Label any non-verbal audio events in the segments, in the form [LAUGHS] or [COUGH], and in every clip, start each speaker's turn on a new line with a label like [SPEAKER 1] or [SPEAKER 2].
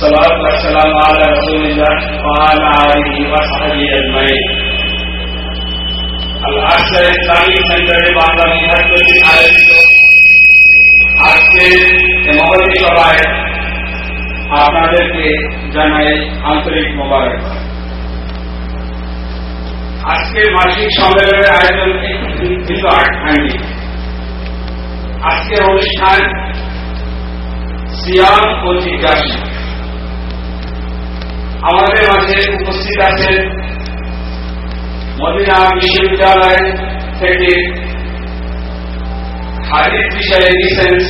[SPEAKER 1] सलात वसलाम आला रसूलिल्लाह व आला आलिहि व सहबी अजमैन अल-असर इस्लामी सेंटर बांदा में हर कोई आए आज के इमामत की আপনাদেরকে জানাই আন্তরিক মোবারক আজকের মাসিক সম্মেলনের আয়োজন কিন্তু আটখানি আজকের অনুষ্ঠান সিয়াম ও জিজ্ঞাসা আমাদের মাঝে উপস্থিত আছেন মদিনা বিশ্ববিদ্যালয় থেকে হাদিস বিষয়ে লিসেন্স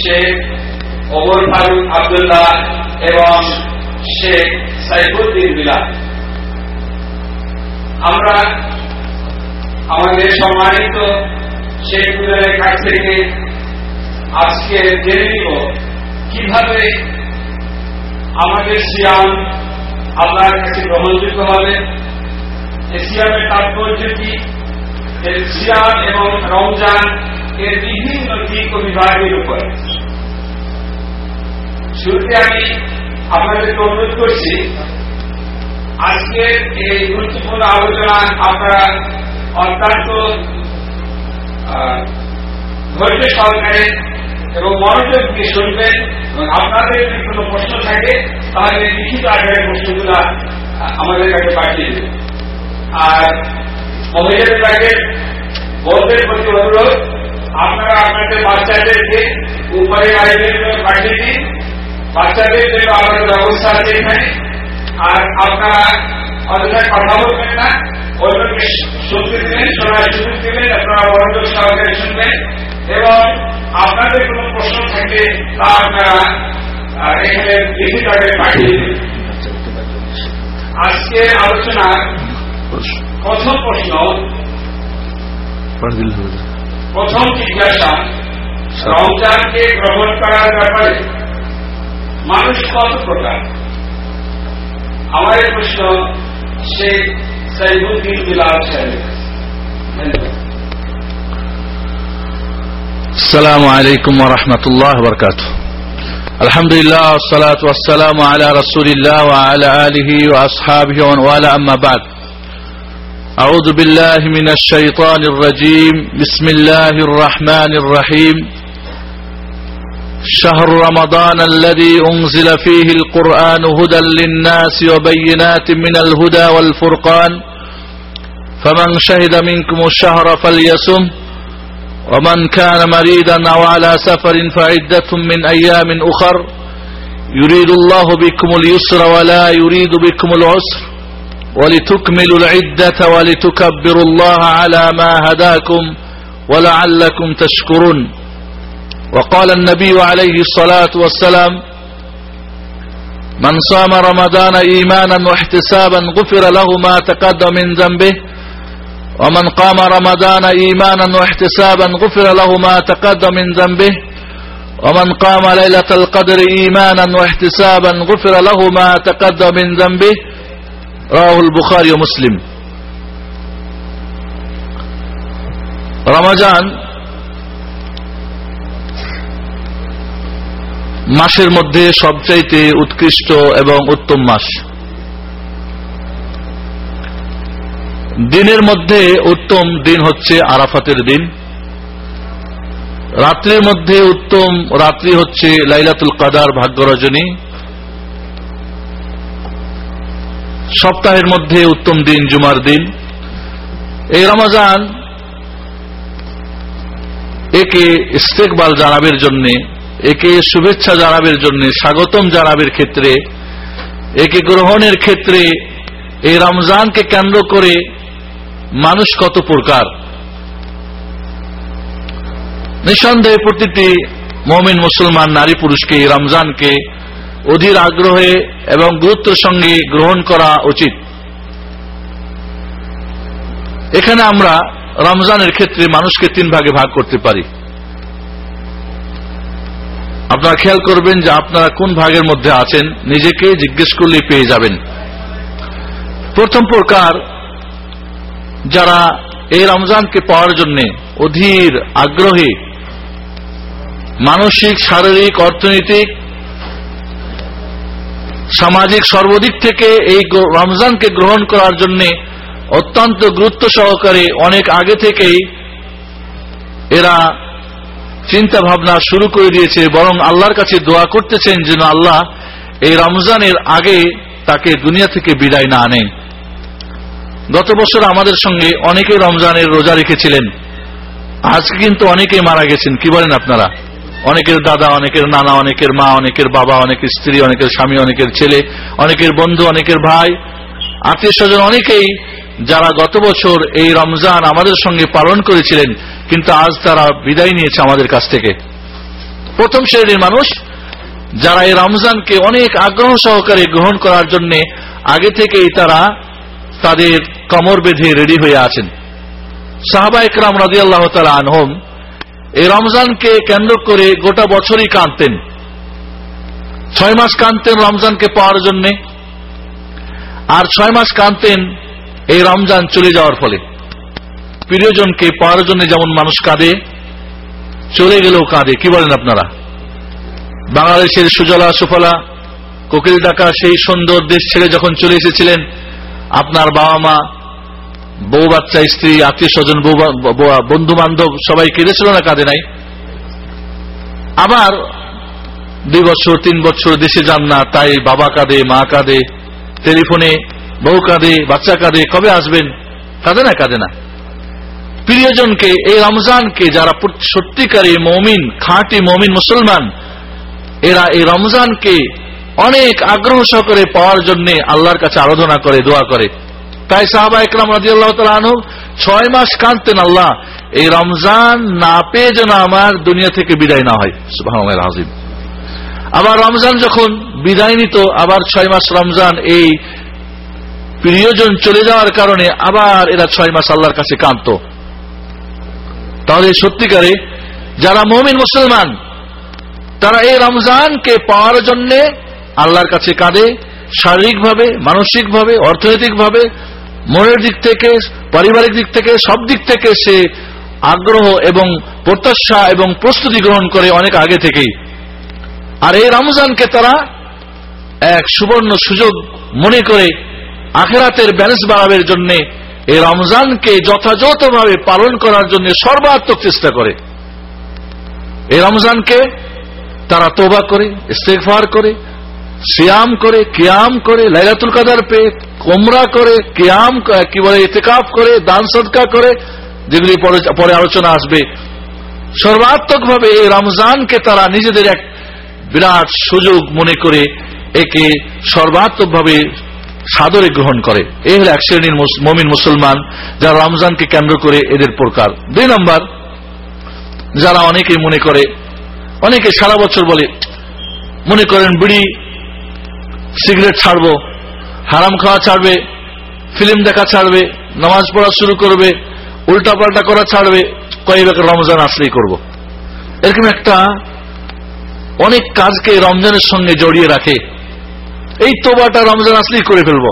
[SPEAKER 1] শেখ ওমর ফারুক আবদুল্লাহ এবং শেখ সাইফুদ্দিন বিলাল। আমরা আমাদের সম্মানিত শেখ বিলালের কাছ থেকে আজকে জেনে নিব কীভাবে আমাদের সিয়াম আল্লাহর কাছে গ্রহণযোগ্য হবে। সিয়ামের তাৎপর্য কি? সিয়াম এবং রমজান এর বিভিন্ন দিক ও বিভাগের উপর। শুরুতে আমি আপনাদেরকে অনুরোধ করছি, আজকের এই গুরুত্বপূর্ণ আলোচনা আপনারা অত্যন্ত ধৈর্য সহকারে এবং মনোযোগ দিয়ে শুনবেন এবং আপনাদের যদি কোনো প্রশ্ন থাকে, তাহলে লিখিত আকারে প্রশ্নগুলো আমাদের কাছে পাঠিয়ে দেবেন। আর মহিলাদের কাছে বলদের প্রতি অনুরোধ, আপনারা আপনাদের বাচ্চাদেরকে উপরে লাইব্রেরির জন্য পাঠিয়ে দিন। বাচ্চাদের জন্য আমাদের ব্যবস্থা আছে এখানে। আর আপনারা অযথায় কথা বলবেন না। অন্যকে শুনতে দিবেন শোনার সুযোগ দিবেন আপনারা মনোযোগ সহকারে শুনবেন। এবং আপনাদের কোন প্রশ্ন থাকলে তা আপনারা এখানে লিখিত আগে পাঠিয়ে দিন আজকে আলোচনা প্রথম প্রশ্ন প্রথম জিজ্ঞাসা রমজানকে গ্রহণ করার ব্যাপারে মানুষ কত প্রকার? আমার প্রশ্ন শেখ بلال
[SPEAKER 2] السلام عليكم ورحمة الله وبركاته. الحمد لله والصلاة والسلام على رسول الله وعلى آله وأصحابه ومن والاه. أما بعد أعوذ بالله من الشيطان الرجيم. بسم الله الرحمن الرحيم. شهر رمضان الذي أنزل فيه القرآن هدى للناس وبينات من الهدى والفرقان. فمن شهد منكم الشهر فليسم ومن كان مريدا أو على سفر فعدة من أيام أخر يريد الله بكم اليسر ولا يريد بكم العسر. ولتكملوا العدة ولتكبروا الله على ما هداكم ولعلكم تشكرون. وقال النبي عليه الصلاة والسلام من صام رمضان إيمانا واحتسابا غفر له ما تقدم من ذنبه ومن قام رمضان إيمانا واحتسابا غفر له ما تقدم من ذنبه ومن قام ليلة القدر إيمانا واحتسابا غفر له ما تقدم من ذنبه. رواه البخاري ومسلم. رمضان মাসের মধ্যে সবচাইতে উৎকৃষ্ট এবং উত্তম মাস। দিনের মধ্যে উত্তম দিন হচ্ছে আরাফাতের দিন। রাত্রির মধ্যে উত্তম রাত্রি হচ্ছে লাইলাতুল কাদার ভাগ্যরজনী। সপ্তাহের মধ্যে উত্তম দিন জুমার দিন। এই রমজান একে ইস্তেকবাল জানাবের জন্য একে শুভেচ্ছা জানাবের জন্য, স্বাগতম জানাবের ক্ষেত্রে, একে গ্রহণের ক্ষেত্রে, এই রমজানকে কেন্দ্র করে মানুষ কত প্রকার। নিঃসন্দেহে প্রতিটি মমিন মুসলমান নারী পুরুষকে এই রমজানকে অধীর আগ্রহে এবং গুরুত্বের সঙ্গে গ্রহণ করা উচিত। এখানে আমরা রমজানের ক্ষেত্রে মানুষকে তিন ভাগে ভাগ করতে পারি। আপনারা খেয়াল করবেন যে আপনারা কোন ভাগের মধ্যে আছেন, নিজেকে জিজ্ঞেস করলে পেয়ে যাবেন। প্রথম প্রকার, যারা এই রমজানকে পাওয়ার জন্য অধীর আগ্রহী, মানসিক, শারীরিক, অর্থনৈতিক, সামাজিক সর্বদিক থেকে এই রমজানকে গ্রহণ করার জন্য অত্যন্ত গুরুত্ব সহকারে অনেক আগে থেকেই এরা চিন্তা ভাবনা শুরু করে দিয়েছে, বরং আল্লাহর কাছে দোয়া করতেছেন যেন আল্লাহ এই রমজানের আগে তাকে দুনিয়া থেকে বিদায় না আনে গত বছর আমাদের সঙ্গে অনেকে রমজানের রোজা রেখেছিলেন। আজকে কিন্তু অনেকেই মারা গেছেন, কি বলেন আপনারা? অনেকের দাদা, অনেকের নানা, অনেকের মা, অনেকের বাবা, অনেকের স্ত্রী, অনেকের স্বামী, অনেকের ছেলে, অনেকের বন্ধু, অনেকের ভাই আত্মীয় স্বজন অনেকেই যারা গত বছর এই রমজান আমাদের সঙ্গে পালন করেছিলেন, কিন্তু আজ তারা বিদায় নিয়েছে আমাদের কাছ থেকে। প্রথম শ্রেণির মানুষ, যারা এই রমজানকে অনেক আগ্রহ সহকারে গ্রহণ করার জন্য আগে থেকেই তারা তাদের কমর বেঁধে রেডি হয়ে আছেন। সাহাবা ইকরাম রাজি আল্লাহ তালা আনহম এই রমজানকে কেন্দ্র করে গোটা বছরই কাঁদতেন। ছয় মাস কাঁদতেন রমজানকে পাওয়ার জন্য। আর ছয় মাস কাঁদতেন এই রমজান চলে যাওয়ার ফলে। প্রিয়জনকে পাওয়ার জন্য যেমন মানুষ কাঁদে, চলে গেলেও কাঁদে। কি বলেন আপনারা? বাংলাদেশের সুজলা, সুফলা, কোকিল ডাকা, সেই সুন্দর দেশ ছেড়ে যখন চলে এসেছিলেন, আপনার বাবা মা, বউ বাচ্চা, স্ত্রী, আত্মীয় স্বজন বন্ধু বান্ধব, সবাই কেঁদেছিল না, কাঁদে নাই? আবার দুই বছর, তিন বছর দেশে যান না, তাই বাবা কাঁদে, মা কাঁদে, টেলিফোনে বউ কাঁদে, বাচ্চা কাঁদে, কবে আসবেন? কাঁদে না কাঁদে না। প্রিয়জনকে, এই রমজানকে যারা সত্যিকারী মমিন, খাঁটি মমিন মুসলমান, এরা এই রমজানকে অনেক আগ্রহ সহকারে পাওয়ার জন্য আল্লাহর কাছে আরাধনা করে, দোয়া করে। তাই সাহাবা ইকরাম রাজি আল্লাহ তালু ছয় মাস কাঁদতেন, আল্লাহ, এই রমজান না পেয়ে যেন আমার দুনিয়া থেকে বিদায় না হয়। আবার রমজান যখন বিদায় নিত, আবার ছয় মাস রমজান এই প্রিয়জন চলে যাওয়ার কারণে আবার এরা ছয় মাস আল্লাহর কাছে কাঁদত তাহলে সত্যিকারে যারা মমিন মুসলমান, তারা এই রমজানকে পাওয়ার জন্য আল্লাহর কাছে কাঁদে, শারীরিকভাবে, মানসিকভাবে, অর্থনৈতিকভাবে, মনের দিক থেকে, পারিবারিক দিক থেকে, সব দিক থেকে সে আগ্রহ এবং প্রত্যাশা এবং প্রস্তুতি গ্রহণ করে অনেক আগে থেকেই। আর এই রমজানকে তারা এক সুবর্ণ সুযোগ মনে করে আখেরাতের ব্যালেন্স বাড়াবের জন্য এই রমজানকে যথাযথভাবে পালন করার জন্য সর্বাত্মক চেষ্টা করে। এই রমজানকে তারা তোবা করে ইস্তেকফার করে, সিয়াম করে, কিয়াম করে, লাইলাতুল কাদার পে কোমরা করে, কিয়াম কি বলে, ইতেকাফ করে, দান সদকা করে, যেগুলি পরে আলোচনা আসবে। সর্বাত্মকভাবে এই রমজানকে তারা নিজেদের এক বিরাট সুযোগ মনে করে একে সর্বাত্মকভাবে সাদরে গ্রহণ করে এই হল এক শ্রেণির মমিন মুসলমান যারা রমজানকে কেন্দ্র করে এদের প্রকার দুই নম্বর, যারা অনেকে মনে করে, অনেকে সারা বছর বলে, মনে করেন বিড়ি, সিগারেট ছাড়বো, হারাম খাওয়া ছাড়বে, ফিল্ম দেখা ছাড়বে, নামাজ পড়া শুরু করবে উল্টা পাল্টা করা ছাড়বে, কয়েক রমজান আসলেই করব। এরকম একটা অনেক কাজকে রমজানের সঙ্গে জড়িয়ে রাখে এই তোবাটা রমজান আসলেই করে ফেলব।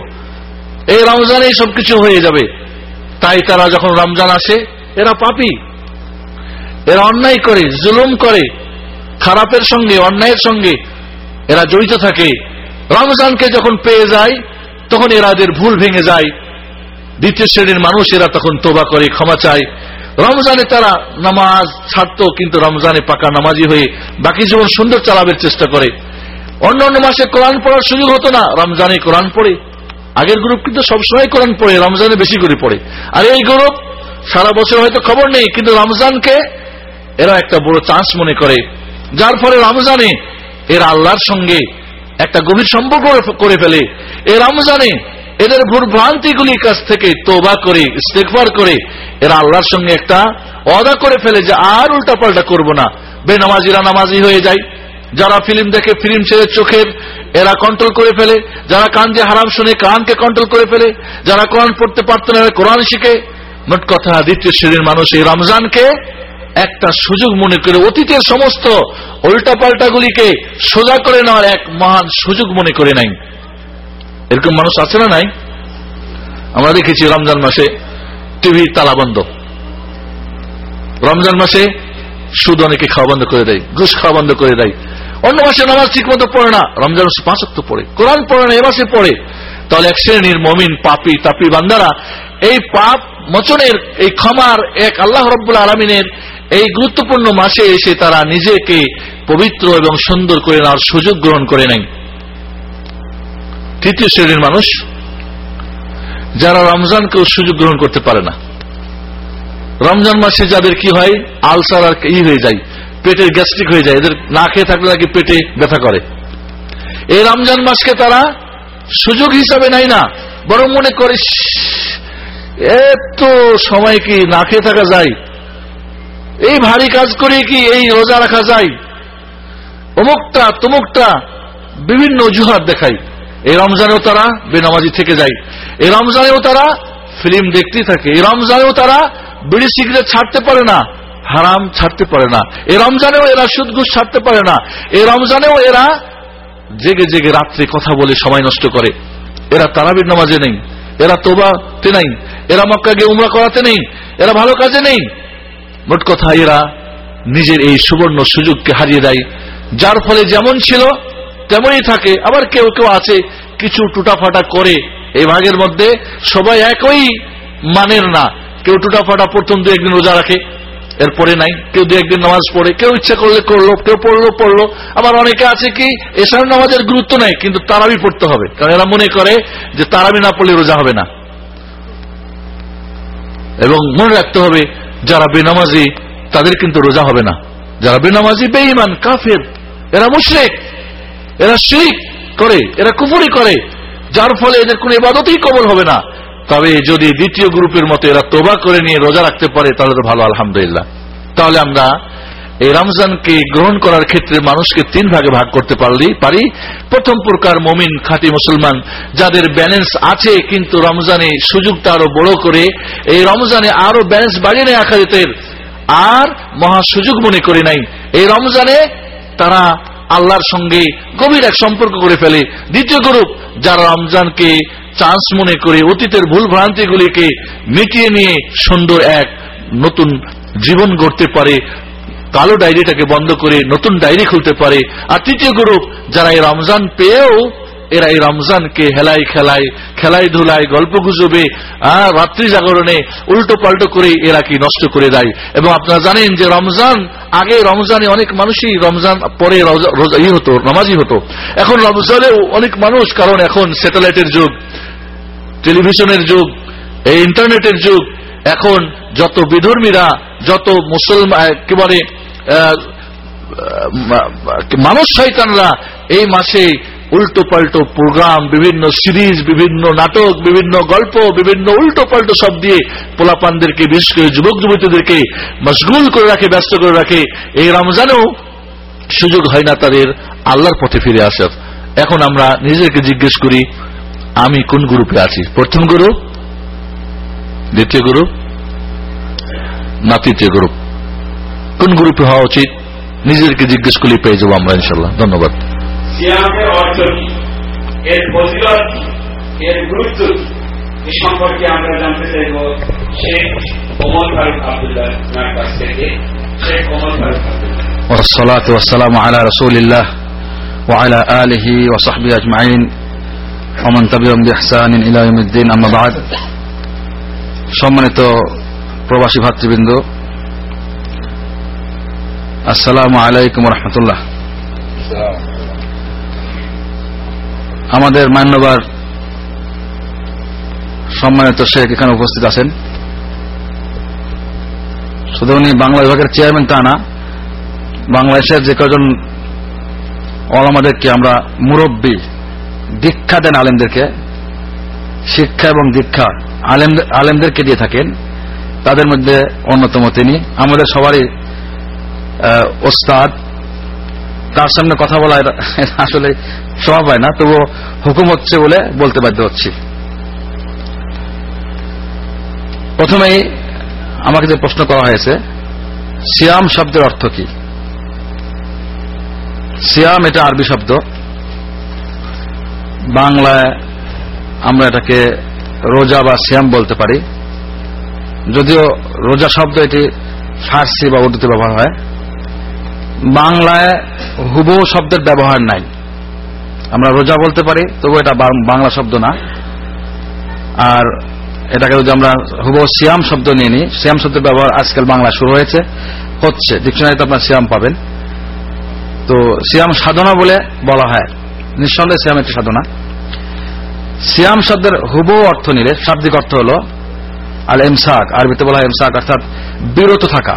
[SPEAKER 2] এই রমজানেই সবকিছু হয়ে যাবে। তাই তারা যখন রমজান আসে, এরা পাপি। এরা অন্যায় করে, জুলুম করে। খারাপের সঙ্গে, অন্যায়ের সঙ্গে এরা জড়িত থাকে। রমজানকে যখন পেয়ে যায়, তখন এরা এরাদের ভুল ভেঙে যায়। দ্বিতীয় শ্রেণির মানুষ এরা তখন তোবা করে, ক্ষমা চায়। রমজানে তারা নামাজ ছাড়তো, কিন্তু রমজানে পাকা নামাজি হয়ে বাকি জীবন সুন্দর চালাবের চেষ্টা করে। অন্য অন্য মাসে কোরআন পড়ার সুযোগ হতো না। রমজানে কোরআন পড়ে। আগের গ্রুপ কিন্তু সবসময় কোরআন পড়ে, রমজানে বেশি করে পড়ে। আর এই গ্রুপ সারা বছর হয়তো খবর নেই, কিন্তু রমজানকে এরা একটা বড় চান্স মনে করে। যার ফলে রমজানে এরা আল্লাহর সঙ্গে একটা গভীর সম্পর্ক করে ফেলে। এ রমজানে এদের ভুলভ্রান্তিগুলির কাছ থেকে তোবা করে ইস্তেকবার করে এরা আল্লাহর সঙ্গে একটা অদা করে ফেলে যে আর উল্টা পাল্টা করব না। বেনামাজিরা নামাজি হয়ে যায়। যারা ফিল্ম দেখে ফিল্ম ছেড়ে চোখের এরা কন্ট্রোল করে ফেলে, যারা কান যে হারাম শুনে কানকে কন্ট্রোল করে ফেলে, যারা কোরআন পড়তে পারত না কোরআন শিখে। মোট কথা, দ্বিতীয় শ্রেণির মানুষ এই রমজানকে একটা সুযোগ মনে করে অতীতের সমস্ত উল্টাপাল্টাগুলিকে সোজা করে নেওয়ার এক মহান সুযোগ মনে করে নাই। এরকম মানুষ আছে না নাই? আমরা দেখেছি রমজান মাসে টিভি তালা বন্ধ। রমজান মাসে সুদ অনেকে খাওয়া বন্ধ করে দেয়, ঘুষ খাওয়া বন্ধ করে দেয়। অন্য মাসে নামাজ ঠিক মতো পড়ে না, রমজান মাসে পাঁচ অক্ট পড়ে, কোরআন পড়ে না, এ পড়ে। তাহলে এক শ্রেণির মমিন, পাপি, তাপি বান্দারা, এই পাপ মোচনের, এই ক্ষমার এক আল্লাহ রব্বুল আলমিনের এই গুরুত্বপূর্ণ মাসে এসে তারা নিজেকে পবিত্র এবং সুন্দর করে নেওয়ার সুযোগ গ্রহণ করে নেয়। তৃতীয় শ্রেণির মানুষ, যারা রমজানকেও সুযোগ গ্রহণ করতে পারে না। রমজান মাসে যাদের কি হয়, আলসার আর ই হয়ে যায়। পেটের গ্যাস্ট্রিক হয়ে যায়। এদের না খেয়ে থাকলে নাকি পেটে ব্যথা করে। এই রমজান মাসকে তারা সুযোগ হিসাবে নেয় না। বরং মনে করে এত সময় কি না খেয়ে থাকা যায়? এই ভারী কাজ করে কি এই রোজা রাখা যায়? অমুকটা, তমুকটা বিভিন্ন অজুহাত দেখায়। এই রমজানেও তারা বেনামাজি থেকে যায়। এই রমজানেও তারা ফিল্ম দেখতেই থাকে। এই রমজানেও তারা বিড়ি সিগারেট ছাড়তে পারে না। হারাম ছাড়তে পারে না। এই রমজানেও এরা সুদ ঘুষ ছাড়তে পারে না। এই রমজানেও এরা জেগে জেগে রাত্রে কথা বলে সময় নষ্ট করে। এরা তারাবির নামাজে নেই। এরা তোবাতে নেই। এরা মক্কা গিয়ে উমরা করাতে নেই। এরা ভালো কাজে নেই। মোট কথা এরা নিজের এই সুবর্ণ সুযোগকে হারিয়ে দেয়। যার ফলে যেমন ছিল, তেমনই থাকে। আবার কেউ কেউ আছে, কিছু টুটাফাটা করে। এই ভাগের মধ্যে সবাই একই মানের না। কেউ টুটাফাটা প্রথম দু একদিন রোজা রাখে। এরপরে নাই, কেউ দু একদিন নামাজ পড়ে, কেউ ইচ্ছা করলে করল, কেউ পড়ল পড়ল। আবার অনেকে আছে কি এসব নামাজের গুরুত্ব নাই, কিন্তু তারাবি পড়তে হবে। কারণ এরা মনে করে যে তারাবি না পড়লে রোজা হবে না। এবং মনে রাখতে হবে, যারা বেনামাজি, তাদের কিন্তু রোজা হবে না। যারা বেনামাজি, বেঈমান, কাফের, এরা মুশরেক, এরা শিরিক করে, এরা কুফুরি করে। যার ফলে এদের কোন ইবাদতই কবল হবে না। তবে যদি দ্বিতীয় গ্রুপের মতো এরা তোবা করে নিয়ে রোজা রাখতে পারে, তাহলে তো ভালো, আলহামদুলিল্লাহ। তাহলে আমরা এই রমজানকে গ্রহণ করার ক্ষেত্রে মানুষকে তিন ভাগে ভাগ করতে পারলেই পারি। প্রথম প্রকার মমিন, খাঁটি মুসলমান, যাদের ব্যালেন্স আছে, কিন্তু রমজানে সুযোগটা আরও বড় করে, এই রমজানে আরও ব্যালেন্স বাড়িয়ে নেয় আখারিতের। আর মহা সুযোগ মনে করে নাই। এই রমজানে তারা আল্লাহর সঙ্গে গভীর এক সম্পর্ক করে ফেলে। দ্বিতীয় গ্রুপ, যারা রমজানকে চান্স মনে করে অতীতের ভুল ভ্রান্তিগুলিকে মিটিয়ে নিয়ে সুন্দর এক নতুন জীবন গড়তে পারে, কালো ডায়েরিটাকে বন্ধ করে নতুন ডায়েরি খুলতে পারে। আর তৃতীয় গ্রুপ, যারা এই রমজান পেয়েও, এরা এই রমজানকে হেলাই খেলায় খেলাই ধুলায়, গল্প গুজবে রাত্রি জাগরণে উল্টো পাল্টো করে এরা কি নষ্ট করে দেয়। এবং আপনারা জানেন যে রমজান, আগে রমজানে অনেক মানুষই রমজান পরে ই হতো নামাজি হতো। এখন রমজানেও অনেক মানুষ, কারণ এখন স্যাটেলাইটের যুগ। টেলিভিশনের যুগ, এই ইন্টারনেটের যুগ, এখন যত বিধর্মীরা, যত মুসলমান কি বলে মানুষ শৈতানরা এই মাসে উল্টো পাল্টো প্রোগ্রাম, বিভিন্ন সিরিজ, বিভিন্ন নাটক, বিভিন্ন গল্প, বিভিন্ন উল্টো পাল্টো সব দিয়ে পোলাপানদেরকে, বিশেষ করে যুবক, যুবতীদেরকে মশগুল করে রাখে, ব্যস্ত করে রাখে। এই রমজানেও সুযোগ হয় না তাদের আল্লাহর পথে ফিরে আসার। এখন আমরা নিজেকে জিজ্ঞেস করি আমি কোন গ্রুপে আছি প্রথম গ্রুপ দ্বিতীয় গ্রুপ না তৃতীয় গ্রুপ কোন গ্রুপে হওয়া উচিত নিজেদেরকে জিজ্ঞেস করলে পেয়ে যাবো আমরা ইনশাল্লাহ ধন্যবাদ
[SPEAKER 1] সিয়ামের অর্থ কি এর ফজিলত কি এর গুরুত্ব কি এ সম্পর্কে আমরা জানতে চাইব শেখ ওমর ফারুক আবদুল্লাহ কাছ থেকে শেখ ওমর ফারুক আবদুল্লাহ
[SPEAKER 3] والصلاة والسلام على رسول الله وعلى آله وصحبه أجمعين সম্মানিত প্রবাসী ভাতৃবৃন্দ, আসসালামু আলাইকুম রহমতুল্লাহ আমাদের মান্যবার সম্মানিত শেখ এখানে উপস্থিত আছেন। শুধু উনি বাংলা বিভাগের চেয়ারম্যান তা না, বাংলাদেশের যে কজন অলামাদেরকে আমরা মুরব্বী দীক্ষা দেন আলেমদেরকে, শিক্ষা এবং দীক্ষা আলেমদেরকে দিয়ে থাকেন। তাদের মধ্যে অন্যতম তিনি। আমাদের সবারই ওস্তাদ। তার সামনে কথা বলা [LAUGHS] আসলে স্বভাব হয় না তবু হুকুম হচ্ছে বলে বলতে বাধ্য হচ্ছি। প্রথমেই আমাকে যে প্রশ্ন করা হয়েছে, সিয়াম শব্দের অর্থ কি? সিয়াম এটা আরবি শব্দ। বাংলায় আমরা এটাকে রোজা বা সিয়াম বলতে পারি। যদিও রোজা শব্দ এটি ফার্সি বা উর্দুতে ব্যবহার হয়। বাংলায় হুবু শব্দের ব্যবহার নাই। আমরা রোজা বলতে পারি, তবু এটা বাংলা শব্দ না। আর এটাকে যদি আমরা হুবহু সিয়াম শব্দ নিয়ে নিই, সিয়াম শব্দের ব্যবহার আজকাল বাংলা শুরু হয়েছে, হচ্ছে। ডিকশনারিতে আপনার সিয়াম পাবেন। তো সিয়াম সাধনা বলে বলা হয়। নিঃসন্দেহে সিয়াম একটি সাধনা। সিয়াম শব্দের হুবু অর্থ নিলে, শাব্দিক অর্থ হল আল এমসাক আরবিতে বলা এমসাক অর্থাৎ বিরত থাকা।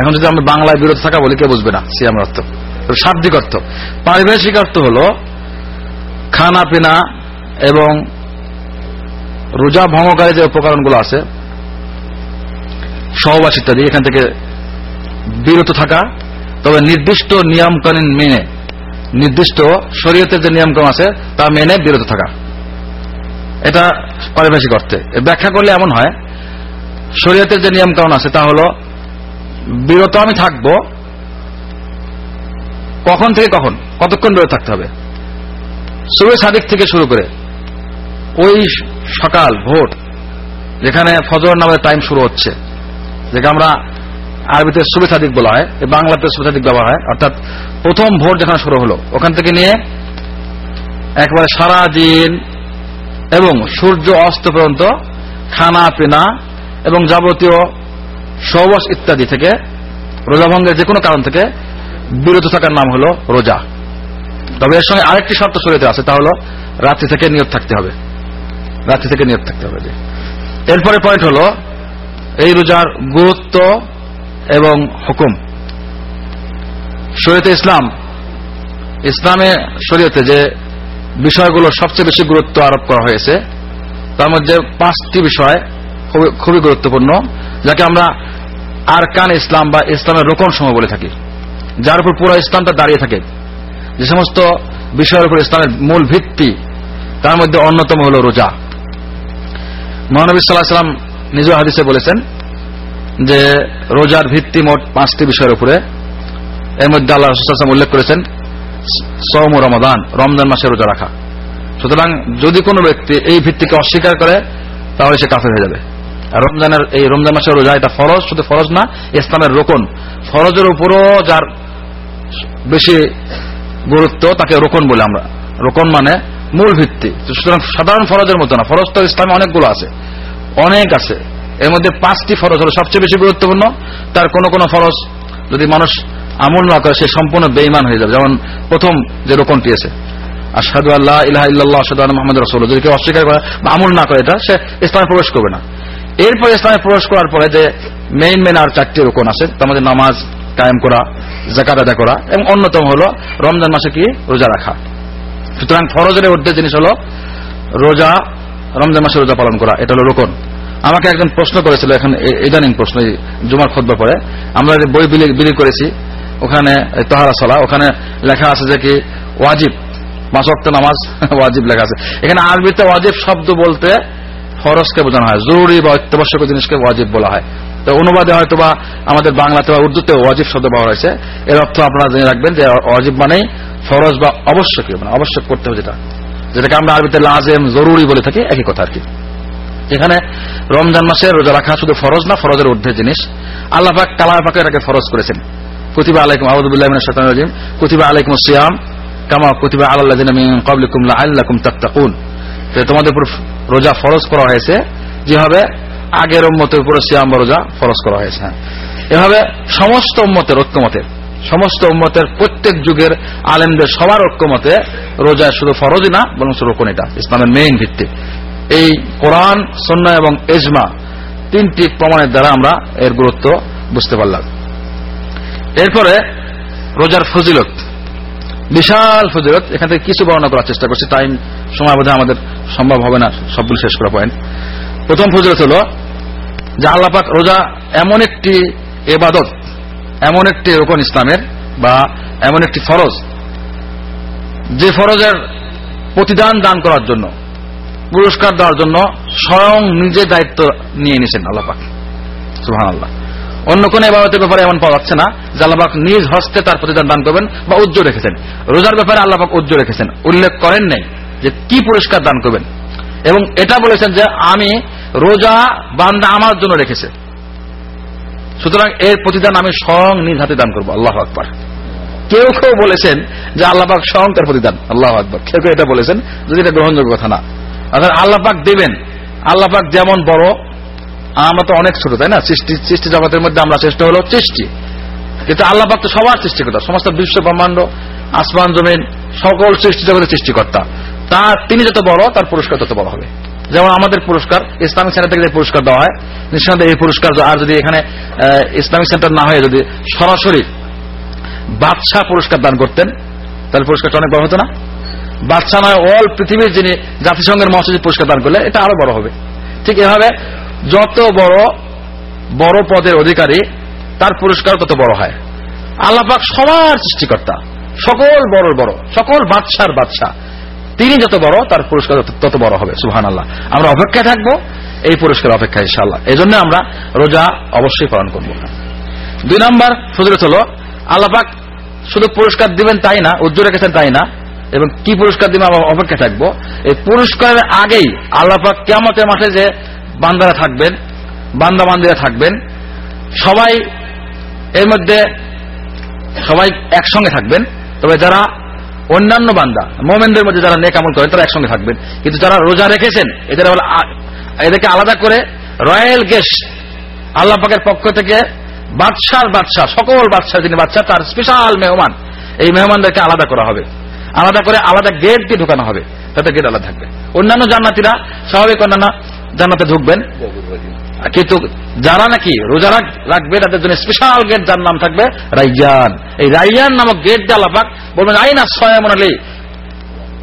[SPEAKER 3] এখন যদি আমরা বাংলায় বিরত থাকা বলি, কেউ বুঝবে না সিয়ামের অর্থ। শাব্দিক অর্থ। পারিভাষিক অর্থ হল খানা, পিনা এবং রোজা ভঙ্গকারী যে উপকরণগুলো আছে, সহবাস ইত্যাদি, এখান থেকে বিরত থাকা। তবে নির্দিষ্ট নিয়মকানুন মেনে নির্দিষ্ট শরীয়তের যে নিয়মকানুন আছে, তা মেনে বিরত থাকা। এটা পারিভাষিক অর্থে। ব্যাখ্যা করলে এমন হয়, শরীয়তের যে নিয়মকানুন আছে, তা হলো, বিরত আমি থাকব, কখন থেকে কখন, কতক্ষণ বিরত থাকতে হবে। সুবে সাদিক থেকে শুরু করে, ওই সকাল, ভোর, যেখানে ফজর নামের টাইম শুরু হচ্ছে যেটা আমরা আরবিতে সাদিক বলা হয় বাংলাতে সাদিক ব্যবহার হয়। অর্থাৎ প্রথম ভোর যেখানে শুরু হলো, ওখান থেকে নিয়ে একবারে সারা দিন এবং সূর্য অস্ত পর্যন্ত খানা, পিনা এবং যাবতীয় সহবাস ইত্যাদি থেকে রোজা ভঙ্গের যে কোনো কারণ থেকে বিরত থাকার নাম হলো রোজা। তবে এর সঙ্গে আরেকটি শর্ত শরীরে আছে, তা হলো রাত্রি থেকে নিয়ত থাকতে হবে। রাত্রি থেকে নিয়ত থাকতে হবে। এরপরে পয়েন্ট হলো এই রোজার গুরুত্ব এবং হুকুম। শরীয়তে ইসলাম, ইসলামে শরীয়তে যে বিষয়গুলো সবচেয়ে বেশি গুরুত্ব আরোপ করা হয়েছে, তার মধ্যে পাঁচটি বিষয় খুবই- গুরুত্বপূর্ণ, যাকে আমরা আরকান ইসলাম বা ইসলামের রোকন সময় বলে থাকি, যার উপর পুরো ইসলামটা দাঁড়িয়ে থাকে। যে সমস্ত বিষয়ের উপর ইসলামের মূল ভিত্তি, তার মধ্যে অন্যতম হল রোজা। মহানবী সাল্লাহ সাল্লাম নিজ হাদিসে বলেছেন যে রোজার ভিত্তি মোট পাঁচটি বিষয়ের উপরে, এর মধ্যে আল্লাহ উল্লেখ করেছেন সৌম রমাদান, রমজান মাসে রোজা রাখা। সুতরাং যদি কোনো ব্যক্তি এই ভিত্তিকে অস্বীকার করে, তাহলে সে কাফের হয়ে যাবে। রমজানের এই রমজান মাসের রোজা, এটা ফরজ, শুধু ফরজ না, ইসলামের রোকন। ফরজের উপরও যার বেশি গুরুত্ব, তাকে রোকন বলে আমরা। রোকন মানে মূল ভিত্তি। সুতরাং সাধারণ ফরজের মতো না। ফরজ তো ইসলামে অনেকগুলো আছে। অনেক আছে। এর মধ্যে পাঁচটি ফরজ হলো সবচেয়ে বেশি গুরুত্বপূর্ণ। তার কোন কোন ফরজ যদি মানুষ আমল না করে, সে সম্পূর্ণ বেইমান হয়ে যাবে। যেমন প্রথম যে রোকনটি আছে আসাদু আল্লাহ মোহাম্মদ যদি কেউ অস্বীকার করে বা আমল না করে, এটা সে ইসলামে প্রবেশ করবে না। এরপর ইসলামে প্রবেশ করার পরে যে মেইন মেইন আর চারটি রোকন আছে নামাজ, কায়েম করা জাকাত আদা করা এবং অন্যতম হলো রমজান মাসে কি? রোজা রাখা। সুতরাং ফরজের ঊর্ধ্বে জিনিস হলো রোজা, রমজান মাসে রোজা পালন করা, এটা হলো রোকন। আমাকে একজন প্রশ্ন করেছিল এখন ইদানিং প্রশ্ন জুমার খোদ্া পরে। আমরা বই বিলি করেছি, ওখানে তহারা সলা, ওখানে লেখা আছে যে কি, ওয়াজিব, পাঁচ ওয়াক্ত নামাজ, [LAUGHS] ওয়াজিব লেখা আছে। এখানে আরবিতে ওয়াজিব শব্দ বলতে ফরজকে বোঝানো হয়, জরুরি বা অত্যাবশ্যক জিনিসকে ওয়াজিব বলা হয়। তো অনুবাদে হয়তো বা আমাদের বাংলাতে বা উর্দুতে ওয়াজিব শব্দ ব্যবহার হয়েছে। এর অর্থ আপনারা জেনে রাখবেন যে ওয়াজিব মানেই ফরজ বা আবশ্যকীয় মানে আবশ্যক করতে হবে যেটা। যেটাকে আমরা আরবিতে লাজেম, জরুরি বলে থাকি, একই কথা আর কি। এখানে রমজান মাসে রোজা রাখা শুধু ফরজ না, ফরজের ঊর্ধ্বে জিনিস। আল্লাহ পাক কালাম পাকে এটাকে ফরজ করেছেন। কুতিবা আলাইকুম শাইতানির রাজিম। কুতিবা আলাইকুম সিয়াম কামা কুতিবা ক্বাবলিকুম লাআল্লাকুম তাত্তাকুন। তোমাদের উপর রোজা ফরজ করা হয়েছে। যেভাবে আগের উম্মতের উপর সিয়াম বা রোজা ফরজ করা হয়েছে। হ্যাঁ। এভাবে সমস্ত উম্মতের ঐক্যমতের সমস্ত উম্মতের প্রত্যেক যুগের আলেমদের সবার ঐক্যমতে রোজা শুধু ফরজই না, বরং রোকন এটা ইসলামের মেইন ভিত্তি। এই কোরআন, সন্না এবং এজমা তিনটি প্রমাণের দ্বারা আমরা এর গুরুত্ব বুঝতে পারলাম। এরপরে রোজার ফজিলত। বিশাল ফজিলত। এখান থেকে কিছু বর্ণনা করার চেষ্টা করছি। টাইম, সময় বোধহয় আমাদের সম্ভব হবে না। সবগুলো শেষ করা পয়েন্ট প্রথম ফজিলত হলো যে আল্লাপাক রোজা এমন একটি এবাদত এমন একটি রোকন ইসলামের বা এমন একটি ফরজ, যে ফরজের প্রতিদান দান করার জন্য পুরস্কার দেওয়ার জন্য স্বয়ং নিজে দায়িত্ব নিয়ে নিয়েছেন আল্লাপাক সুহান আল্লাহ অন্য কোন এবাদতের ব্যাপারে এমন পাওয়া যাচ্ছে না, যে আল্লাপাক নিজ হস্তে তার প্রতিদান দান করবেন বা উজ্জ্ব রেখেছেন। রোজার ব্যাপারে আল্লাপাক উজ্জ্ব রেখেছেন। উল্লেখ করেন নাই যে কি পুরস্কার দান করবেন। এবং এটা বলেছেন যে আমি রোজা বান্দা আমার জন্য রেখেছে। সুতরাং এর প্রতিদান আমি স্বয়ং নিজ হাতে দান করব। আল্লাহ আকবার। কেউ কেউ বলেছেন যে আল্লাপাক স্বয়ং তার প্রতিদান। আল্লাহ আকবর। কেউ কেউ এটা বলেছেন, যদি এটা গ্রহণযোগ্য কথা না। অর্থাৎ আল্লাপাক দেবেন। আল্লাপাক যেমন বড়, আমরা তো অনেক ছোট, তাই না? সৃষ্টি সৃষ্টি জগতের মধ্যে আমরা চেষ্টা হলো সৃষ্টি। কিন্তু আল্লাপাক তো সবার সৃষ্টিকর্তা, সমস্ত বিশ্ব ব্রহ্মাণ্ড, আসমান, জমিন, সকল সৃষ্টি জগতের সৃষ্টিকর্তা। তার, তিনি যত বড়, তার পুরস্কার তত বড় হবে। যেমন আমাদের পুরস্কার, ইসলামিক সেন্টার থেকে যে পুরস্কার দেওয়া হয়, নিঃসন্দেহে এই পুরস্কার আর যদি এখানে ইসলামিক সেন্টার না হয়ে যদি সরাসরি বাদশাহ পুরস্কার দান করতেন, তাহলে পুরস্কারটা অনেক বড় হতো না? বাদশাহ নয় অল পৃথিবীর যিনি জাতিসংঘের মহাসচিব পুরস্কার দান করলে এটা আরও বড় হবে। ঠিক এভাবে যত বড় বড় পদের অধিকারী, তার পুরস্কার তত বড় হয়। আল্লাপাক সবার সৃষ্টিকর্তা, সকল বড় বড়, সকল বাদশার বাদশাহ তিনি যত বড়, তার পুরস্কার তত- বড় হবে সুহান আল্লাহ আমরা অপেক্ষায় থাকব এই পুরস্কার অপেক্ষা ইনশাআল্লাহ। এই জন্য আমরা রোজা অবশ্যই পালন করব। দুই নম্বর ফজরত হলো আল্লাপাক শুধু পুরস্কার দিবেন তাই না, উজ্জ্বল রেখেছেন তাই না? এবং কি পুরস্কার দিবেন আমরা অপেক্ষা থাকব? এই পুরস্কারের আগেই আল্লাপাক কেমতের মাঠে যে বান্দারা থাকবেন বান্দা বান্দিরা থাকবেন, সবাই এর মধ্যে সবাই একসঙ্গে থাকবেন। তবে যারা অন্যান্য বান্দা, মোমেনদের মধ্যে যারা নেক আমল করেন তারা একসঙ্গে থাকবেন। কিন্তু যারা রোজা রেখেছেন, এদের এদেরকে আলাদা করে রয়্যাল গেস্ট আল্লাহ পাকের পক্ষ থেকে বাদশার বাদশাহ, সকল বাদশাহ যিনি বাদশাহ, তার স্পেশাল মেহমান। এই মেহমানদেরকে আলাদা করা হবে। আলাদা করে আলাদা গেট দিয়ে ঢোকানো হবে। তাতে গেট আলাদা থাকবে। অন্যান্য জান্নাতিরা স্বাভাবিক অন্যান্য জান্নাতে ঢুকবেন। কিন্তু যারা নাকি রোজা রাখবে, তাদের জন্য স্পেশাল গেট যার নাম থাকবে রাইয়ান। এই রাইয়ান নামক গেট দিয়ে আল্লাপাক বলবেন আই না সয়ামন আলী।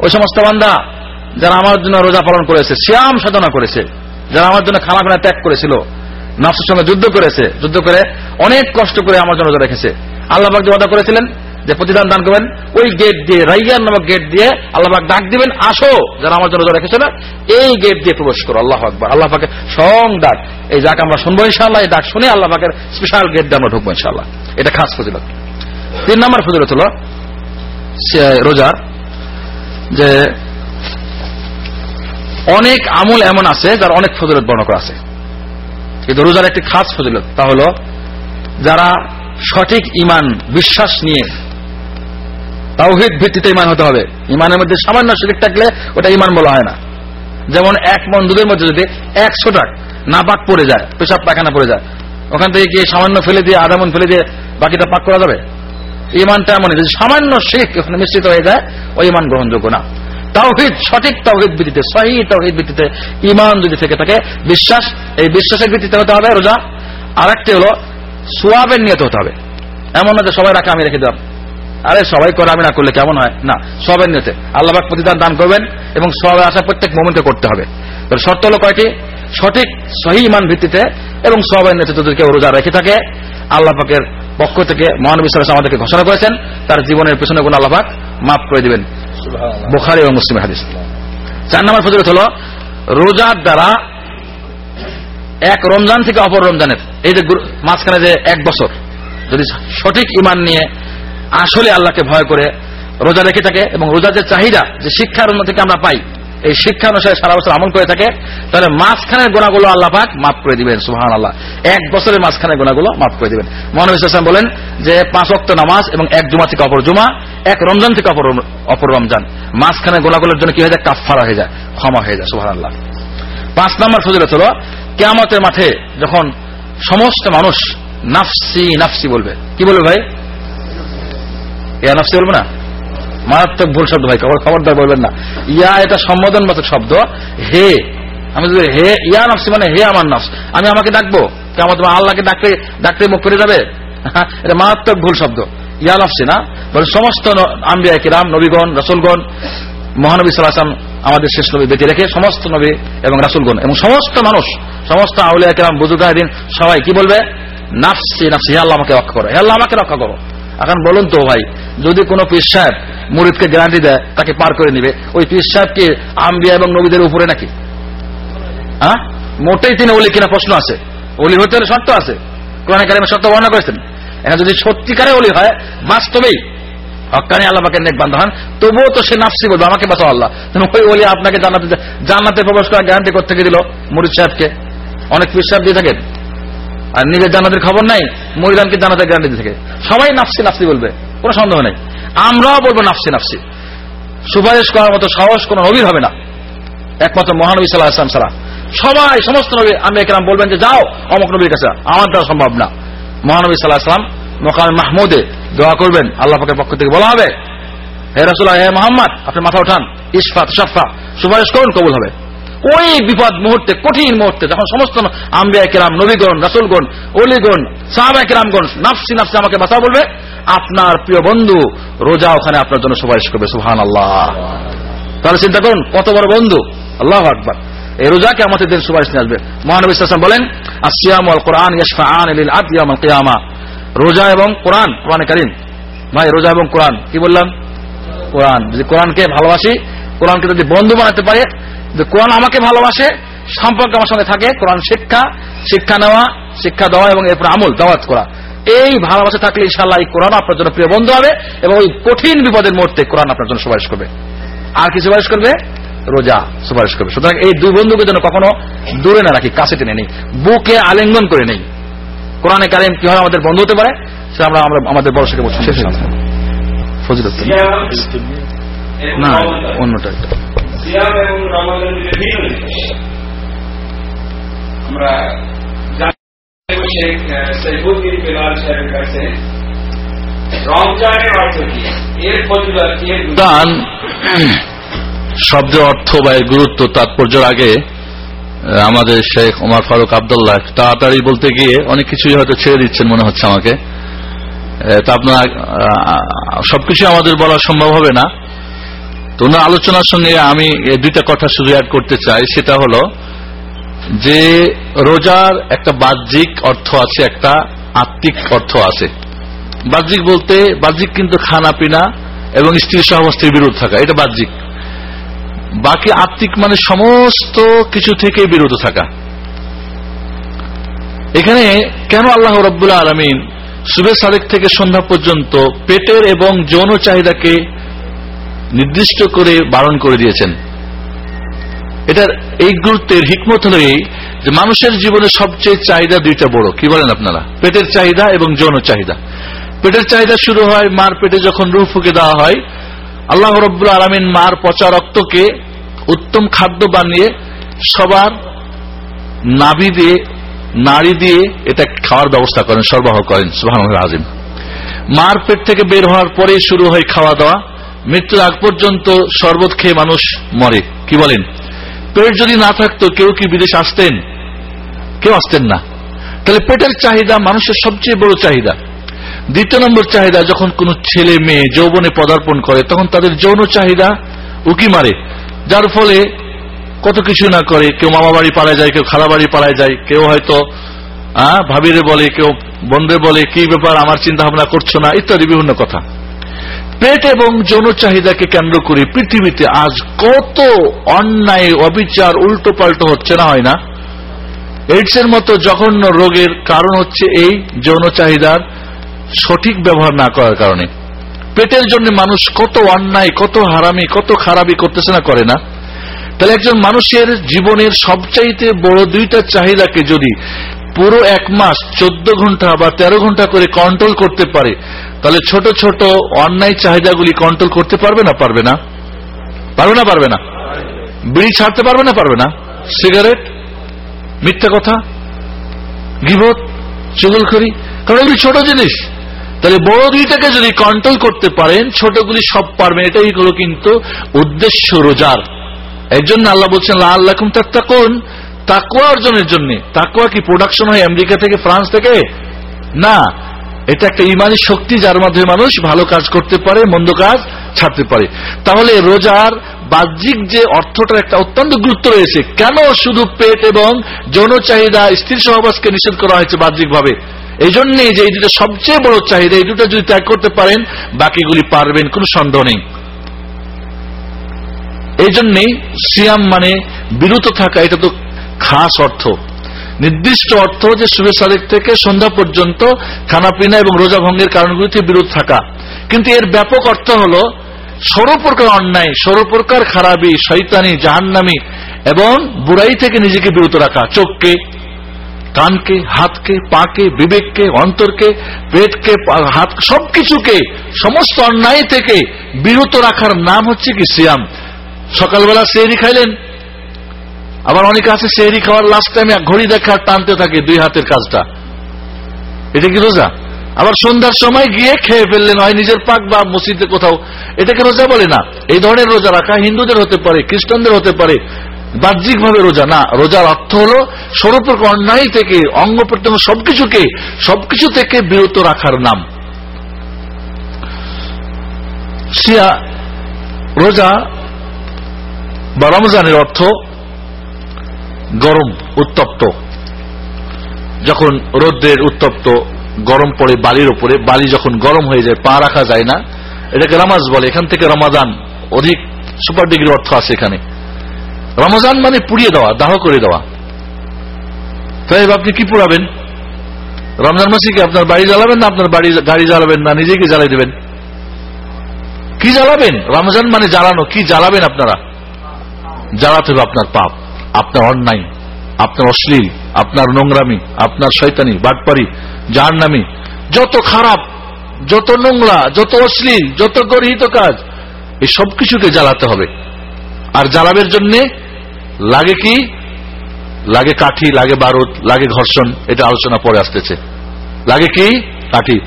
[SPEAKER 3] ওই সমস্ত বান্দা যারা আমার জন্য রোজা পালন করেছে শ্যাম সাধনা করেছে, যারা আমার জন্য খানা পিনা ত্যাগ করেছিল, নফসের সঙ্গে যুদ্ধ করেছে, যুদ্ধ করে অনেক কষ্ট করে আমার জন্য রোজা রেখেছে। ওয়াদা করেছিলেন যে প্রতিদান দান করবেন, ওই গেট দিয়ে, রাইয়ান নামক গেট দিয়ে আল্লাহবাক ডাক দিবেন, আসো। যারা আমার জন্য রোজা রেখেছিল এই গেট দিয়ে প্রবেশ করো, আল্লাহ আকবর। আল্লাহ পাকে সং ডাক। এই যাক আমরা শুনব ইনশাআল্লাহ, এই ডাক শুনে আল্লাহ পাকের স্পেশাল গেট দিয়ে আমরা ঢুকবো ইনশাআল্লাহ। এটা খাস ফজিলত। তিন নম্বর ফজিলত হলো রোজার, যে অনেক আমল এমন আছে যার অনেক ফজিলত বর্ণনা করা আছে। কিন্তু রোজার একটি খাস ফজিলত তা হলো, যারা সঠিক ইমান বিশ্বাস নিয়ে তাওহিদ ভিত্তিতে ইমান হতে হবে। ইমানের মধ্যে সামান্য শিরিক থাকলে ওটা ইমান বলা হয় না। যেমন এক মন দুধের মধ্যে যদি একশো টাক না পাক পড়ে যায়, পেশাব পায়খানা পড়ে যায়, ওখান থেকে গিয়ে সামান্য ফেলে দিয়ে, আধা মন ফেলে দিয়ে বাকিটা পাক করা যাবে? ইমানটা এমনই, যদি সামান্য শিখ ওখানে মিশ্রিত হয়ে যায়, ওই ইমান গ্রহণযোগ্য না। তাওহিদ, সঠিক তাওহিদ ভিত্তিতে, সহি তাওহিদ ভিত্তিতে ইমান যদি থেকে থাকে, বিশ্বাস, এই বিশ্বাসের ভিত্তিতে হতে হবে রোজা। আর একটি হলো সোয়াবের নিয়ত হতে হবে। এমন না যে সবাই রাখে, আমি রেখে দিলাম। আরে সবাই করে আমি না করলে কেমন হয়? না সবের নিয়তে আল্লাহবাক প্রতিদান দান করবেন এবং সবের আশা প্রত্যেক মোমেন্টে করতে হবে। শর্ত হলো কয়টি? সঠিক সহি ইমান ভিত্তিতে এবং সবের যদি কেউ রোজা রেখে থাকে। আল্লাপাকের পক্ষ থেকে মহানবী সাল্লাল্লাহু আমাদেরকে ঘোষণা করেছেন তার জীবনের পেছনে কোন আল্লাপাক মাফ করে দিবেন। বুখারী এবং মুসলিম হাদিস। চার নম্বর ফজিলত হলো রোজার দ্বারা এক রমজান থেকে অপর রমজানের এই যে মাঝখানে যে এক বছর যদি সঠিক ইমান নিয়ে আসলে আল্লাহকে ভয় করে রোজা রেখে থাকে এবং রোজার যে চাহিদা, যে শিক্ষার অন্য থেকে আমরা পাই, এই শিক্ষা অনুসারে সারা বছর আমল করে থাকে, তাহলে মাঝখানের গোনাগুলো আল্লাহ পাক মাফ করে দিবেন সুহান আল্লাহ এক বছরের মাঝখানের গোনাগুলো মাফ করে দিবেন। মহানবী ইসলাম বলেন যে পাঁচ অক্ট নামাজ এবং এক জুমা থেকে অপর জুমা, এক রমজান থেকে অপর অপর রমজান। মাঝখানের গোনাগুলোর জন্য কি হয়ে যায়? কাফারা হয়ে যায়, ক্ষমা হয়ে যায় সুহান আল্লাহ পাঁচ নম্বর ফজিলত হলো, কেয়ামতের মাঠে যখন সমস্ত মানুষ নাফসি নাফসি বলবে। কি বলবে ভাই? ইয়া নাফসি বলবে না? মারাত্মক ভুল শব্দ ভাই খবর খবরদার বলবেন না। ইয়া এটা সম্বোধন মতো শব্দ। হে, আমি যদি হে, ইয়া নাফসি মানে হে আমার নাফস। আমি আমাকে ডাকবো? কেমন তোমার আল্লাহকে ডাকতে ডাকতে মুখ করে যাবে? [LAUGHS] এটা মারাত্মক ভুল শব্দ। ইয়া নাফসি না? বলে সমস্ত আম্বিয়া কিরাম, নবীগণ, রসুলগণ, মহানবী আমাদের শেষ নবী বেঁচে রেখে সমস্ত নবী এবং রাসুলগণ এবং সমস্ত মানুষ, সমস্ত আউলিয়া কিরাম বুজুগাহিন সবাই কি বলবে? নাফসি নাফসি, হে আল্লাহ আমাকে রক্ষা করো, হে আল্লাহ আমাকে রক্ষা করো। এখন বলুন তো ভাই, যদি কোনো পীর সাহেব মুরিদকে গ্যারান্টি দেয়, তাকে পার করে নিবে। ওই পীর সাহেবকে আম্বিয়া এবং নবীদের উপরে নাকি? হ্যাঁ? মোটেই তিনি অলি কিনা প্রশ্ন আছে। অলি হতে হলে শর্ত আছে। কোরআন কারিমে শর্ত বর্ণনা করেছেন। এখন যদি সত্যিকারে অলি হয়, বাস্তবেই হকানি আল্লাহ পাকে নেক বান্ধব হন, তবুও তো সে নাফসি বলবে, আমাকে বাঁচাও আল্লাহ। ওই অলি আপনাকে জান্নাতে জান্নাতে প্রবেশ করার গ্যারান্টি করতে দিল মুরিদ সাহেবকে? অনেক পীর সাহেব দিয়ে থাকেন। আর নিজের জানাতের খবর নাই মহিলানকে জানাতে গ্যারান্টি থাকে। সবাই নাফসি নাফসি বলবে, কোনো সন্দেহ নেই। আমরাও বলব নাফসি নাফসি। সুপারিশ করার মতো সাহস কোন নবীর হবে না। একমাত্র মহানবী সাল্লাহ আসলাম ছাড়া। সবাই, সমস্ত নবী আমি একরাম বলবেন যে, যাও, অমুক নবীর কাছে, আমার দ্বারা সম্ভব না। মহানবী সাল্লাহ আসলাম মোকাম মাহমুদে দোয়া করবেন, আল্লাহ পাকের পক্ষ থেকে বলা হবে, হে রাসুল্লাহ হে মোহাম্মদ, আপনি মাথা উঠান ইসফা তুষাফা সুপারিশ করুন, কবুল হবে। ওই বিপদ মুহূর্তে, কঠিন মুহূর্তে যখন সমস্ত আম্বিয়া কেরাম, নবীগণ, রাসুলগণ, অলিগণ সাহাবা কেরামগণ নাফসি নাফসি আমাকে বাঁচা বলবে, আপনার প্রিয় বন্ধু রোজা ওখানে আপনার জন্য সুপারিশ করবে সুহান আল্লাহ তাহলে চিন্তা করুন, কত বড় বন্ধু? আল্লাহ আকবর। এই রোজাকে আমাদের দিন সুপারিশ নিয়ে আসবে। মহানবী বলেন আসিয়াম আল কোরআন ইয়াসফাআন লিল আদ ইয়াউমাল কিয়ামা। রোজা এবং কোরআন, কোরআনে কারীম। ভাই, রোজা এবং কোরআন, কি বললাম? কোরআন। যদি কোরআনকে ভালোবাসি, কোরআনকে যদি বন্ধু বানাতে পারে যে কোরআন আমাকে ভালোবাসে সম্পর্ক আমার সঙ্গে থাকে কোরআন শিক্ষা শিক্ষা নেওয়া শিক্ষা দেওয়া এবং এরপর আমল দাওয়াত করা। এই ভালোবাসা থাকলে ইনশাল্লাহ এই কোরআন আপনার জন্য প্রিয় বন্ধু হবে এবং ওই কঠিন বিপদের মুহূর্তে কোরআন আপনার জন্য সুপারিশ করবে। আর কি সুপারিশ করবে? রোজা সুপারিশ করবে। সুতরাং এই দুই বন্ধুকে যেন কখনো দূরে না রাখি কাছে টেনে নেই বুকে আলিঙ্গন করে নেই। কোরআনে কারিম কীভাবে আমাদের বন্ধু হতে পারে সেটা আমরা আমরা আমাদের বড় থেকে বলছি ফজিলত।
[SPEAKER 1] সিয়াম এবং
[SPEAKER 3] না। অন্যটা একটা।
[SPEAKER 1] রমজানের অর্থ?
[SPEAKER 2] দান অর্থ বা এর গুরুত্ব, তাৎপর্যের আগে আমাদের শেখ ওমর ফারুক আবদুল্লাহ তাড়াতাড়ি বলতে গিয়ে অনেক কিছুই হয়তো ছেড়ে দিচ্ছেন মনে হচ্ছে আমাকে। তা আপনার সবকিছু আমাদের বলা সম্ভব হবে না। তো ওনার আলোচনার সঙ্গে আমি দুইটা কথা শুধু অ্যাড করতে চাই, সেটা হলো যে রোজার একটা বাহ্যিক অর্থ আছে, একটা আত্মিক অর্থ আছে। বাহ্যিক বলতে, বাহ্যিক কিন্তু খানা পিনা এবং স্ত্রী সহবস্ত্রীর বিরোধ থাকা, এটা বাহ্যিক। বাকি আত্মিক মানে সমস্ত কিছু থেকে বিরত থাকা। এখানে কেন আল্লাহ রব্বুল আলমিন সুবে সালেক থেকে সন্ধ্যা পর্যন্ত পেটের এবং যৌন চাহিদাকে নির্দিষ্ট করে বারণ করে দিয়েছেন। এটার এই গুরুত্বের হিকমত হল এই যে মানুষের জীবনে সবচেয়ে চাহিদা দুইটা বড়। কি বলেন আপনারা? পেটের চাহিদা এবং যৌন চাহিদা। পেটের চাহিদা শুরু হয় মার পেটে যখন রূপ ফুকে দেওয়া হয়। আল্লাহ রব্বুল আলমিন মার পচা রক্তকে উত্তম খাদ্য বানিয়ে সবার নাভি দিয়ে, নাড়ি দিয়ে এটা খাওয়ার ব্যবস্থা করেন, সরবরাহ করেন আজিম মার পেট থেকে বের হওয়ার পরে শুরু হয় খাওয়া দাওয়া। মৃত্যুর আগ পর্যন্ত শরবত খেয়ে মানুষ মরে। কি বলেন? পেট যদি না থাকতো কেউ কি বিদেশ আসতেন? কেউ আসতেন না। তাহলে পেটের চাহিদা মানুষের সবচেয়ে বড় চাহিদা। দ্বিতীয় নম্বর চাহিদা, যখন কোন ছেলে, মেয়ে যৌবনে পদার্পণ করে, তখন তাদের যৌন চাহিদা উকি মারে। যার ফলে কত কিছু না করে। কেউ মামা বাড়ি পাড়ায় যায়, কেউ খালা বাড়ি পাড়ায় যায়, কেউ হয়তো ভাবিরে বলে, কেউ বন্ধে বলে, কি ব্যাপার, আমার চিন্তা ভাবনা করছ না, ইত্যাদি বিভিন্ন কথা। পেট এবং যৌন চাহিদাকে কেন্দ্র করে পৃথিবীতে আজ কত অন্যায়, অবিচার উল্টো পাল্টো হচ্ছে, না হয় না? এইডস এর মতো জঘন্য রোগের কারণ হচ্ছে এই যৌন চাহিদার সঠিক ব্যবহার না করার কারণে। পেটের জন্য মানুষ কত অন্যায়, কত হারামি, কত খারাপি করতেছে না, করে না। তাহলে একজন মানুষের জীবনের সবচাইতে বড় দুইটা চাহিদাকে যদি পুরো এক মাস চোদ্দ ঘণ্টা বা তেরো ঘণ্টা করে কন্ট্রোল করতে পারে, তাহলে ছোট ছোট অন্যায় চাহিদাগুলি কন্ট্রোল করতে পারবে না পারবে না? পারবে না পারবে না? বিড়ি ছাড়তে পারবে না পারবে না? সিগারেট? মিথ্যা কথা? গিবত? চুগলখড়ি কারণ এগুলি ছোট জিনিস। তাহলে বড় দুইটাকে যদি কন্ট্রোল করতে পারেন, ছোটগুলি সব পারবেন, এটাই হলো কিন্তু উদ্দেশ্য রোজার। এই জন্য আল্লাহ বলছেন আল্লাহ তাকুন তাকুয়া অর্জনের জন্য। তাকুয়া কি প্রোডাকশন হয় আমেরিকা থেকে ফ্রান্স থেকে? না। এটা একটা ইমানি শক্তি যার মাধ্যমে মানুষ ভালো কাজ করতে পারে, মন্দ কাজ ছাড়তে পারে। তাহলে রোজার বাহ্যিক যে অর্থটার একটা অত্যন্ত গুরুত্ব রয়েছে, কেন শুধু পেট এবং যৌন চাহিদা স্ত্রী সহবাসকে নিষেধ করা হয়েছে বাহ্যিকভাবে? এই জন্যই যে এই দুটো সবচেয়ে বড় চাহিদা, এই দুটো যদি ত্যাগ করতে পারেন, বাকিগুলি পারবেন, কোনো সন্দেহ নেই। এই জন্যেই সিয়াম মানে বিরত থাকা, এটা তো খাস অর্থ। নির্দিষ্ট অর্থ যে শুভে সাদেক থেকে সন্ধ্যা পর্যন্ত খানাপিনা এবং রোজা ভঙ্গের কারণগুলিতে বিরত থাকা। কিন্তু এর ব্যাপক অর্থ হল সর্বপ্রকার অন্যায়, সর্বপ্রকার খারাপি শৈতানি জাহান্নামি এবং বুড়াই থেকে নিজেকে বিরত রাখা। চোখকে, কানকে, হাতকে, পাকে, বিবেককে, অন্তরকে, পেটকে হাত, সবকিছুকে, সমস্ত অন্যায় থেকে বিরত রাখার নাম হচ্ছে কি সিয়াম। সকালবেলা সেহরি খাইলেন আবার অনেকে আছে সেহরি খাওয়ার লাস্ট টাইমে ঘড়ি দেখা আর টানতে থাকে দুই হাতের কাজটা। এটা কি রোজা? আবার সন্ধ্যার সময় গিয়ে খেয়ে ফেললেন, হয় নিজের পাক বা মসজিদে কোথাও। এটাকে রোজা বলে না? এই ধরনের রোজা রাখা হিন্দুদের হতে পারে, খ্রিস্টানদের হতে পারে। বাহ্যিক ভাবে রোজা না, রোজার অর্থ হল সর্বপ্রক অন্যায় থেকে, অঙ্গ প্রত্যঙ্গ সবকিছুকে, সবকিছু থেকে বিরত রাখার নাম। সিয়া রোজা বা রমজানের অর্থ গরম উত্তপ্ত। যখন রোদ্রের উত্তপ্ত, গরম পড়ে বালির উপরে, বালি যখন গরম হয়ে যায়, পা রাখা যায় না, এটাকে রামাজ বলে। এখান থেকে রমাদান অধিক সুপার ডিগ্রি অর্থ আছে এখানে। রমজান মানে পুড়িয়ে দেওয়া, দাহ করে দেওয়া। তাই আপনি কি পুরাবেন রমজান মাসে কি আপনার বাড়ি জ্বালাবেন না আপনার বাড়ি গাড়ি জ্বালাবেন না নিজেকে জ্বালাই দেবেন? কি জ্বালাবেন? রমজান মানে জ্বালানো, কি জ্বালাবেন আপনারা? জ্বালাতে হবে আপনার পাপ। আপনার অন্যায়, আপনার অশ্লীল, আপনার নোংরামি, আপনার শৈতানি বাটপারি, জাহান্নামি, যত খারাপ, যত নোংরা, যত অশ্লীল, যত গর্হিত কাজ, এই সব কিছুকে জ্বালাতে হবে। আর জ্বালাবের জন্য লাগে কি? লাগে কাঠি, লাগে বারুদ, লাগে ঘর্ষণ, এটা আলোচনা পরে আসতেছে। লাগে কি? কাঠি।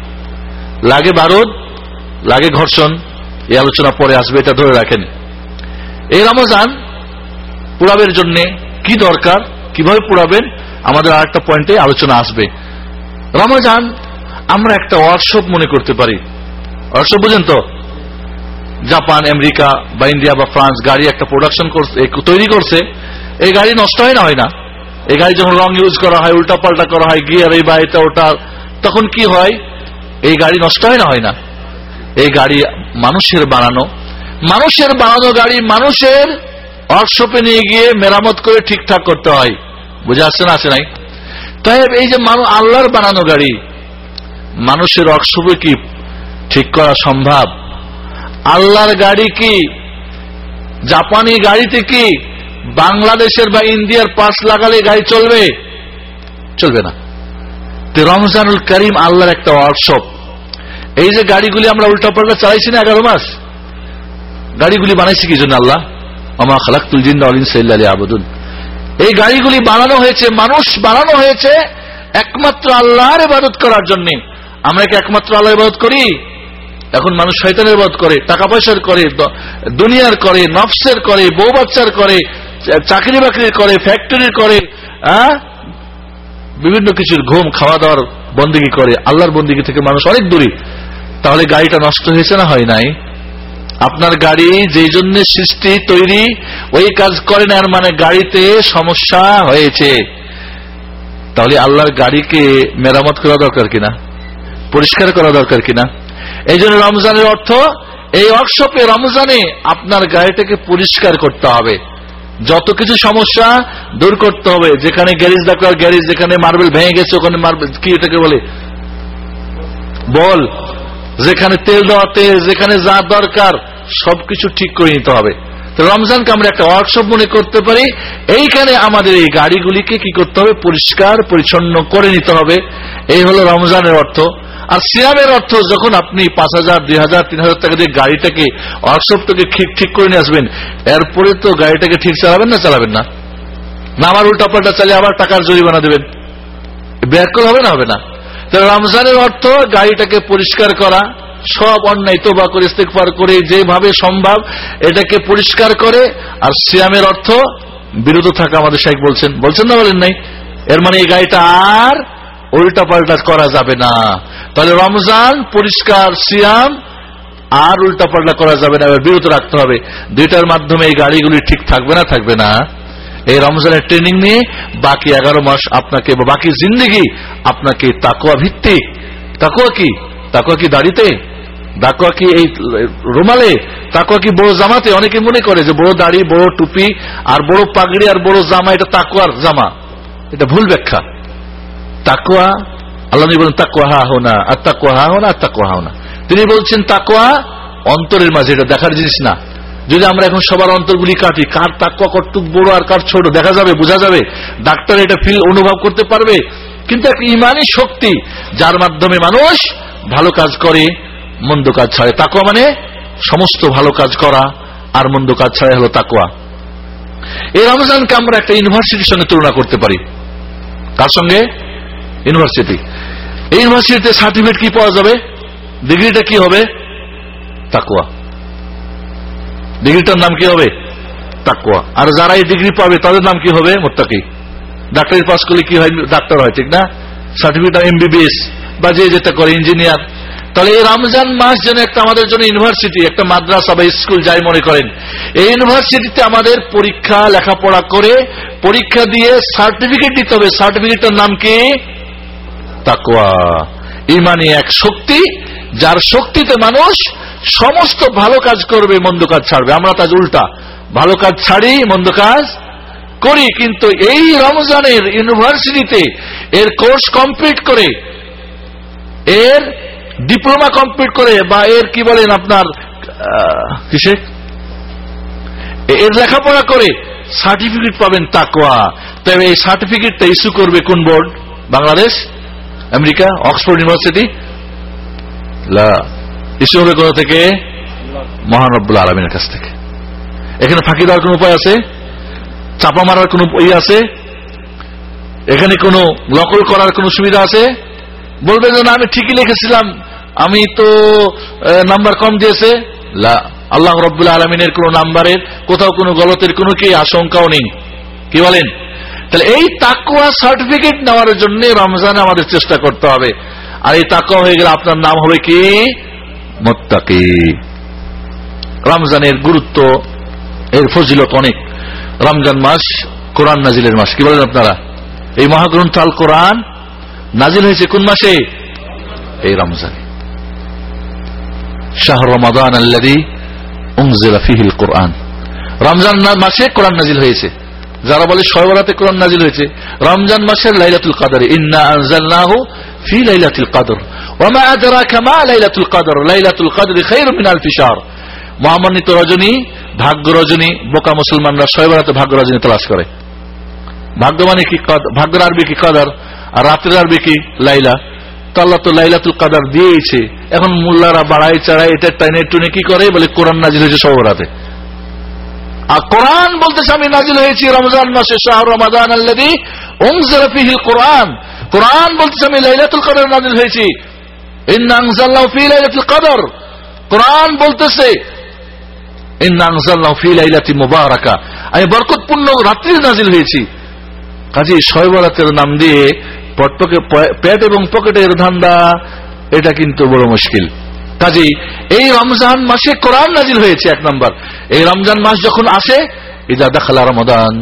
[SPEAKER 2] লাগে বারুদ, লাগে ঘর্ষণ, এই আলোচনা পরে আসবে, এটা ধরে রাখেন। এই রমজান পুরাবের জন্য কি দরকার? কীভাবে পুরাবেন? আমাদের আর একটা পয়েন্টে আলোচনা আসবে। রমজান আমরা একটা ওয়ার্কশপ মনে করতে পারি। ওয়ার্কশপ বুঝেন তো? জাপান, আমেরিকা বা ইন্ডিয়া বা ফ্রান্স গাড়ি একটা প্রোডাকশন করছে তৈরি করছে। এই গাড়ি নষ্ট হয় না হয় না? এই গাড়ি যখন রং ইউজ করা হয় উল্টা পাল্টা করা হয় গিয়ার এই বা এটা, ওটা, তখন কি হয়? এই গাড়ি নষ্ট হয় না হয় না? এই গাড়ি মানুষের বানানো। মানুষের বানানো গাড়ি মানুষের ওয়ার্কশপে নিয়ে গিয়ে মেরামত করে ঠিকঠাক করতে হয়। বুঝে আসছে না আছে নাই? তাই এই যে মানুষ আল্লাহর বানানো গাড়ি, মানুষের ওয়ার্কশপে কি ঠিক করা সম্ভব? আল্লাহর গাড়ি কি, জাপানি গাড়িতে কি বাংলাদেশের বা ইন্ডিয়ার পাশ লাগালে গাড়ি চলবে? চলবে না। রমজানুল করিম আল্লাহর একটা ওয়ার্কশপ। এই যে গাড়িগুলি আমরা উল্টা পাল্টা চালাইছি না এগারো মাস, গাড়িগুলি বানাইছি কি জন্য আল্লাহ? আমা খালাকুল জিন্দা আলিন সাল্লাহ আবুদুল এই গাড়িগুলি বানানো হয়েছে, মানুষ বানানো হয়েছে একমাত্র আল্লাহর ইবাদত করার জন্য। আমরা কি একমাত্র আল্লাহ ইবাদত করি? এখন মানুষ শয়তানের ইবাদত করে টাকা পয়সার করে দুনিয়ার করে, নফসের করে, বউ বাচ্চার করে চাকরি বাকরির করে, ফ্যাক্টরির করে হ্যাঁ? বিভিন্ন কিছুর ঘুম খাওয়া দাওয়ার বন্দিগি করে, আল্লাহর বন্দিগি থেকে মানুষ অনেক দূরে। তাহলে গাড়িটা নষ্ট হয়েছে না হয় নাই? আপনার গাড়ি যেই জন্য সৃষ্টি, তৈরি, ওই কাজ করে না মানে গাড়িতে সমস্যা হয়েছে। তাহলে আল্লাহর গাড়িকে মেরামত করা দরকার কিনা? পরিষ্কার করা দরকার কিনা? এই জন্য রমজানের অর্থ, এই ওয়ার্কশপে রমজানে আপনার গাড়িটাকে পরিষ্কার করতে হবে। যত কিছু সমস্যা দূর করতে হবে। যেখানে গ্যারেজ দরকার গ্যারেজ যেখানে মার্বেল ভেঙে গেছে, ওখানে মার্বেল কি এটাকে বলে? বল। যেখানে তেল দেওয়া তেল, যেখানে যা দরকার, সবকিছু ঠিক করে নিতে হবে। রমজানকে আমরা একটা ওয়ার্কশপ মনে করতে পারি। এইখানে আমাদের এই গাড়িগুলিকে কি করতে হবে? পরিষ্কার, পরিচ্ছন্ন করে নিতে হবে। এই হলো রমজানের অর্থ। আর সিয়ামের অর্থ, যখন আপনি পাঁচ হাজার, দুই হাজার, তিন হাজার টাকা দিয়ে গাড়িটাকে ওয়ার্কশপটাকে ঠিক ঠিক করে নিয়ে আসবেন, এরপরে তো গাড়িটাকে ঠিক চালাবেন না চালাবেন না? না, আমার উল্টা পাল্টা চালিয়ে আবার টাকার জরিমানা দেবেন। ব্যাকল হবে না হবে না? রমজানের অর্থ গাড়িটাকে পরিষ্কার করা, সব অন্যায় তোবা করে ইস্তেকবার করে, যেভাবে সম্ভব এটাকে পরিষ্কার করে, আর সিয়ামের অর্থ বিরত থাকা আমাদের শাইক বলছেন। বলছেন না বলেন নাই? এর মানে এই গাড়িটা আর উল্টা পাল্টা করা যাবে না। তাহলে রমজান, পরিষ্কার, সিয়াম, আর উল্টা পাল্টা করা যাবে না বিরত রাখতে হবে। দুইটার মাধ্যমে এই গাড়িগুলি ঠিক থাকবে না থাকবে না। এই রমজানের ট্রেনিং নিয়ে বাকি এগারো মাস আপনাকে বা বাকি জিন্দগি আপনাকে তাকুয়া ভিত্তিক। তাকুয়া কি? তাকুয়া কি দাড়িতে? তাকুয়া কি এই রুমালে? তাকুয়া কি বড় জামাতে? অনেকে মনে করে যে বড় দাড়ি, বড় টুপি আর বড় পাগড়ি আর বড় জামা, এটা তাকুয়ার জামা। এটা ভুল ব্যাখ্যা। তাকুয়া আল্লাহ বলেন তাকুয়া হা হোনা, আর তাকুয়া হা হোনা, আর তাকুয়া হা হোনা। তিনি বলছেন তাকুয়া অন্তরের মাঝে, এটা দেখার জিনিস না। যদি আমরা এখন সবার অন্তরগুলি কাটি, কার তাকুয়া কর্তুক বড় আর কার ছোট, দেখা যাবে, বোঝা যাবে, ডাক্তার এটা ফিল অনুভব করতে পারবে। কিন্তু একটা ইমানই শক্তি, যার মাধ্যমে মানুষ ভালো কাজ করে, মন্দ কাজ ছাড়ে। তাকুয়া মানে সমস্ত ভালো কাজ করা আর মন্দ কাজ ছাড়া হলো তাকুয়া এই রমজানকে আমরা একটা ইউনিভার্সিটির সঙ্গে তুলনা করতে পারি। কার সঙ্গে? ইউনিভার্সিটি। এই ইউনিভার্সিটিতে সার্টিফিকেট কি পাওয়া যাবে? ডিগ্রিটা কি হবে? তাকুয়া ডিগ্রিটার নাম কি হবে? তাকুয়া আর যারা এই ডিগ্রি পাবে, তাদের নাম কি হবে? মোত্তাকি। ডাক্তারি পাস করলে কি হয়? ডাক্তার হয়, ঠিক না? সার্টিফিকেট এমবিবিএস বা যে যেটা করে, ইঞ্জিনিয়ার। তাহলে এই রমজান মাস যেন একটা আমাদের জন্য ইউনিভার্সিটি, একটা মাদ্রাসা বা স্কুল, যাই মনে করেন, এই ইউনিভার্সিটিতে আমাদের পরীক্ষা, লেখাপড়া করে, পরীক্ষা দিয়ে সার্টিফিকেট দিতে হবে। সার্টিফিকেটের নাম কি? তাকুয়া ইমানি এক শক্তি, যার শক্তিতে মানুষ সমস্ত ভালো কাজ করবে, মন্দ কাজ ছাড়বে। আমরা তাজ উল্টা। ভালো কাজ ছাড়ি, মন্দ কাজ করি, কিন্তু এই রমজানের ইউনিভার্সিটিতে এর কোর্স কমপ্লিট করে, এর ডিপ্লোমা কমপ্লিট করে, বা এর কি বলেন আপনার কিসে? এর লেখাপড়া করে সার্টিফিকেট পাবেন তাকোয়া তবে এই সার্টিফিকেটটা ইস্যু করবে কোন board? Bangladesh? America? Oxford University? Issue হবে কোথা থেকে? মহানব্বুল আলমিনের কাছ থেকে। এখানে ফাঁকি দেওয়ার কোন উপায় আছে? চাপা মারার কোন ইয়ে আছে? এখানে কোনো নকল করার কোন সুবিধা আছে? বলবে যে, না, আমি ঠিকই লিখেছিলাম। আমি তো নাম্বার কম দিয়েছে। আল্লাহ রব্বুল আলমিনের কোন নাম্বারের, কোথাও কোনো গলতের কোনো কি আশঙ্কাও নেই। কি বলেন? তাহলে এই তাকুয়া সার্টিফিকেট নেওয়ার জন্য রমজানে আমাদের চেষ্টা করতে হবে। আর এই তাকুয়া হয়ে গেলে আপনার নাম হবে কি? মোত্তাকি। রমজানের গুরুত্ব, এর ফজিলত অনেক। রমজান মাস কোরআন নাজিলের মাস, কি বলেন আপনারা? এই মহাগ্রন্থ আল কোরআন নাজিল হয়েছে কোন মাসে? এই রমজানে। শাহ রমাদান আল্লাদি উংজিলা ফিহিল কোরআন। রমজান মাসে কোরআন নাজিল হয়েছে। যারা বলে শয়বরাতে কোরআন নাজিল হয়েছে, রমজান মাসের লাইলাতুল কাদর। ইন্না আনজালনাহু ফি লাইলাতুল কদর। ওমা আদরাকা মা লাইলাতুল কদর লাইলাতুল কদর খায়রুম মিন আলফি শাহর মহামান্বিত রজনী, ভাগ্য রজনী, বোকা মুসলমানরা শয়বরাতে ভাগ্য রজনী তলাশ করে। ভাগ্য মানে কি ভাগ্যের আরবি কি কদর, আর রাত্রের আরবি কি লাইলা। তো আল্লাহ তো লাইলাতুল কাদার দিয়েছে এখন মোল্লারা বাড়াই চাড়াই এটা টাইনে টুনে কি করে? বলে কোরআন নাজিল হয়েছে সবরাতে আর কোরআন বলতেছে, আমি নাজিল হয়েছি রমজান মাসে শাহ রমাদান আল্লাদি উনজিলা ফিহিল কোরআন। কোরআন বলতেছে, আমি লাইলাতুল কদর নাজিল হয়েছি। কাদর কোরআন বলতেছে মুবারাকা আমি বরকতপূর্ণ রাত্রি নাজিল হয়েছি। কাজী শয়বরাতের নাম দিয়ে পটপকে পেট এবং পকেটের ধান্দা, এটা কিন্তু বড় মুশকিল। কাজেই এই রমজান মাসে কোরআন নাজিল হয়েছে এক নম্বর। এই রমজান মাস যখন আসে, ইদা দাখালা রমাদান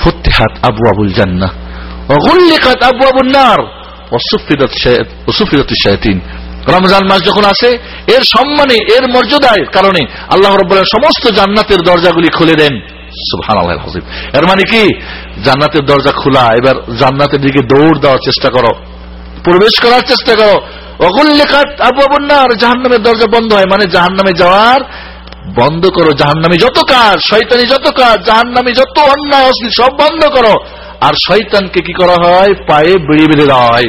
[SPEAKER 2] ফতেহাত আবু আবুল জান্না অগুল্লিকাত আবু আবুল নার। রমজান মাস যখন আসে, এর সম্মানে, এর মর্যাদায় কারণে আল্লাহ রব্বুল্লাহ সমস্ত জান্নাতের দরজাগুলি খুলে দেন। এর মানে কি? জান্নাতের দরজা খোলা, এবার জান্নাতের দিকে দৌড় দেওয়ার চেষ্টা করো। প্রবেশ করার চেষ্টা করো। আবু আবন্নার জাহান নামের দরজা বন্ধ হয় মানে জাহান নামে যাওয়ার বন্ধ করো। জাহান নামে যত কাজ শৈতানি যত কাজ জাহান নামে যত অন্যায়, অশ্লীল সব বন্ধ করো। আর শয়তানকে কি করা হয়? পায়ে বেড়ে বেঁধে দেওয়া হয়।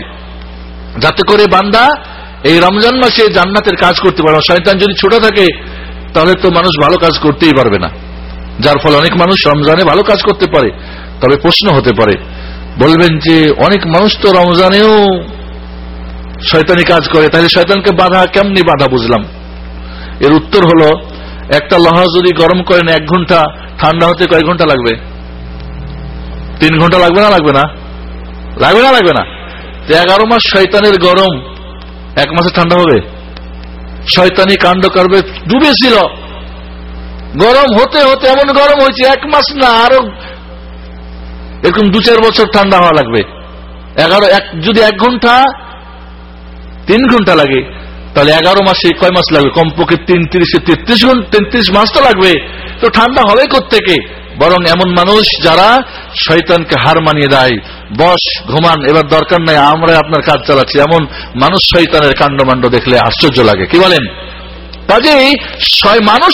[SPEAKER 2] যাতে করে বান্দা এই রমজান মাসে জান্নাতের কাজ করতে পারে। শয়তান যদি ছোট থাকে, তাহলে তো মানুষ ভালো কাজ করতেই পারবে না। যার ফলে অনেক মানুষ রমজানে ভালো কাজ করতে পারে। তবে প্রশ্ন হতে পারে, বলবেন যে অনেক মানুষ তো রমজানেও শয়তানি কাজ করে। তাহলে শয়তানকে বাধা কেমনি বাধা বুঝলাম? এর উত্তর হলো, একটা লহা যদি গরম করেন এক ঘণ্টা, ঠান্ডা হতে কয়েক ঘণ্টা লাগবে। তিন ঘণ্টা লাগবে না লাগবে না? লাগবে না লাগবে না? এগারো মাস শয়তানের গরম, এক মাসে ঠান্ডা হবে? শয়তানি কাণ্ড করবে, ডুবেছিল। গরম হতে হতে এমন গরম হয়েছে, এক মাস না, আরও এরকম দু চার বছর ঠান্ডা হওয়া লাগবে। এগারো, এক, যদি এক ঘণ্টা, তিন ঘণ্টা লাগে, তাহলে এগারো মাসে কয় মাস লাগবে? কমপক্ষে তিন তিরিশে তেত্রিশ ঘণ্টা তেত্রিশ মাস তো লাগবে। তো ঠান্ডা হবে কোথেকে বরং এমন মানুষ যারা শয়তানকে হার মানিয়ে দেয়। বস, ঘুমান, এবার দরকার নাই আমরা আপনার কাজ চালাচ্ছি। এমন মানুষ শয়তানের কাণ্ডমাণ্ড দেখলে আশ্চর্য লাগে। কি বলেন? কাজেই মানুষ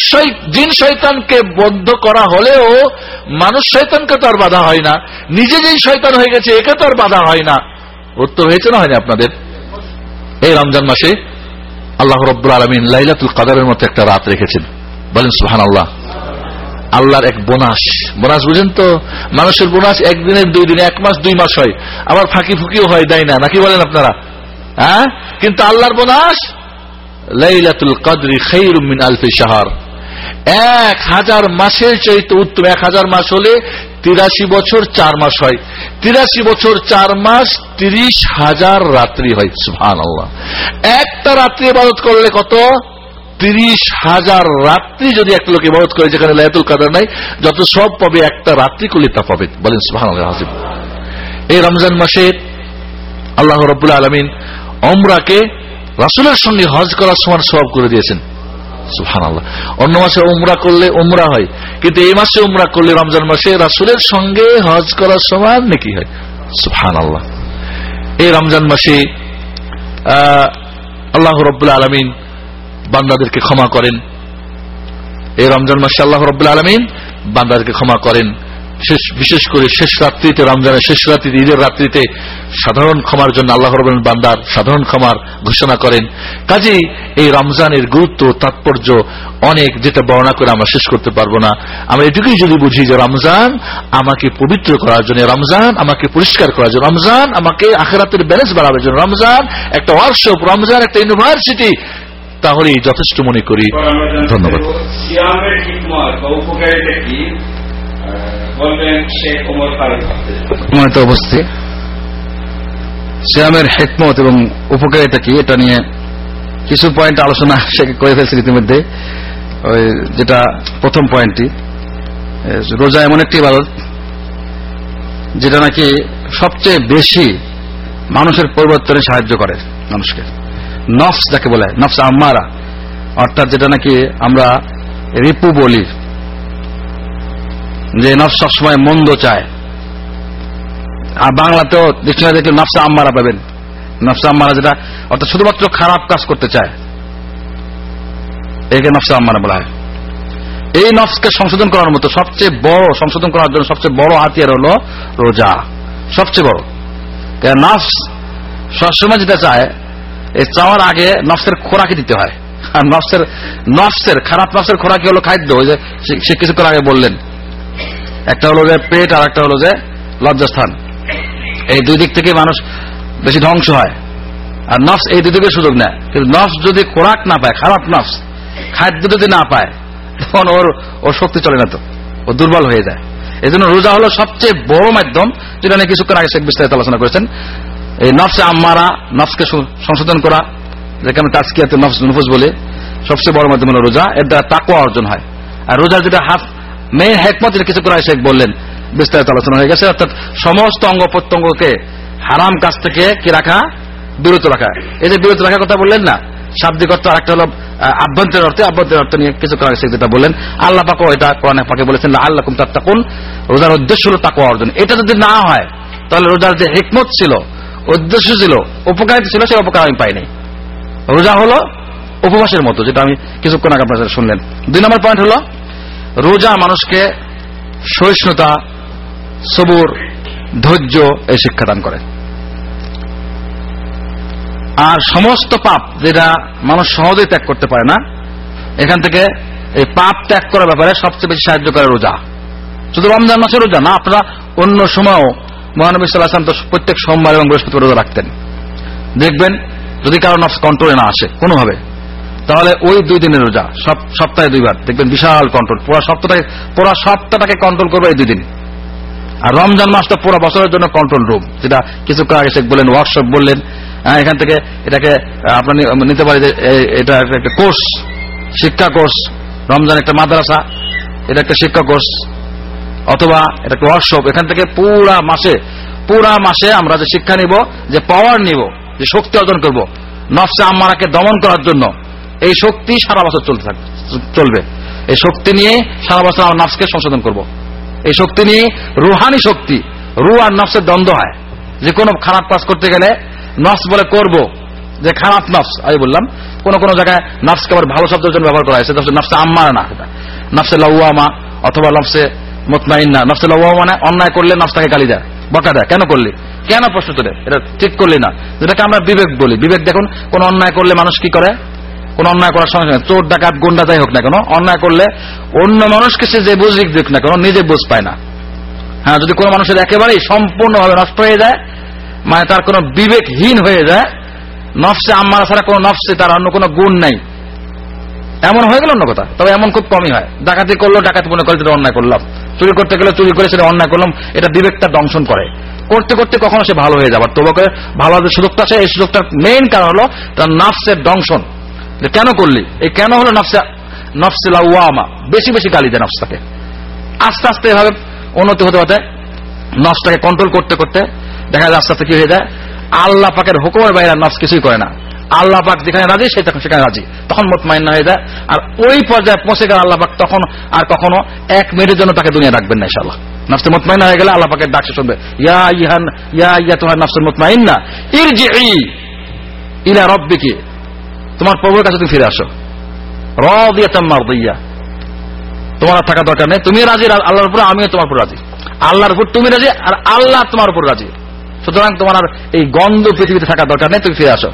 [SPEAKER 2] জিন শয়তানকে বদ্ধ করা হলেও মানুষ শয়তানকে তো আর বাধা হয় না। নিজে যেই শয়তান হয়ে গেছে, একে তো আর বাধা হয় না। উত্তর হয়েছে না হয়নি আপনাদের? এই রমজান মাসে আল্লাহ রব্বুল আলমিন লাইলাতুল কাদারের মতো একটা রাত রেখেছেন। বলেন সুহান আল্লাহ আল্লাহর এক বোনাস। বোনাস বুঝেন তো? মানুষের বোনাস একদিনের দুই দিনে, এক মাস, দুই মাস হয়। আবার ফাঁকি ফুকিও হয়, দেয় না। নাকি বলেন আপনারা? হ্যাঁ? কিন্তু আল্লাহর বোনাস? লাইলাতুল কদরি মিন আলফি শাহর। এক হাজার মাসের চাইতে উত্তম। এক হাজার মাস হলে তিরাশি বছর চার মাস হয়। তিরাশি বছর চার মাস তিরিশ হাজার রাত্রি হয় একটা রাত্রি ইবাদত করলে কত? তিরিশ হাজার রাত্রি যদি একটা লোক ইবাদত করে যেখানে লাইতুল কাদার নাই, যত সব পাবে একটা রাত্রি করলে তা পাবে। বলেন সুহান এই রমজান মাসে আল্লাহ রব্বুল আলমিন অমরাকে রাসুলের সঙ্গে হজ করার সমান সব করে দিয়েছেন। সুহান আল্লাহ অন্য মাসে উমরা করলে উমরা হয়, কিন্তু এই মাসে উমরা করলে রমজান মাসে রাসুলের সঙ্গে হজ করার সমান নাকি হয়। সুহান আল্লাহ এই রমজান মাসে আল্লাহ রব্বুল আলমিন বান্দাদেরকে ক্ষমা করেন। এই রমজান মাসে আল্লাহ রব্বুল আলমিন বান্দাদেরকে ক্ষমা করেন। শেষ, বিশেষ করে শেষ রাত্রিতে, রমজানের শেষ রাত্রিতে ঈদের রাত্রিতে সাধারণ ক্ষমার জন্য আল্লাহ রবেন বান্দার সাধারণ ক্ষমার ঘোষণা করেন। কাজেই এই রমজানের গুরুত্ব, তাৎপর্য অনেক যেটা বর্ণনা করে আমরা শেষ করতে পারব না। আমরা এটুকুই যদি বুঝি যে রমজান আমাকে পবিত্র করার জন্য, রমজান আমাকে পরিষ্কার করার জন্য, রমজান আমাকে আখেরাতের ব্যালেন্স বাড়াবার জন্য, রমজান একটা ওয়ার্কশপ রমজান একটা ইউনিভার্সিটি তাহলেই যথেষ্ট মনে করি। ধন্যবাদ।
[SPEAKER 3] শ্যামের হেকমত এবং উপকারিতা কি? এটা নিয়ে কিছু পয়েন্ট আলোচনা করে ফেলছে ইতিমধ্যে। যেটা প্রথম পয়েন্টটি রোজা এমন একটি ইবাদত যেটা নাকি সবচেয়ে বেশি মানুষের পরিবর্তনে সাহায্য করে মানুষকে। নফস যাকে বলে, নফস আম্মারা, অর্থাৎ যেটা নাকি আমরা রিপু বলি, যে নফস সবসময় মন্দ চায়। আর বাংলাতেও ডিকশনারি দেখলে নফসা আম্মারা পাবেন। নফসা আম্মারা যেটা, অর্থাৎ শুধুমাত্র খারাপ কাজ করতে চায়। একে নফসা আম্মারা বলা হয়। এই নফসকে সংশোধন করার মতো সবচেয়ে বড়, সংশোধন করার জন্য সবচেয়ে বড় হাতিয়ার হলো রোজা। সবচেয়ে বড়। নফস সবসময় যেটা চায় চাওয়ার আগে নফসের খোরাকি দিতে হয়। আর নফসের নফসের, খারাপ নফসের খোরাকি হলো খাদ্য, ওই যে সে- কিছুক্ষণ আগে বললেন। একটা হলো যে পেট আর একটা হলো যে লজ্জাস্থান। এই দুই দিক থেকে মানুষ বেশি ধ্বংস হয়। আর নফস এই দুই দিকে সুযোগ নেয়। কিন্তু নফস যদি খোরাক না পায়, খারাপ নফস, খাদ্য যদি না পায়, তখন ওর ওর শক্তি চলে না তো। ও দুর্বল হয়ে যায়। এই জন্য রোজা হলো সবচেয়ে বড় মাধ্যম, যেটা নিয়ে কিছুক্ষণ আগে শেখ বিস্তারিত আলোচনা করেছেন। এই নফসে আম্মারা, নফসকে সংশোধন করা যেটা আমি তাস্কিয়াতে নফস, নুফুস বলে সবচেয়ে বড় মাধ্যম হলো রোজা, এর দ্বারা তাকুয়া অর্জন হয়। আর রোজার যেটা হাফ মেইন হেকমত যেটা কিছুক্ষণ আগে শেখ বললেন, বিস্তারিত আলোচনা হয়ে গেছে, অর্থাৎ সমস্ত অঙ্গ প্রত্যঙ্গকে হারাম কাজ থেকে কি রাখা? বিরত রাখা। এই যে বিরত রাখার কথা বললেন না, শাব্দিক অর্থ আরেকটা হলো আভ্যন্তরীণ অর্থে, আভ্যন্তরীণ অর্থ নিয়ে কিছু করার শেখ যেটা বললেন, আল্লাহ পাকও এটা কোরআনে পাকে বলেছেন আল্লাহ কুম তাত্তাকুন, রোজার উদ্দেশ্য হলো তাকুয়া অর্জন। এটা যদি না হয়, তাহলে রোজার যে হেকমত ছিল উদ্দেশ্য ছিল উপকারিতা ছিল, সে উপকার আমি পাইনি। রোজা হলো উপবাসের মতো, যেটা আমি কিছুক্ষণ আগে আপনার শুনলেন। দুই নম্বর পয়েন্ট হলো, রোজা মানুষকে সহিষ্ণুতা, সবুর, ধৈর্য এই শিক্ষা দান করে। আর সমস্ত পাপ যেটা মানুষ সহজেই ত্যাগ করতে পারে না, এখান থেকে এই পাপ ত্যাগ করার ব্যাপারে সবচেয়ে বেশি সাহায্য করে রোজা। শুধু রমজান মাসে রোজা না, আপনারা অন্য সময়ও মহানবী সাল্লাহ আসলাম তো প্রত্যেক সোমবার এবং বৃহস্পতি রোজা রাখতেন। দেখবেন যদি কারও নফস কন্ট্রোলে না আসে কোনোভাবে তাহলে ওই দুই দিনের রোজা সপ্তাহে দুইবার দেখবেন বিশাল কন্ট্রোল পুরো সপ্তাহটাকে পুরো সপ্তাহটাকে কন্ট্রোল করবে এই দুই দিন। আর রমজান মাসটা পুরো বছরের জন্য কন্ট্রোল রুম যেটা কিছুক্ষণ আগে শেখ বললেন ওয়ার্কশপ বললেন হ্যাঁ, এখান থেকে এটাকে আপনার নিতে পারি যে এটা একটা কোর্স শিক্ষা কোর্স রমজান একটা মাদ্রাসা এটা একটা শিক্ষা কোর্স অথবা এটা একটা ওয়ার্কশপ এখান থেকে পুরা মাসে পুরা মাসে আমরা যে শিক্ষা নিব, যে পাওয়ার নিব, যে শক্তি অর্জন করব, নফসে আম্মারাকে দমন করার জন্য, এই শক্তি সারা বছর চলতে থাকবে চলবে। এই শক্তি নিয়ে সারা বছর আমরা নফসকে সংশোধন করব। এই শক্তি নিয়ে রুহানি শক্তি, রু আর নফসের দ্বন্দ্ব হয়। যে কোনো খারাপ কাজ করতে গেলে নফস বলে করব, যে খারাপ নফস, আমি বললাম, কোন কোন জায়গায় নফসকে আবার ভালো শব্দের জন্য ব্যবহার করা হয়েছে নফসে আম্মার না নফসে লাউয়ামা, অথবা নফসে মানে অন্যায় করলে নফসটাকে গালি দেয়। বকা দেয়। কেন করলি? কেন প্রশ্ন তোলে এটা ঠিক করলি না। যেটাকে আমরা বিবেক বলি। বিবেক দেখুন, কোন অন্যায় করলে মানুষ কি করে? কোন অন্যায় করার সঙ্গে সঙ্গে চোর, ডাকাত, গুন্ডা যাই হোক না কেন, অন্যায় করলে অন্য মানুষকে সে যে বুঝিক দিক না কেন, নিজে বুঝ পায় না। হ্যাঁ যদি কোনো মানুষের একেবারেই সম্পূর্ণভাবে নষ্ট হয়ে যায় মানে তার কোনো বিবেকহীন হয়ে যায়, নফসে আম্মারা ছাড়া কোনো নফসে তার অন্য কোনো গুণ নাই। এমন হয়ে গেল অন্য কথা। তবে এমন খুব কমই হয়। ডাকাতি করল, ডাকাতি মনে করে অন্যায় করলাম। চুরি করতে গেলে চুরি করে সেটা অন্যায় করলাম, এটা বিবেকটা দংশন করে। করতে করতে কখনো সে ভালো হয়ে যাবার তবু করে ভালো হওয়ার সুযোগটা আছে, এই সুযোগটার মেইন কারণ হলো তার নফসের দংশন। কেন করলি? এই কেন হলো নফসে নফসে লাউয়ামা বেশি বেশি গালি দেয় নফসটাকে। আস্তে আস্তে এভাবে উন্নতি হতে হতে নফসটাকে কন্ট্রোল করতে করতে দেখা যায় আস্তে আস্তে কি হয়ে যায়। আল্লাহ পাকের হুকুমের বাইরে নফস কিছুই করে না। আল্লাহ পাক যেখানে রাজি সে তখন সেখানে রাজি। তখন মোতমাইন্না হয়ে যায়। আর ওই পর্যায়ে পৌঁছে গেল আল্লাহ পাক তখন আর কখনো এক মিনিটের জন্য তাকে দুনিয়া রাখবেন না ইনশাল্লাহ নফসে মোতমাইন্না হয়ে গেলে আল্লাহ পাকের ডাক শুনবে, ইয়া ইহান ইয়া ইয়া তোমার নফসের মোতমাইন্না ইরজিই ইলা রব্বিকি। তোমার প্রভুর কাছে তুমি ফিরে আসো। মারদিয়া। তোমার থাকা দরকার নেই। তুমি রাজি, আল্লাহর উপর, আমিও তোমার উপর রাজি। আল্লাহর উপর তুমি রাজি, আর আল্লাহ তোমার উপর রাজি। সুতরাং তোমার এই গন্ধ পৃথিবীতে থাকা দরকার নেই, তুমি ফিরে আসো।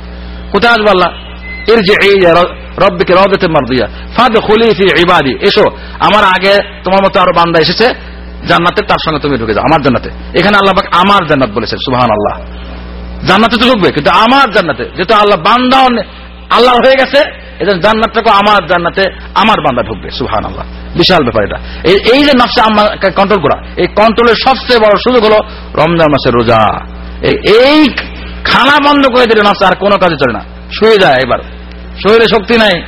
[SPEAKER 3] কোথায় আসব আল্লাহ এর যে এই রব্বিকে রবেতে মারদিয়া ফাদ খুলি ফি ইবাদি এসো। আমার আগে তোমার মতো আরও বান্দা এসেছে, জান্নাতে তার সঙ্গে তুমি ঢুকে যাও, আমার জান্নাতে। এখানে আল্লাহ পাক আমার জান্নাত বলেছেন সুবহান আল্লাহ জান্নাতে তো ঢুকবে, কিন্তু আমার জান্নাতে, যেহেতু আল্লাহ বান্দাও নে- আল্লাহ হয়ে গেছে, এজন্য জান্নাতটাকে আমার জান্নাতে আমার বান্দা ঢুকবে সুহান আল্লাহ বিশাল ব্যাপার এটা। এই- যে নকশা আমাকে কন্ট্রোল করা, এই কন্ট্রোলের সবচেয়ে বড় সুযোগ হলো রমজান মাসের রোজা। এই খানা বন্ধ করে দিলে নকশা আর কোনো কাজে চলে না। শুয়ে যায় এবার। শরীরে শক্তি নাই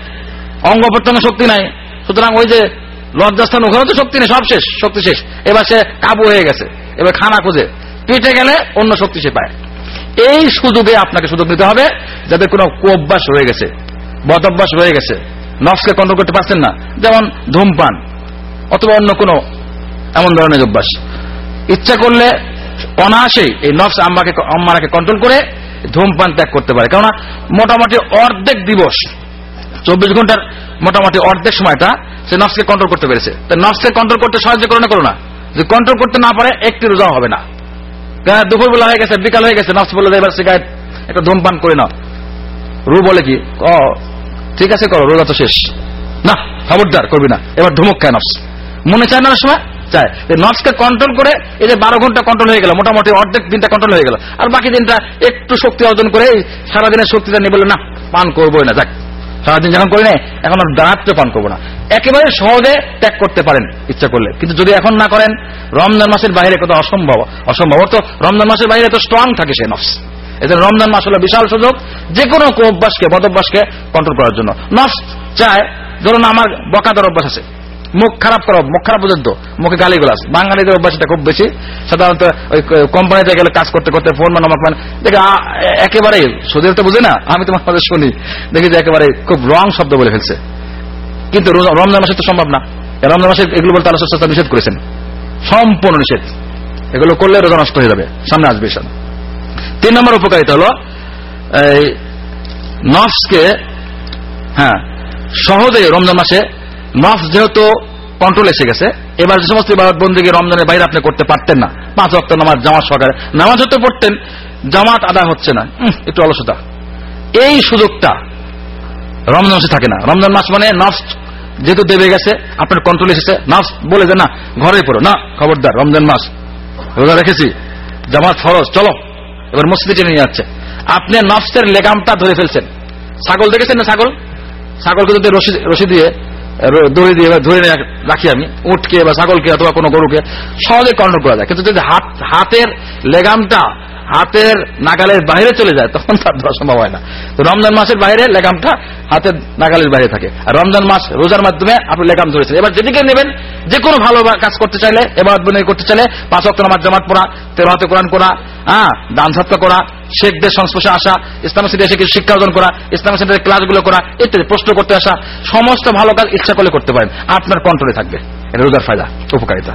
[SPEAKER 3] অঙ্গ প্রত্যঙ্গে শক্তি নাই। সুতরাং ওই যে লজ্জাস্থান ওখানে তো শক্তি নেই, সব শেষ, শক্তি শেষ। এবার সে কাবু হয়ে গেছে। এবার খানা খুঁজে। পেটে গেলে অন্য শক্তি সে পায়। এই সুযোগে আপনাকে সুযোগ নিতে হবে, যাদের কোনো কুঅভ্যাস রয়ে গেছে বদ অভ্যাস রয়ে গেছে, নফসকে কন্ট্রোল করতে পারছেন না। যেমন ধূমপান, অথবা অন্য কোনো এমন ধরনের অভ্যাস। ইচ্ছা করলে অনায়াসেই এই নফস আম্মাকে আম্মারাকে কন্ট্রোল করে ধূমপান ত্যাগ করতে পারে। কেননা মোটামুটি অর্ধেক দিবস, চব্বিশ ঘণ্টার মোটামুটি অর্ধেক সময়টা সে নফসকে কন্ট্রোল করতে পেরেছে। তো নফসকে কন্ট্রোল করতে সাহায্য করো না করো না। যদি কন্ট্রোল করতে না পারে, একটি রোজাও হবে না। দুপুর বেলা হয়ে গেছে, বিকাল হয়ে গেছে, নফস বলে এবার সিগারেট একটা ধূমপান করে নাও। রু বলে কি ও ঠিক আছে করো, রোজা তো শেষ। না, খবরদার, করবি না। এবার ধুমুক খায় নফস। মনে চায় না সময়? চায় নফসকে কন্ট্রোল করে এই যে বারো ঘণ্টা কন্ট্রোল হয়ে গেল, মোটামুটি অর্ধেক দিনটা কন্ট্রোল হয়ে গেল। আর বাকি দিনটা একটু শক্তি অর্জন করে সারাদিনের শক্তিটা নিয়ে বলে না, পান করবোই না, যাক। সারাদিন যখন করি না এখন আর দাঁড়াতে পান করব না। একেবারে সহজে ত্যাগ করতে পারেন ইচ্ছা করলে। কিন্তু যদি এখন না করেন, রমজান মাসের বাইরে কত অসম্ভব অসম্ভব। তো রমজান মাসের বাইরে তো স্ট্রং থাকে সে নফস এদের রমজান মাস হলো বিশাল সুযোগ যে কোনো অভ্যাসকে বদভ্যাসকে কন্ট্রোল করার জন্য। নফস চায়, ধরুন আমার বকাদার অভ্যাস আছে। মুখ খারাপ করো, মুখ খারাপ পর্যন্ত মুখে গালি গোলাস বাঙালিদের অভ্যাসটা খুব বেশি। সাধারণত ওই কোম্পানিতে গেলে কাজ করতে করতে ফোন মানে দেখে একেবারে সুদের তো বুঝে না, আমি তোমার কথা শুনি। দেখি যে একেবারে খুব রং শব্দ বলে ফেলছে। কিন্তু রমজান মাসে তো সম্ভব না। রমজান মাসে এগুলো বলতে আল্লাহ সুস্থতা নিষেধ করেছেন। সম্পূর্ণ নিষেধ। এগুলো করলে রোজা নষ্ট হয়ে যাবে। সামনে আসবে এসব তিন নম্বর উপকারিতা হলো নফসকে হ্যাঁ সহজে রমজান মাসে নফস যেহেতু কন্ট্রোল এসে গেছে, এবার যে সমস্ত ইবাদত বন্দীকে রমজানের বাইরে আপনি করতে পারতেন না। পাঁচ অক্ট নামাজ, জামাত সহকারে। নামাজ হতে পড়তেন, জামাত আদা হচ্ছে না। একটু অলসতা। এই সুযোগটা রমজান মাসে থাকে না। রমজান মাস মানে নফস যেহেতু দেবে গেছে, আপনার কন্ট্রোল এসেছে, নফস বলে যে না, ঘরে পড়ো। না, খবরদার, রমজান মাস। রোজা রেখেছি। জামাত ফরজ, চলো। এবার মসজিদে টেনে যাচ্ছে। আপনি নফসের লেগামটা ধরে ফেলছেন। ছাগল দেখেছেন না ছাগল? ছাগলকে যদি রশি রশি দিয়ে দড়ি দিয়ে ধরে রাখ- রাখি আমি উঠকে বা ছাগলকে অথবা কোনো গরুকে সহজে কন্ট্রোল করা যায়। কিন্তু যদি হাত, হাতের লেগামটা হাতের নাগালের বাইরে চলে যায়, তখন তার ধরা সম্ভব হয় না। তো রমজান মাসের বাইরে লেগামটা হাতের নাগালের বাইরে থাকে। আর রমজান মাস রোজার মাধ্যমে আপনি লেগাম ধরেছেন। এবার যেদিকে নেবেন যে কোনো ভালো কাজ করতে চাইলে এবার করতে চাইলে, পাঁচ অক্ট নামাজ জামাত পড়া তেরো হাতে কোরআন করা হ্যাঁ দান সৎকা করা, শেখদের সংস্পর্শে আসা ইসলাম সেন্টারে এসে শিক্ষা অর্জন করা ইসলাম সেন্টারের ক্লাসগুলো করা, ইত্যাদি, প্রশ্ন করতে আসা, সমস্ত ভালো কাজ ইচ্ছা করলে করতে পারেন। আপনার কন্ট্রোলে থাকবে। এটা রোজার ফায়দা, উপকারিতা।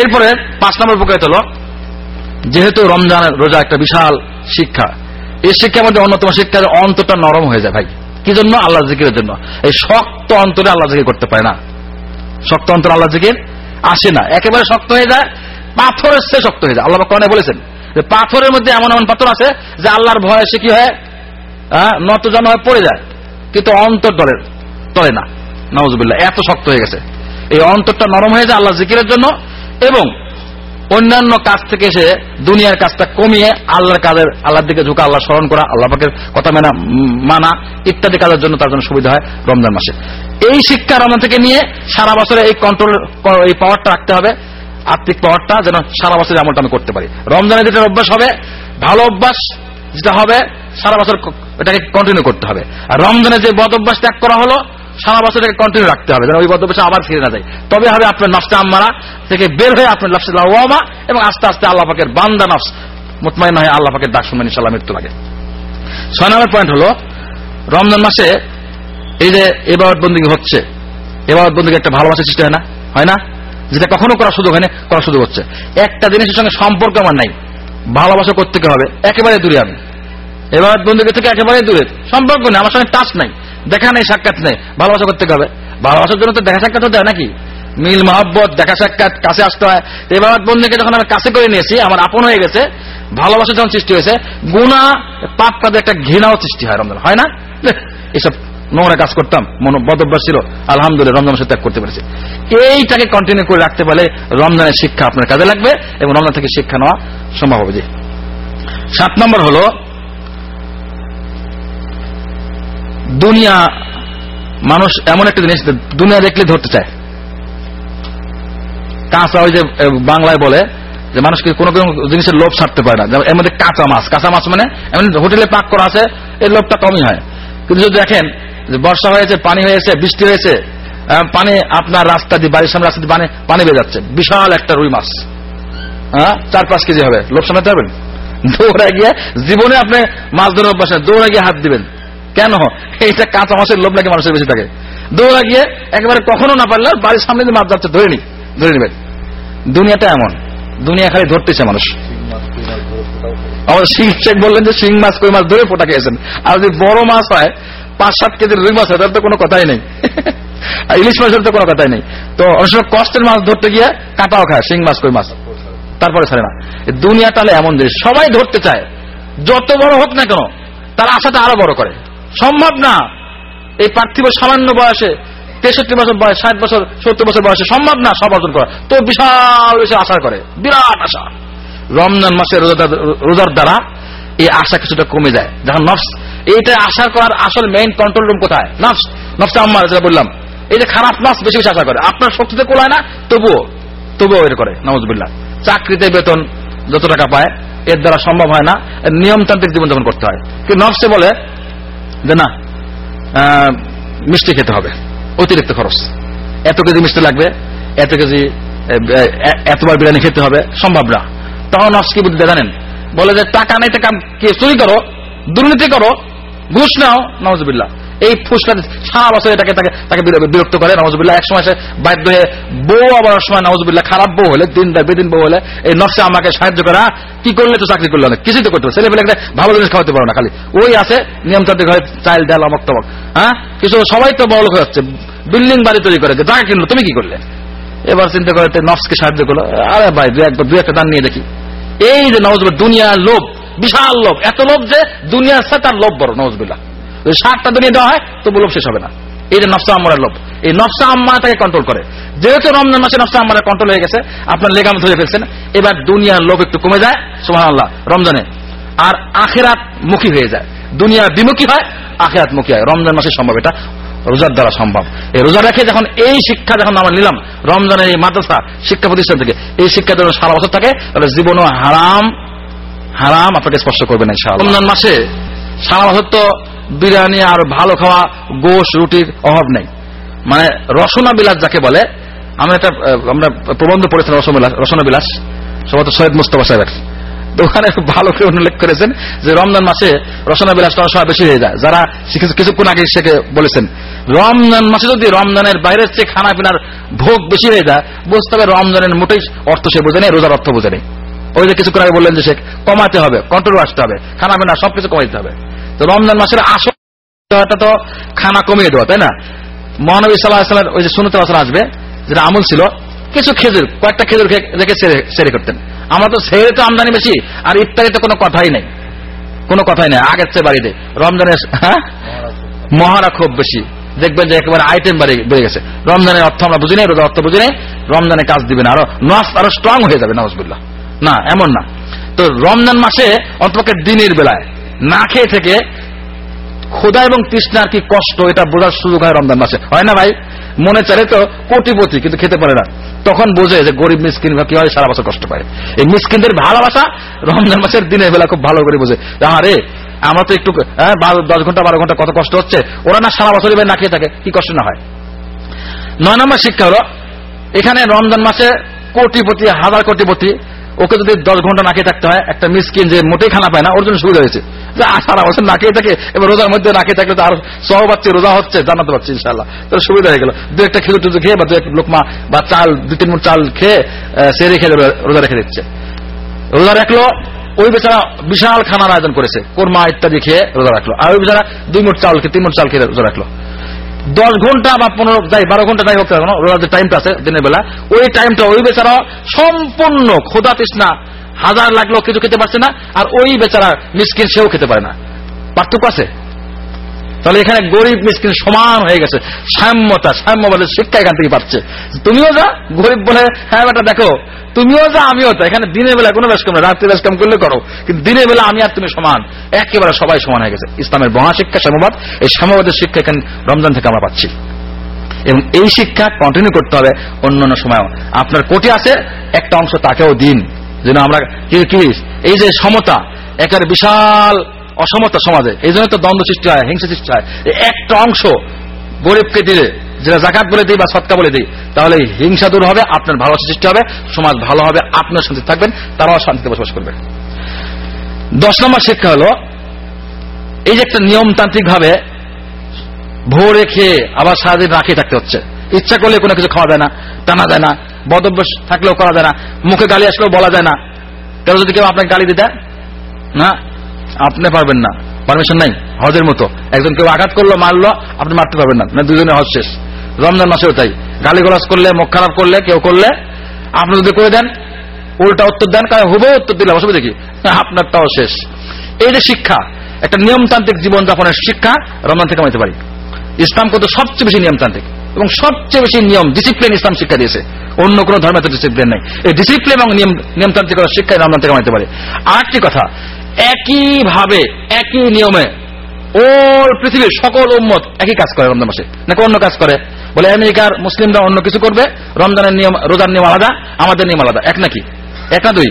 [SPEAKER 3] এরপরে পাঁচ নম্বর উপকারিতা হলো যেহেতু রমজান রোজা একটা বিশাল শিক্ষা এই শিক্ষার মধ্যে অন্যতম শিক্ষা অন্তরটা নরম হয়ে যায় ভাই। কি জন্য? আল্লাহ জিকিরের জন্য। এই শক্ত অন্তরে আল্লাহ জিকির করতে পারে না। শক্ত অন্তর আল্লাহ জিকির আসে না। একেবারে শক্ত হয়ে যায় পাথরের চেয়ে শক্ত হয়ে যায়। আল্লাহ কনে বলেছেন যে পাথরের মধ্যে এমন এমন পাথর আছে যে আল্লাহর ভয়ে সে কি হয় হ্যাঁ, নত জানা হয়ে পড়ে যায়। কিন্তু অন্তর দলের তলে না। নওয়াজুবিল্লাহ এত শক্ত হয়ে গেছে। এই অন্তরটা নরম হয়ে যায় আল্লাহ জিকিরের জন্য এবং অন্যান্য কাজ থেকে এসে দুনিয়ার কাজটা কমিয়ে আল্লাহর কাজের, আল্লাহর দিকে ঝুঁকা আল্লাহ স্মরণ করা, আল্লাহ কথা মেনা, মানা ইত্যাদি কাজের জন্য তার জন্য সুবিধা হয় রমজান মাসে। এই শিক্ষা রমজান থেকে নিয়ে সারা বছরে এই কন্ট্রোল এই পাওয়ারটা রাখতে হবে আর্থিক পাওয়ারটা যেন সারা বছর আমলটা আমি করতে পারি। রমজানে যেটা অভ্যাস হবে, ভালো অভ্যাস যেটা হবে, সারা বছর এটাকে কন্টিনিউ করতে হবে। আর রমজানে যে বদ অভ্যাস ত্যাগ করা হলো সারা বছর এটাকে কন্টিনিউ রাখতে হবে, যেন ওই অভ্যাসে আবার ফিরে না যায়। তবে হবে আপনার নফসটা আম্মারা থেকে বের হয়ে আপনার নফসে লাওয়ামা এবং আস্তে আস্তে আল্লাহ পাকের বান্দা নফস মুতমাইন হয়ে আল্লাহ পাকের ডাক শুনবেন ইনশাল্লাহ মৃত্যু লাগে। ছয় নম্বর পয়েন্ট হলো, রমজান মাসে এই যে এবার বন্দী হচ্ছে এবার বন্দী একটা ভালোবাসার সৃষ্টি হয় না? হয় না? যেটা কখনো করার সুযোগ হয় না করার সুযোগ হচ্ছে। একটা জিনিসের সঙ্গে সম্পর্ক আমার নাই, ভালোবাসা করতে হবে? একেবারে দূরে আমি। এবার বন্ধুকে থেকে একেবারে দূরে, সম্পর্ক নেই, আমার সঙ্গে টাচ নাই। দেখা নেই, সাক্ষাৎ নেই। ভালোবাসা করতে হবে। ভালোবাসার জন্য তো দেখা সাক্ষাৎ হতে হয় নাকি? মিল, মহব্বত, দেখা সাক্ষাৎ, কাছে আসতে হয়। তো এবার বন্ধুকে যখন আমি কাছে করে নিয়েছি, আমার আপন হয়ে গেছে, ভালোবাসা যখন সৃষ্টি হয়েছে, গুণা পাপ কাজে একটা ঘৃণাও সৃষ্টি হয় রমজান। হয় না? এসব নোংরা কাজ করতাম। মন, বদভ্যাস ছিল। আলহামদুলিল্লাহ রমজান মাসে ত্যাগ করতে পেরেছি। এইটাকে কন্টিনিউ করে রাখতে পারলে রমজানের শিক্ষা আপনার কাজে লাগবে এবং রমজান থেকে শিক্ষা নেওয়া সম্ভব হবে। সাত নম্বর হলো দুনিয়া মানুষ এমন একটা জিনিস, দুনিয়া দেখলে ধরতে চায়। কাঁচা ওই যে বাংলায় বলে যে মানুষকে কোনো কোনো জিনিসের লোভ ছাড়তে পারে না। এর মধ্যে কাঁচা মাছ কাঁচা মাছ মানে এমন হোটেলে পাক করা আছে, এর লোভটা কমই হয়। কিন্তু যদি দেখেন যে বর্ষা হয়েছে, পানি হয়েছে, বৃষ্টি হয়েছে পানি আপনার রাস্তা দিয়ে, বাড়ির সামনে রাস্তা দিয়ে পানি পানি বেয়ে যাচ্ছে। বিশাল একটা রুই মাছ। হ্যাঁ? চার পাঁচ কেজি হবে। লোভ সামলাতে পারবেন? দৌড়া গিয়ে জীবনে আপনি মাছ ধরে অভ্যাস দৌড়া গিয়ে হাত দিবেন। কেন? এইটা কাঁচা মাছের লোভ নাকি মানুষের বেশি থাকে? দৌড়া গিয়ে একেবারে কখনো না পারলে বাড়ির সামনে মাছ যাচ্ছে ধরে নি, ধরে নেবেন দুনিয়াটা এমন, দুনিয়া খালি ধরতেছে মানুষ। আমাদের সিং শেখ বললেন যে শিং মাছ, কই মাছ ধরে ফোটা খেয়েছেন। আর যদি বড় মাছ হয়, পাঁচ সাত কেজির রুই মাছ হয় তার তো কোনো কথাই নেই। [LAUGHS] ইলিশ মাছের তো কোনো কথাই নেই। তো অনেক কষ্টের মাছ ধরতে গিয়ে কাঁটাও খায়, শিং মাছ, কই মাছ। তারপরে ছাড়ে না। দুনিয়াটা এমন জিনিস, সবাই ধরতে চায়। যত বড় হোক না কেন, তার আশাটা আরও বড় করে। সম্ভব না। এই পার্থিব সামান্য বয়সে, তেষট্টি বছর বয়স, ষাট বছর, সত্তর বছর বয়সে সম্ভব না সব অর্জন করা। তো বিশাল বিশাল আশা করে, বিরাট আশা। রমজান মাসে রোজার দ্বারা এই আশা কিছুটা কমে যায়। যখন নফস, এইটা আশা করার আসল মেইন কন্ট্রোল রুম কোথায়? নফস, নফসে আম্মার, যেটা বললাম। এই যে খারাপ নফস বেশি বেশি আশা করে। আপনার শক্তিতে কোলায় না, তবুও তবুও এটা করে নওয়াজবিল্লাহ চাকরিতে বেতন যত টাকা পায়, এর দ্বারা সম্ভব হয় না নিয়মতান্ত্রিক জীবনযাপন করতে হয়। কিন্তু নফসে বলে যে না মিষ্টি খেতে হবে, অতিরিক্ত খরচ। এত কেজি মিষ্টি লাগবে, এত কেজি এতবার বিরিয়ানি খেতে হবে, সম্ভব না। তখন নফস কি বুদ্ধি জানেন, বলে যে, টাকা নেই, টাকা চুরি করো, দুর্নীতি করো, ঘুষ নাও নওয়াজবিল্লাহ এই ফুসকা সারা বছর এটাকে তাকে তাকে বিরক্ত করে নওয়াজবিল্লাহ এক সময় সে বাধ্য হয়ে বউ আবার সময় নওয়াজবিল্লাহ খারাপ বউ হলে দিন বেদিন বউ হলে, এই নকশা আমাকে সাহায্য করা, কি করলে তো চাকরি করল না? কিছুই তো করতে ছেলে পেলে ভালো জিনিস খাওয়াতে পারো না খালি। ওই আছে নিয়মতান্ত্রিক হয় চাইল ডাল অমক তমক। হ্যাঁ? কিছু সবাই তো বড় লোক যাচ্ছে। বিল্ডিং বাড়ি তৈরি করে জায়গা কিনলো, তুমি কি করলে? এবার চিন্তা করে নফসকে সাহায্য করল। আরে ভাই, দু একবার দু একটা দান নিয়ে দেখি। এই যে নওয়াজবিল্লাহ দুনিয়ার লোভ, বিশাল লোভ। এত লোভ যে দুনিয়ার সাথে তার লোভ বড় নওয়াজবিল্লাহ যদি ষাটটা দুনিয়া দেওয়া হয়, তবু লোভ শেষ হবে না। এই যে নফসা আম্মারের লোভ। এই নফসা আম্মা তাকে কন্ট্রোল করে। যেহেতু রমজান মাসে নফসা আম্মারের কন্ট্রোল হয়ে গেছে, আপনার লেগাম ধরে ফেলছেন। এবার দুনিয়ার লোভ একটু কমে যায় সুহান আল্লাহ রমজানে। আর আখেরাত মুখী হয়ে যায়। দুনিয়ার বিমুখী হয়, আখেরাত মুখী হয়। রমজান মাসে সম্ভব এটা। রোজার দ্বারা সম্ভব। এই রোজা রেখে যখন এই শিক্ষা যখন আমরা নিলাম, রমজানের এই মাদ্রাসা, শিক্ষা প্রতিষ্ঠান থেকে, এই শিক্ষা যখন সারা বছর থাকে, তাহলে জীবনও হারাম হারাম, আপনাকে স্পর্শ করবে না রমজান মাসে সারা বছর তো বিরিয়ানি আর ভালো খাওয়া গোশ, রুটির অভাব নেই। মানে রসনা বিলাস যাকে বলে, আমরা একটা আমরা প্রবন্ধ পড়েছিলাম রসনা বিলাস সম্ভবত সৈয়দ মুস্তফা সাহেবের। তো ওখানে ভালো করে উল্লেখ করেছেন যে রমজান মাসে রসনা বিলাস সময় বেশি হয়ে যায়। যারা কিছুক্ষণ আগে সেকে বলেছেন, রমজান মাসে যদি রমজানের বাইরের চেয়ে খানা পিনার ভোগ বেশি হয়ে যায়, বুঝতে হবে রমজানের মোটেই অর্থ সে বোঝে নেই, রোজার অর্থ বোঝে নেই। ওই যে কিছুক্ষণ আগে বললেন যে শেখ, কমাতে হবে কন্ট্রোল আসতে হবে খানা পিনা সবকিছু কমাইতে হবে। তো রমজান মাসের আসল এটা তো খানা কমিয়ে দেওয়া, তাই না? মহানবী সাল্লাহ সাল্লামের ওই যে সুনত আসর আসবে, যেটা আমল ছিল, কিছু খেজুর, কয়েকটা খেজুর রেখে সেরে- করতেন। আমরা তো সেরে তো আমদানি বেশি, আর ইফতারি তো কোনো কথাই নেই। কোনো কথাই নেই, আগের চেয়ে বাড়িতে রমজানের হ্যাঁ? মহারা খুব বেশি। দেখবেন যে একেবারে আইটেম বেড়ে গেছে। রমজানের অর্থ আমরা বুঝি নাই রোজা অর্থ বুঝি নাই রমজানে কাজ দিবেন আরও নস আরও স্ট্রং হয়ে যাবে নওয়াজবুল্লাহ না, এমন না। তো রমজান মাসে অন্তপক্ষে দিনের বেলায় না খেয়ে থেকে ক্ষুধা এবং তৃষ্ণার কি কষ্ট এটা বোঝার সুযোগ হয় রমজান মাসে। হয় না ভাই? মনে চারে তো কোটিপতি কিন্তু খেতে পারে না। তখন বোঝে যে গরিব মিসকিন বা কীভাবে সারা বছর কষ্ট পায়। এই মিসকিনদের ভালোবাসা রমজান মাসের দিনের বেলা খুব ভালো করে বোঝে। আরে আমরা তো একটু হ্যাঁ, দশ ঘণ্টা বারো ঘণ্টা কত কষ্ট হচ্ছে। ওরা না সারা বছর না খেয়ে থাকে কি কষ্ট না হয়। নয় নম্বর শিক্ষা হলো এখানে রমজান মাসে কোটিপতি হাজার কোটিপতি ওকে যদি দশ ঘণ্টা না খেয়ে থাকতে হয়, একটা মিসকিন যে মোটেই খানা পায় না, ওর জন্য সুবিধা হয়েছে। সারা বছর না খেয়ে থাকে, এবার রোজার মধ্যে না খেয়ে থাকলে তো আর সহ পাচ্ছে রোজা হচ্ছে জানাতে পারছি ইনশাল্লাহ তো সুবিধা হয়ে গেল। দু একটা খেজুর টুজুর খেয়ে বা দু এক লোকমা বা চাল, দু তিন মুঠ চাল খেয়ে সে রেখে রোজা- রোজা রেখে দিচ্ছে। রোজা রাখল, ওই বেচারা বিশাল খানার আয়োজন করেছে। কোরমা ইত্যাদি খেয়ে রোজা রাখল। আর ওই বেচারা দুই মুঠ চাল খেয়ে, তিন মুঠ চাল খেয়ে রোজা রাখল। দশ ঘণ্টা বা পনেরো, যাই, বারো ঘণ্টা যাই হোক রোজার যে টাইমটা আছে দিনের বেলা ওই টাইমটা ওই বেচারা সম্পূর্ণ ক্ষুদা তৃষ্ণা, হাজার লাগল কিছু খেতে পারছে না, আর ওই বেচারা মিসকিন সেও খেতে পারে না। পার্থক্য আছে? তাহলে এখানে গরিব মিসকিন সমান হয়ে গেছে। সাম্যতা সাম্যবাদের শিক্ষা এখান থেকে পাচ্ছে। তুমিও যা, গরিব বলে হ্যাঁ বেটা, দেখো, তুমিও যা, আমিও তো এখানে দিনের বেলা কোনো বেশ কম না, রাত্রি বেশ কম করলে করো। কিন্তু দিনের বেলা আমি আর তুমি সমান। একেবারে সবাই সমান হয়ে গেছে। ইসলামের মহা শিক্ষা সাম্যবাদ, এই সাম্যবাদের শিক্ষা এখানে রমজান থেকে আমরা পাচ্ছি। এবং এই শিক্ষা কন্টিনিউ করতে হবে অন্য অন্য সময় আপনার কোটি আছে, একটা অংশ তাকেও দিন। যেন আমরা কি? এই যে সমতা, একেবারে বিশাল অসমতা সমাজে। এই জন্য তো দ্বন্দ্ব সৃষ্টি হয়, হিংসা সৃষ্টি হয়। একটা অংশ গরিবকে দিলে, যেটা জাকাত বলে দিই বা সৎকা বলে দিই, তাহলে হিংসা দূর হবে, আপনার ভালোবাসা সৃষ্টি হবে, সমাজ ভালো হবে আপনার শান্তি থাকবেন, তারাও শান্তিতে বসবাস করবে দশ নম্বর শিক্ষা হলো, এই যে একটা নিয়মতান্ত্রিক ভাবে ভোরে খেয়ে আবার সারাদিন রাখিয়ে থাকতে হচ্ছে। ইচ্ছা করলে কোনো কিছু খাওয়া যায় না, টানা যায় না, বদভ্যাস থাকলেও করা যায় না, মুখে গালি আসলেও বলা যায় না। কেউ যদি কেউ আপনাকে গালি দিতে না আপনি পারবেন না। পারমিশন নাই, হজের মতো। একজন কেউ আঘাত করল, মারলো, আপনি মারতে পারবেন না। না দুজনে হজ শেষ। রমজান মাসেও তাই। গালি গলাজ করলে, মুখ খারাপ করলে, কেউ করলে, আপনি যদি করে দেন, উল্টা উত্তর দেন, কারণ হুবে উত্তর দিলে অসুবিধা কি? আপনারটাও শেষ। এই যে শিক্ষা, একটা নিয়মতান্ত্রিক জীবনযাপনের শিক্ষা রমজান থেকে আমাদের পারি। ইসলাম কত সবচেয়ে বেশি নিয়মতান্ত্রিক এবং সবচেয়ে বেশি নিয়ম ডিসিপ্লিন ইসলাম শিক্ষা দিয়েছে। অন্য কোনো ধর্মের ডিসিপ্লিন নেই। এই ডিসিপ্লিন এবং নিয়ম নিয়মতান্ত্রিকতার শিক্ষায় রমজান থেকে আমাদের পারে। আরেকটি কথা একইভাবে একই নিয়মে ওল পৃথিবীর সকল উম্মত একই কাজ করে রমজান মাসে। নাকি অন্য কাজ করে? বলে আমেরিকার মুসলিমরা অন্য কিছু করবে রমজানের নিয়ম রোজার নিয়ম আলাদা আমাদের নিয়ম আলাদা। এক নাকি এক না দুই?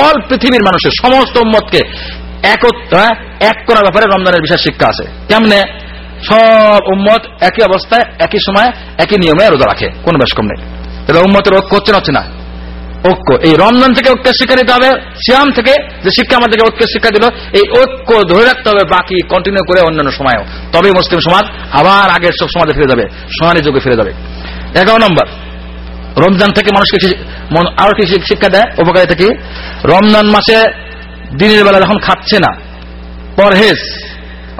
[SPEAKER 3] অল পৃথিবীর মানুষের সমস্ত উম্মতকে হ্যাঁ, এক করার ব্যাপারে রমজানের বিশেষ শিক্ষা আছে। কেমনে? সব উম্মত একই অবস্থায় একই সময় একই নিয়মে রোজা রাখে। কোনো বেশ কম নেই। তাহলে উম্মতের ঐক্য হচ্ছে না হচ্ছে না? ঐক্য। এই রমজান থেকে ঐক্যের শিক্ষা দিতে হবে, সিয়াম থেকে যে শিক্ষা আমাদেরকে ঐক্যের শিক্ষা দিল, এই ঐক্য ধরে রাখতে হবে, বাকি কন্টিনিউ করে অন্যান্য সময়ও। তবেই মুসলিম সমাজ আবার আগের সব সমাজে ফিরে যাবে, সোনালী যুগে ফিরে যাবে। এগারো নম্বর, রমজান থেকে মানুষকে আরও কি শিক্ষা দেয়? উপকারিতা কি? রমজান মাসে দিনের বেলা যখন খাচ্ছে না, পরহেজ,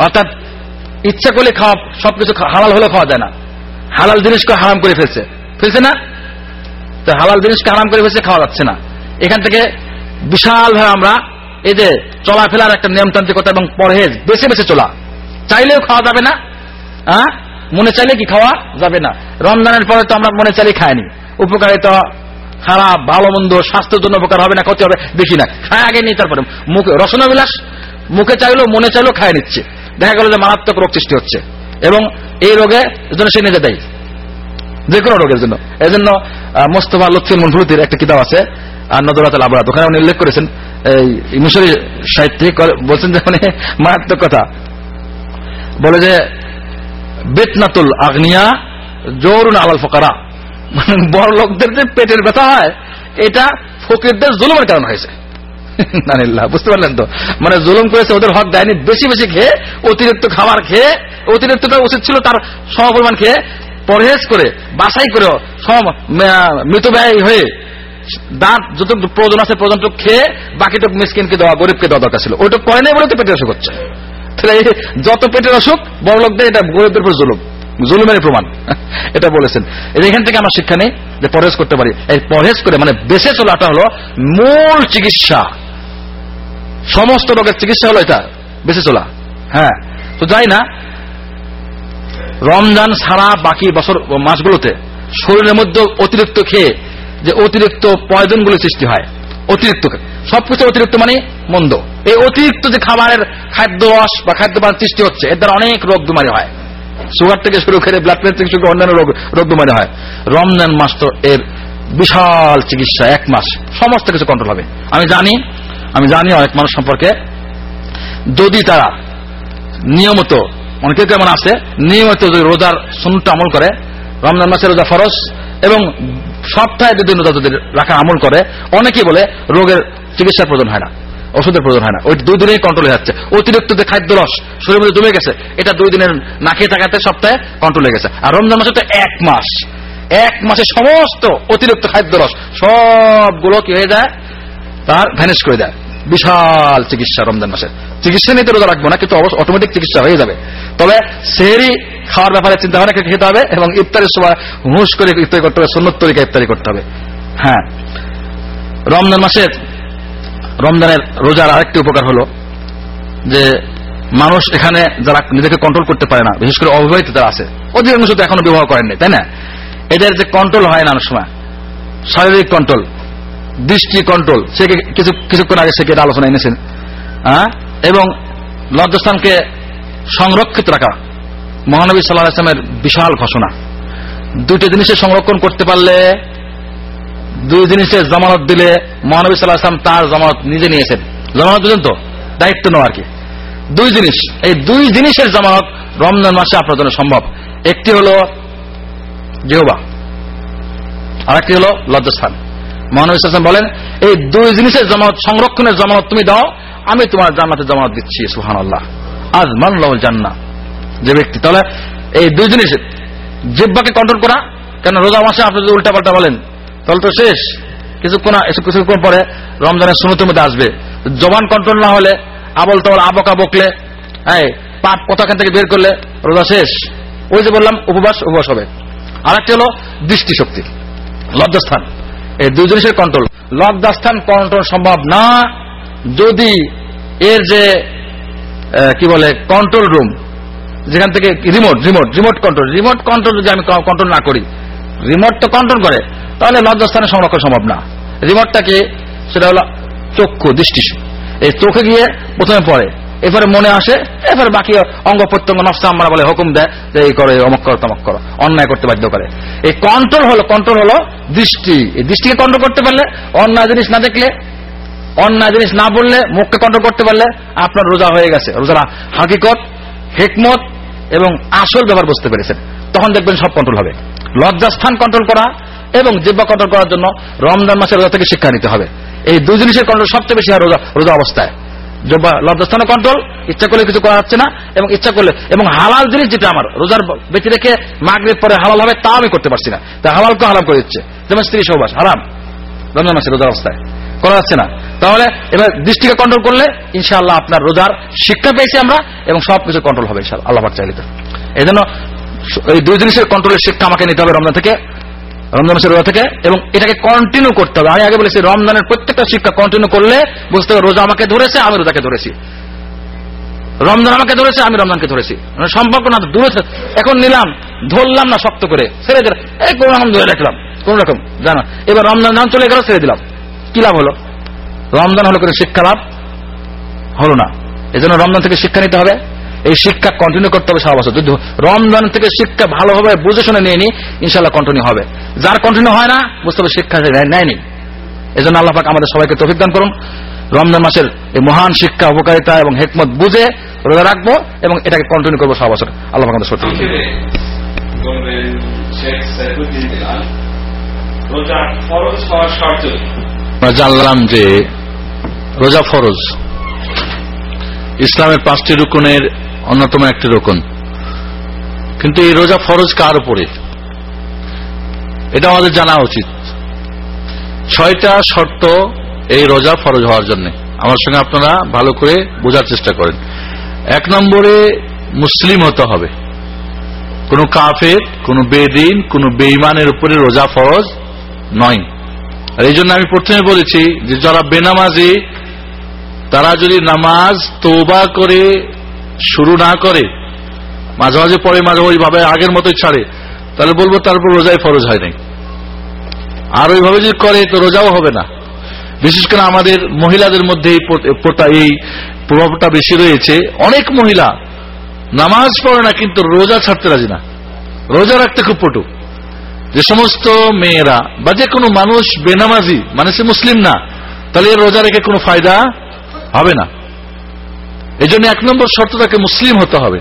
[SPEAKER 3] অর্থাৎ ইচ্ছা করলে খাওয়া, সবকিছু হালাল হলে খাওয়া যায় না। হালাল জিনিসকে হারাম করে ফেলছে। ফেলছে না? তো হালাল জিনিসকে হারাম করে ফেলছে, খাওয়া যাচ্ছে না। এখান থেকে বিশাল ভাবে আমরা এই যে চলাফেরার একটা নিয়মতান্ত্রিকতা এবং পরহেজ বেছে বেছে চলা। চাইলেও খাওয়া যাবে না হ্যাঁ? মনে চাইলে কি খাওয়া যাবে না। রমজানের পরে তো আমরা মনে চাইলে খাইনি। উপকারিতা খারাপ, ভালো মন্দ, স্বাস্থ্যের জন্য উপকার হবে না, ক্ষতি হবে দেখি না। খায় আগে নিই তারপরে মুখে রসনাবিলাস মুখে চাইলেও, মনে চাইলেও খায় নিচ্ছে। দেখা গেল যে মারাত্মক রোগ সৃষ্টি হচ্ছে। এবং এই রোগে জন্য সে নিজে দেয়। যে কোনো রোগের জন্য। এই জন্য মোস্তফা লক্ষ্মী মন্ডলতির একটা কিতাব আছে আর নজরাত আবরাত। ওখানে উনি উল্লেখ করেছেন, এই মিশরি সাহিত্যিক বলছেন যে মানে [LAUGHS] মারাত্মক কথা। বলে যে, বেতনাতুল আগ্নিয়া জোরুন আলাল ফকারা। [LAUGHS] বড় লোকদের যে পেটের ব্যথা হয়, এটা ফকিরদের জুলুমের কারণ হয়েছে। [LAUGHS] বুঝতে পারলেন তো? মানে জুলুম করেছে ওদের হক দেয়নি, বেশি বেশি খেয়ে, অতিরিক্ত খাবার খেয়ে, অতিরিক্তটা উচিত ছিল তার সমপরিমাণ খেয়ে পরহেজ করে বাসাই করে সম মৃত ব্যয় হয়ে দাঁত যতটুকু প্রয়োজন আছে প্রয়োজনটুকু খেয়ে বাকিটুকু মিসকিনকে দেওয়া, গরিবকে দেওয়া দরকার ছিল। ওইটুকু করে নেই বলে তো পেটের অসুখ হচ্ছে। তাহলে যত পেটের অসুখ বড় লোকদের এটা গরিবদের উপর জুলুম। জুলুমের প্রমাণ। [LAUGHS] এটা বলেছেন। এখান থেকে আমরা শিক্ষা নেই যে পরহেজ করতে পারি। এই পরহেজ করে মানে বেঁচে চলাটা হলো মূল চিকিৎসা। সমস্ত রোগের চিকিৎসা হলো এটা, বেঁচে চলা। হ্যাঁ। তো যাই না রমজান ছাড়া বাকি বছর মাসগুলোতে শরীরের মধ্যে অতিরিক্ত খেয়ে যে অতিরিক্ত পয়জনগুলো সৃষ্টি হয়, অতিরিক্ত সবকিছু অতিরিক্ত মানে মন্দ। এই অতিরিক্ত যে খাবারের খাদ্য রস বা খাদ্যপান সৃষ্টি হচ্ছে, এর দ্বারা অনেক রোগ বিমারি হয়। সুগার থেকে শুরু করে ব্লাড প্রেশার থেকে শুরু করে অন্যান্য রোগ রোগ বিমারি হয়। রমজান মাস তো এর বিশাল চিকিৎসা, এক মাস। সমস্ত কিছু কন্ট্রোল হবে। আমি জানি আমি জানি অনেক মানুষ সম্পর্কে। যদি তারা নিয়মিত অনেকে কেমন আছে, নিয়মিত যদি রোজার সুন্নতটা আমল করে, রমজান মাসে রোজা ফরজ এবং সপ্তাহে দুদিন রোজা যদি রাখা আমল করে, অনেকেই বলে রোগের চিকিৎসার প্রয়োজন হয় না, ওষুধের প্রয়োজন হয় না। ওই দুই দিনেই কন্ট্রোল হয়ে যাচ্ছে। অতিরিক্ত যে খাদ্য রস, শরীরের মধ্যে জমে গেছে, এটা দুই দিনের না খেয়ে থাকাতে সপ্তাহে কন্ট্রোল হয়ে গেছে। আর রমজান মাসে তো এক মাস। এক মাসে সমস্ত অতিরিক্ত খাদ্য রস, সবগুলো কি হয়ে যায়? তার ভ্যানিশ করে দেয়। বিশাল চিকিৎসা রমজান মাসে। চিকিৎসা নিতে রোজা রাখব না, কিন্তু অটোমেটিক চিকিৎসা হয়ে যাবে। তবে সেহরি খাওয়ার ব্যাপারে চিন্তা ভাবনা খেতে হবে এবং ইফতারের সময় হুঁশ করে ইফতারি করতে হবে, সুন্নত তরিকা ইফতারি করতে হবে। হ্যাঁ। রমজান মাসের রমজানের রোজার আরেকটি উপকার হলো যে মানুষ এখানে যারা নিজেকে কন্ট্রোল করতে পারে না, বিশেষ করে অবিবাহিত যারা আছে, অধিকাংশ তো এখনও বিবাহ করেননি, তাই না? এদের যে কন্ট্রোল হয় না অনেক সময়, শারীরিক কন্ট্রোল দৃষ্টি কন্ট্রোল সে কিছু কিছুক্ষণ আগে সে এটা আলোচনা এনেছেন? হ্যাঁ? এবং লজ্জাস্থানকে সংরক্ষিত রাখা, মহানবী সাল্লাহ আসলামের বিশাল ঘোষণা। দুটি জিনিসের সংরক্ষণ করতে পারলে, দুই জিনিসের জমানত দিলে মহানবী সাল্লাহ আসলাম তার জমানত নিজে নিয়েছেন। জমানত বুঝলেন তো? দায়িত্ব নেওয়া আর কি। দুই জিনিস। এই দুই জিনিসের জমানত রমজান মাসে আপনার জন্য সম্ভব। একটি হলো জেহবা আর একটি হলো লজ্জাস্থান। মহানবী বলেন, এই দুই জিনিসের জমানত, সংরক্ষণের জমানত তুমি দাও, আমি তোমার জান্নাতের জমানত দিচ্ছি সুহান আল্লাহ আজ মান জান্না যে ব্যক্তি, তাহলে এই দুই জিনিস জিব্বাকে কন্ট্রোল করা, কেন রোজা মাসে আপনি যদি উল্টা পাল্টা বলেন, তাহলে তো শেষ। কিছুক্ষণ কিছুক্ষণ পরে রমজানের সুনতের মধ্যে আসবে। জবান কন্ট্রোল না হলে আবল তবল আবকা বকলে হ্যাঁ পাপ কথাখান থেকে বের করলে রোজা শেষ। ওই যে বললাম, উপবাস উপবাস হবে। আরেকটি হলো দৃষ্টিশক্তি, লজ্জাস্থান। দুই জিনিসের কন্ট্রোল লজ্জাস্থান কন্ট্রোল সম্ভব না। যদি এর যে কি বলে কন্ট্রোল রুম যেখান থেকে remote remote remote control remote control যদি আমি কন্ট্রোল না করি রিমোট তো কন্ট্রোল করে, তাহলে লজ্জাস্থানে সংরক্ষণ সম্ভব না। রিমোটটা কি সেটা হলো চক্ষু দৃষ্টি এই চোখে গিয়ে প্রথমে পড়ে। এরপরে মনে আসে, এরপরে বাকি অঙ্গ প্রত্যঙ্গ নষ্ট আমরা বলে, হুকুম দেয় যে এই করে অমক করো, তমক করো, অন্যায় করতে বাধ্য করে। এই কন্ট্রোল হলো কন্ট্রোল হলো দৃষ্টি। এই দৃষ্টিকে কন্ট্রোল করতে পারলে, অন্যায় জিনিস না দেখলে, অন্যায় জিনিস না বললে, মুখকে কন্ট্রোল করতে পারলে আপনার রোজা হয়ে গেছে। রোজা হাকিকত, হেকমত এবং আসল ব্যাপার বুঝতে পেরেছেন। তখন দেখবেন সব কন্ট্রোল হবে। লজ্জাস্থান কন্ট্রোল করা এবং জিব্বা কন্ট্রোল করার জন্য রমজান মাসের রোজা থেকে শিক্ষা নিতে হবে। এই দুই জিনিসের কন্ট্রোল সবচেয়ে বেশি হয় রোজা রোজা অবস্থায়। লজ্জাস্থানও কন্ট্রোল ইচ্ছা করলে কিছু করা যাচ্ছে না, এবং ইচ্ছা করলে, এবং হালাল জিনিস যেটা আমার, রোজার বেঁচে রেখে মাগরের পরে হালাল হবে তা আমি করতে পারছি না। তা হালালকে হারাম করে দিচ্ছে। যেমন স্ত্রী সহবাস, হারাম। রমজান মাসের রোজার অবস্থায়। করা যাচ্ছে না। তাহলে এবার দৃষ্টিকে কন্ট্রোল করলে, ইনশাআল্লাহ আপনার রোজার শিক্ষা পেয়েছি আমরা, এবং সবকিছু কন্ট্রোল হবে ইনশাআল্লাহ। আল্লাহ চাইলে এই জন্য এই দুই জিনিসের কন্ট্রোলের শিক্ষা আমাকে নিতে হবে রমজান থেকে। রমজান মাসের রোজা থেকে, এবং এটাকে কন্টিনিউ করতে হবে। আমি আগে বলেছি, রমজানের প্রত্যেকটা শিক্ষা কন্টিনিউ করলে বুঝতে হবে, রোজা আমাকে ধরেছে, আমি রোজাকে ধরেছি। রমজান আমাকে ধরেছে, আমি রমজানকে ধরেছি। মানে সম্পর্ক না, দূরে এখন নিলাম, ধরলাম না শক্ত করে, ছেড়ে দিলাম। এই কোন রকম ধরে রাখলাম, কোন রকম, জানা? এবার রমজান নাম চলে গেল, ছেড়ে দিলাম। কি লাভ হলো? রমজান হলো করে শিক্ষা লাভ হলো না। এই জন্য রমজান থেকে শিক্ষা নিতে হবে। এই শিক্ষা কন্টিনিউ করতে হবে সারা বছর। যদি রমজান থেকে শিক্ষা ভালোভাবে বুঝে শুনে নিয়ে নি ইনশাল্লাহ কন্টিনিউ হবে। যার কন্টিনিউ হয় না, বুঝতে হবে শিক্ষা নেয়নি। এই জন্য আল্লাহাক আমাদের সবাইকে তফিক দান করুন। রমজান মাসের এই মহান শিক্ষা, উপকারিতা এবং হেকমত বুঝে রোজা রাখব এবং এটাকে কন্টিনিউ করব সারা বছর। আল্লাহ আমাদের সত্যি
[SPEAKER 2] জানলাম যে রোজা ফরজ। ইসলামের পাঁচটি রুকনের অন্যতম একটি রোকন। কিন্তু এই রোজা ফরজ কার উপরে? এটা আমাদের জানা উচিত। ছয়টা শর্ত এই রোজা ফরজ হওয়ার জন্য। আমার সঙ্গে আপনারা ভালো করে বোঝার চেষ্টা করেন। এক নম্বরে মুসলিম হতে হবে। কোন কাফের, কোন বেদিন, কোন বেইমানের উপরে রোজা ফরজ নয়। আর এই জন্য আমি প্রথমে বলেছি যে যারা বেনামাজি, তারা যদি নামাজ, তোবা করে শুরু না করে, মাঝে মাঝে পরে মাঝে ওইভাবে আগের মতোই ছাড়ে, তাহলে বলব তারপর রোজায় ফরজ হয় নাই। আর ওইভাবে যদি করে, তো রোজাও হবে না। বিশেষ করে আমাদের মহিলাদের মধ্যে এই প্রভাবটা বেশি রয়েছে। অনেক মহিলা নামাজ পড়ে না, কিন্তু রোজা ছাড়তে রাজি না। রোজা রাখতে খুব পটু। যে সমস্ত মেয়েরা বা যে কোনো মানুষ বেনামাজি মানে সে মুসলিম না, তাহলে রোজা রেখে কোনো ফায়দা হবে না। এই জন্য এক নম্বর শর্ত তাকে মুসলিম হতে হবে।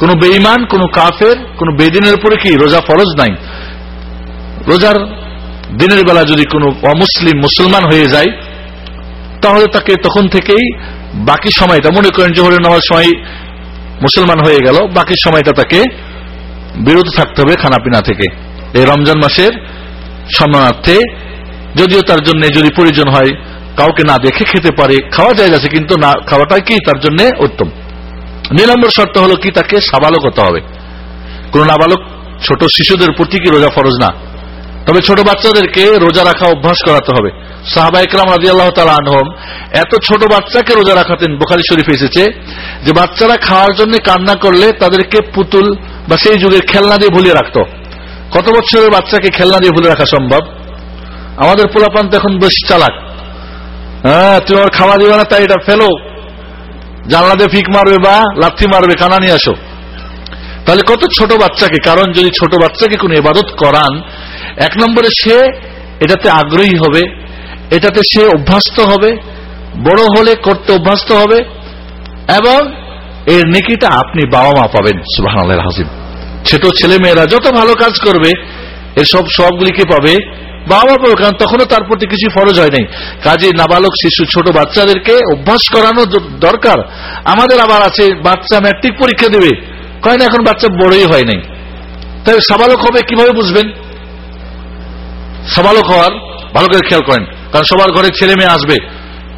[SPEAKER 2] কোন বেইমান কোন কাফের, কোন বেদিনের উপরে কি রোজা ফরজ নাই? রোজার দিনের বেলা যদি কোনো অমুসলিম মুসলমান হয়ে যায়, তাহলে তাকে তখন থেকেই বাকি সময়টা, মনে করেন জোহরের নামাজ সময় মুসলমান হয়ে গেল, বাকি সময়টা তাকে বিরত থাকতে হবে খানাপিনা থেকে। এই রমজান মাসের সম্মানার্থে যদিও তার জন্য যদি প্রয়োজন হয় কাউকে না দেখে খেতে পারে, খাওয়া যায় আছে কিন্তু না, খাওয়াটাই কি তার জন্য উত্তম? দুই নম্বর শর্ত হলো কি, তাকে সাবালক হতে হবে। কোন নাবালক ছোট শিশুদের প্রতি কি রোজা ফরজ না? তবে ছোট বাচ্চাদেরকে রোজা রাখা অভ্যাস করাতে হবে। সাহাবা ইকরাম রাজি আল্লাহ আনহম এত ছোট বাচ্চাকে রোজা রাখাতেন, বোখারি শরীফ এসেছে, যে বাচ্চারা খাওয়ার জন্য কান্না করলে তাদেরকে পুতুল বা সেই যুগের খেলনা দিয়ে ভুলিয়ে রাখত। কত বছরের বাচ্চাকে খেলনা দিয়ে ভুলে রাখা সম্ভব? আমাদের পোলাপান তো এখন বেশ চালাক। হ্যাঁ তুমি আমার খাওয়া দিবে না, তাই এটা ফেলো। জানলা দিয়ে ফিক মারবে বা লাথি মারবে, কানা নিয়ে আসো। তাহলে কত ছোট বাচ্চাকে, কারণ যদি ছোট বাচ্চাকে কোনো ইবাদত করান, এক নম্বরে সে এটাতে আগ্রহী হবে, এটাতে সে অভ্যস্ত হবে, বড় হলে করতে অভ্যস্ত হবে, এবং এর নেকিটা আপনি বাবা মা পাবেন সুবাহ হাসিম ছোট ছেলে মেয়েরা যত ভালো কাজ করবে এর সব সবগুলিকে পাবে? বাবা পাবে কারণ তখনও তার প্রতি কিছু ফরজ হয় নাই কাজে নাবালক শিশু, ছোট বাচ্চাদেরকে অভ্যাস করানো দরকার। আমাদের আবার আছে, বাচ্চা ম্যাট্রিক পরীক্ষা দেবে। কয় না, এখন বাচ্চা বড়ই হয় নাই। তাই সাবালক হবে কীভাবে বুঝবেন? সাবালক হওয়ার ভালো করে খেয়াল করেন। কারণ সবার ঘরে ছেলে মেয়ে আসবে।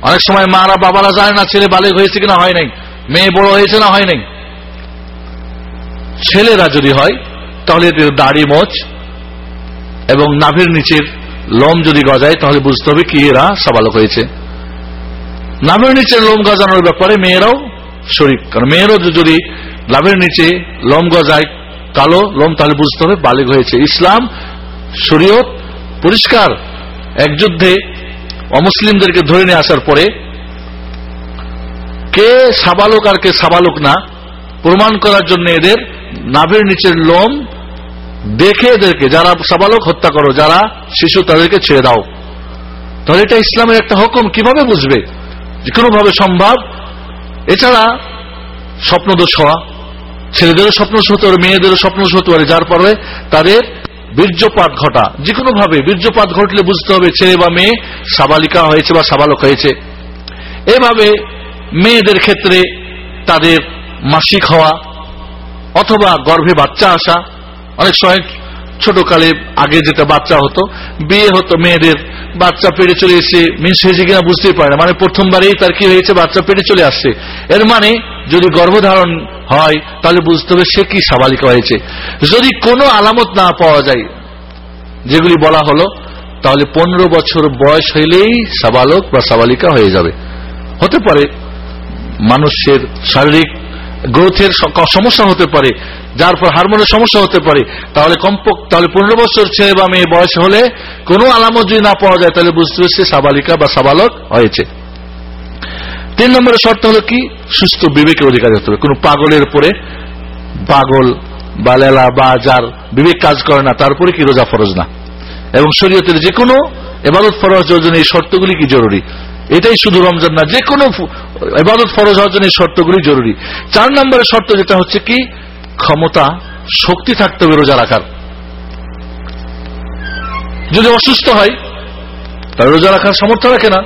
[SPEAKER 2] অনেক সময় মারা বাবারা জানে না ছেলে বালেক হয়েছে কিনা হয় নাই, মেয়ে বড় হয়েছে না হয় নাই। ছেলেরা যদি হয়, তাহলে দাড়ি মোচ এবং নাভের নিচের লোম যদি গজায়, তাহলে বুঝতে হবে কি এরা সাবালক হয়েছে। নাভের নিচের লোম গজানোর ব্যাপারে মেয়েরাও শরিক। কারণ মেয়েরও যদি লাভের নিচে লোম গজায়, কালো লোম, তাহলে বুঝতে হবে বালিক হয়েছে। ইসলাম, শরীয়ত পরিষ্কার। এক যুদ্ধে অমুসলিমদেরকে ধরে নিয়ে আসার পরে কে সাবালক আর কে সাবালক না, প্রমাণ করার জন্য এদের নাভের নিচের লোম দেখে এদেরকে, যারা সাবালক হত্যা করো, যারা শিশু, তাদেরকে ছেড়ে দাও। তাহলে এটা ইসলামের একটা হুকুম, কীভাবে বুঝবে যে কোনো ভাবে সম্ভব? এছাড়া স্বপ্নদোষ হওয়া, ছেলেদেরও স্বপ্নদোষ হতে পারে, মেয়েদেরও স্বপ্নদোষ হতে পারে, যার পরে তাদের বীর্যপাত ঘটা। যে কোনো ভাবে বীর্যপাত ঘটলে বুঝতে হবে ছেলে বা মেয়ে সাবালিকা হয়েছে বা সাবালক হয়েছে। এভাবে মেয়েদের ক্ষেত্রে তাদের মাসিক হওয়া অথবা গর্ভে বাচ্চা আসা অনেক সময় ছোটকালে আগে যেটা বাচ্চা হতো, বিয়ে হতো মেয়েদের, বাচ্চা পেটে চলে এসে মিস হয়েছে কিনা বুঝতেই পারে না। মানে প্রথমবারেই তার কি হয়েছে, বাচ্চা পেটে চলে আসছে। এর মানে যদি গর্ভধারণ হয়, তাহলে বুঝতে হবে সে কি সাবালিকা হয়েছে। যদি কোনো আলামত না পাওয়া যায়, যেগুলি বলা হলো, তাহলে পনেরো বছর বয়স হইলেই সাবালক বা সাবালিকা হয়ে যাবে। হতে পারে মানুষের শারীরিক গ্রোথের সমস্যা হতে পারে, যার পর হারমোনের সমস্যা হতে পারে, তাহলে কমপক তাহলে পনেরো বছর ছেলে বা মেয়ে বয়স হলে কোনো আলামত যদি না পাওয়া যায়, তাহলে বুঝতে হবে সাবালিকা বা সাবালক হয়েছে। তিন নম্বরের শর্ত হলো কি? সুস্থ বিবেকের অধিকার হতে হবে। কোনো পাগলের উপরে পাগল বা লেলা বা যার বিবেক কাজ করে না তারপরে কি রোজা ফরজ না? এবং শরীয়তের যে কোনো এবাদত ফরজ জন্য এই শর্তগুলি কি জরুরি? এটাই শুধু রমজান না যে কোনো এবাদত ফরজ হওয়ার জন্য শর্তগুলি জরুরি। চার নম্বরের শর্ত যেটা হচ্ছে কি? ক্ষমতা, শক্তি থাকতে হবে রোজা রাখার। যদি অসুস্থ হয়, তাহলে রোজা রাখার সামর্থ্য রাখে না।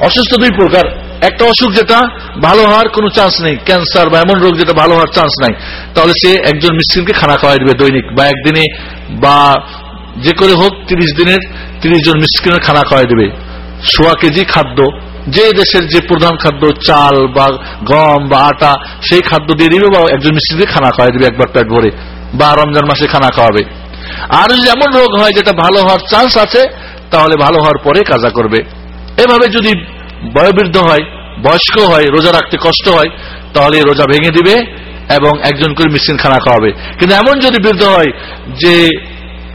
[SPEAKER 2] অসুস্থ দুই প্রকার। একটা অসুখ যেটা ভালো হওয়ার কোনো চান্স নেই ক্যান্সার বা এমন রোগ যেটা ভালো হওয়ার চান্স নাই, তাহলে সে একজন মিসকিনকে খানা খাওয়াই দিবে দৈনিক, বা একদিনে বা যে করে হোক তিরিশ দিনের, তিরিশ জন মিসকিনের খানা খাওয়াই দেবে। সোয়া কেজি খাদ্য, যে দেশের যে প্রধান খাদ্য, চাল বা গম বা আটা, সেই খাদ্য দিয়ে দিবে বা একজন মিস্ত্রিকে খানা খাওয়াই দিবে একবার পেট ভরে, বা রমজান মাসে খানা খাওয়াবে। আর যদি এমন রোগ হয় যেটা ভালো হওয়ার চান্স আছে, তাহলে ভালো হওয়ার পরে কাজা করবে। এভাবে যদি বয়োবৃদ্ধ হয়, বয়স্ক হয়, রোজা রাখতে কষ্ট হয়, তাহলে রোজা ভেঙে দিবে এবং একজন করে মিসকিন খানা খাওয়াবে। কিন্তু এমন যদি বৃদ্ধ হয় যে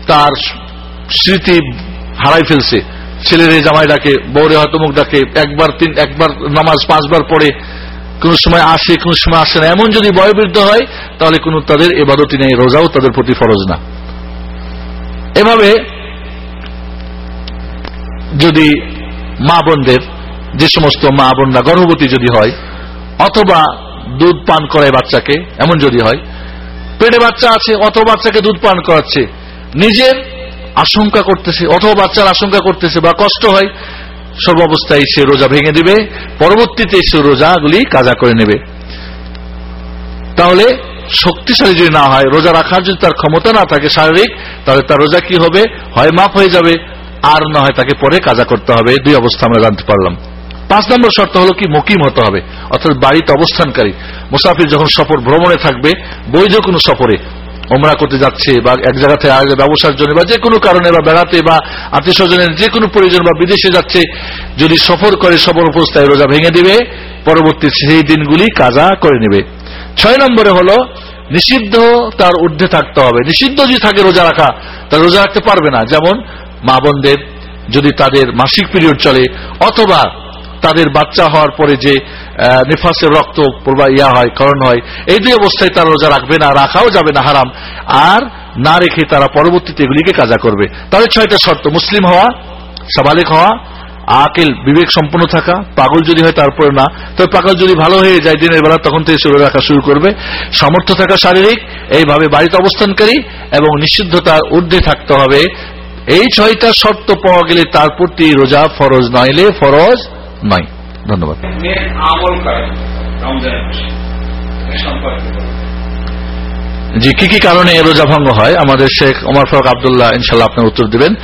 [SPEAKER 2] তার স্মৃতি হারাই ফেলছে ছেলেরে জামাই ডাকে বৌরে হয়তো মুখ ডাকে, একবার তিন একবার নামাজ পাঁচবার পড়ে, কোন সময় আসে, কোন সময় আসে না। এমন যদি বয়োবৃদ্ধ হয়, তাহলে কোন তাদের এবাদতি নেই, রোজাও তাদের প্রতি ফরজ না। এভাবে যদি মা বোনদের, যে সমস্ত মা বোনরা গর্ভবতী যদি হয়, অথবা দুধ পান করায় বাচ্চাকে, এমন যদি হয়, পেটে বাচ্চা আছে, অথবা বাচ্চাকে দুধ পান করাচ্ছে, নিজের আশঙ্কা করতেছে, অথবা বাচ্চার আশঙ্কা করতেছে বা কষ্ট হয় সর্বাবস্থায় সে রোজা ভেঙে দিবে, পরবর্তীতে সে রোজাগুলি কাজা করে নেবে। তাহলে শক্তিশালী যদি না হয়, রোজা রাখার যদি তার ক্ষমতা না থাকে শারীরিক, তাহলে তার রোজা কি হবে? হয় মাফ হয়ে যাবে, আর না হয় তাকে পরে কাজা করতে হবে। দুই অবস্থা আমরা জানতে পারলাম। পাঁচ নম্বর শর্ত হলো কি? মুকিম হতে হবে, অর্থাৎ বাড়িতে অবস্থানকারী। মুসাফির যখন সফর ভ্রমণে থাকবে, বৈধ কোনো সফরে ওমরা করতে যাচ্ছে বা এক জায়গা থেকে ব্যবসার জন্য বা যে কোনো কারণে বা বেড়াতে বা আত্মীয় স্বজনের যে কোনো প্রয়োজন বা বিদেশে যাচ্ছে, যদি সফর করে সফর অবস্থায় রোজা ভেঙে দিবে, পরবর্তী সেই দিনগুলি কাজা করে নেবে। ছয় নম্বরে হলো, নিষিদ্ধ তার ঊর্ধ্বে থাকতে হবে। নিষিদ্ধ যদি থাকে রোজা রাখা তার রোজা রাখতে পারবে না। যেমন মা বোনদের যদি তাদের মাসিক পিরিয়ড চলে, অথবা তাদের বাচ্চা হওয়ার পরে যে নিফাসের রক্ত ইয়া হয় করণ হয়, এই দুই অবস্থায় তারা রোজা রাখবে না, রাখাও যাবে না, হারাম। আর না রেখে তারা পরবর্তীতে এগুলিকে কাজা করবে। তাহলে ছয়টা শর্ত, মুসলিম হওয়া, সাবালিক হওয়া, আকেল, বিবেক সম্পন্ন থাকা, পাগল যদি হয় তারপরে না। তবে পাগল যদি ভালো হয়ে যায় দিনের বেলা, তখন থেকে শুরু রাখা শুরু করবে। সামর্থ্য থাকা শারীরিক, এইভাবে বাড়িতে অবস্থানকারী এবং নিষিদ্ধতার ঊর্ধ্বে থাকতে হবে। এই ছয়টা শর্ত পাওয়া গেলে তার প্রতি রোজা ফরজ নইলে ফরজ নয় ধন্যবাদ। জি কি কি কারণে রোজা ভঙ্গ হয়? আমাদের শেখ ওমর ফারুক আবদুল্লাহ ইনশাল্লাহ আপনার উত্তর দিবেন।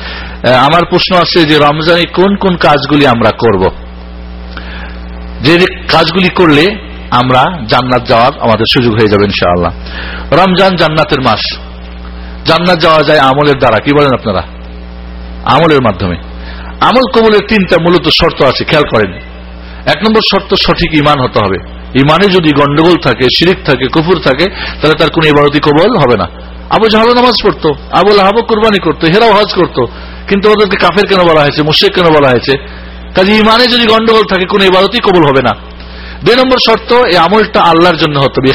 [SPEAKER 2] আমার প্রশ্ন আছে যে রমজানে কোন কোন কাজগুলি আমরা করব? যে কাজগুলি করলে আমরা জান্নাত যাওয়ার আমাদের সুযোগ হয়ে যাবে ইনশাআল্লাহ। রমজান জান্নাতের মাস। জান্নাত যাওয়া যায় আমলের দ্বারা কি বলেন আপনারা? আমলের মাধ্যমে। আমল কবুলের তিনটা মূলত শর্ত আছে, খেয়াল করেন। এক নম্বর শর্ত, সঠিক ইমান হতে হবে। ইমানে যদি গন্ডগোল থাকে, শিরিক থাকে, কুফুর থাকে, তাহলে তার কোন ইবারতি কবল হবে না। আবু জাহাব নামাজ পড়তো আবুল আহাব কোরবানি করতো হেরাও হজ করতো। কিন্তু ওদেরকে কাফের কেন বলা হয়েছে মুশেক কেন বলা হয়েছে? কাজে ইমানে যদি গন্ডগোল থাকে, কোন ইবারতি কবল হবে না। দুই নম্বর শর্ত, এই আমলটা আল্লাহর জন্য হতে হবে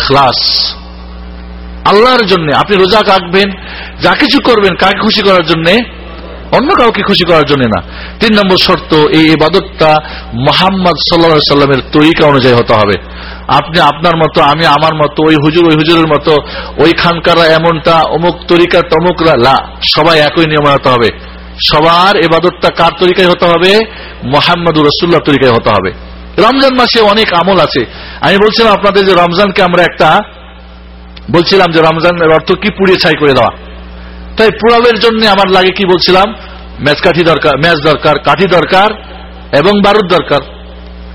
[SPEAKER 2] আল্লাহর জন্য, আপনি রোজা রাখবেন, যা কিছু করবেন, কাকে খুশি করার জন্য? অন্য কাউকে খুশি করার জন্য না। তিন নম্বর শর্ত, এই ইবাদতটা মোহাম্মদ সাল্লা সাল্লামের তরিকা অনুযায়ী হতে হবে। আপনি আপনার মতো, আমি আমার মতো, ওই হুজুর ওই হুজুরের মতো ওই খানকারা এমনটা, অমুক তরিকা, তমুকরা, লা, সবাই একই নিয়মে হতে হবে। সবার এবাদতটা কার তরিকায় হতে হবে? মোহাম্মদ রসুল্লাহ তরিকায় হতে হবে। রমজান মাসে অনেক আমল আছে। আমি বলছিলাম আপনাদের যে রমজানকে আমরা একটা, বলছিলাম যে রমজানের অর্থ কি পুড়িয়ে ছাই করে দেওয়া। তাই পুরাবের জন্য আমার লাগে কি বলছিলাম? ম্যাচ কাঠি দরকার, ম্যাচ দরকার, কাঠি দরকার এবং বারুদ দরকার।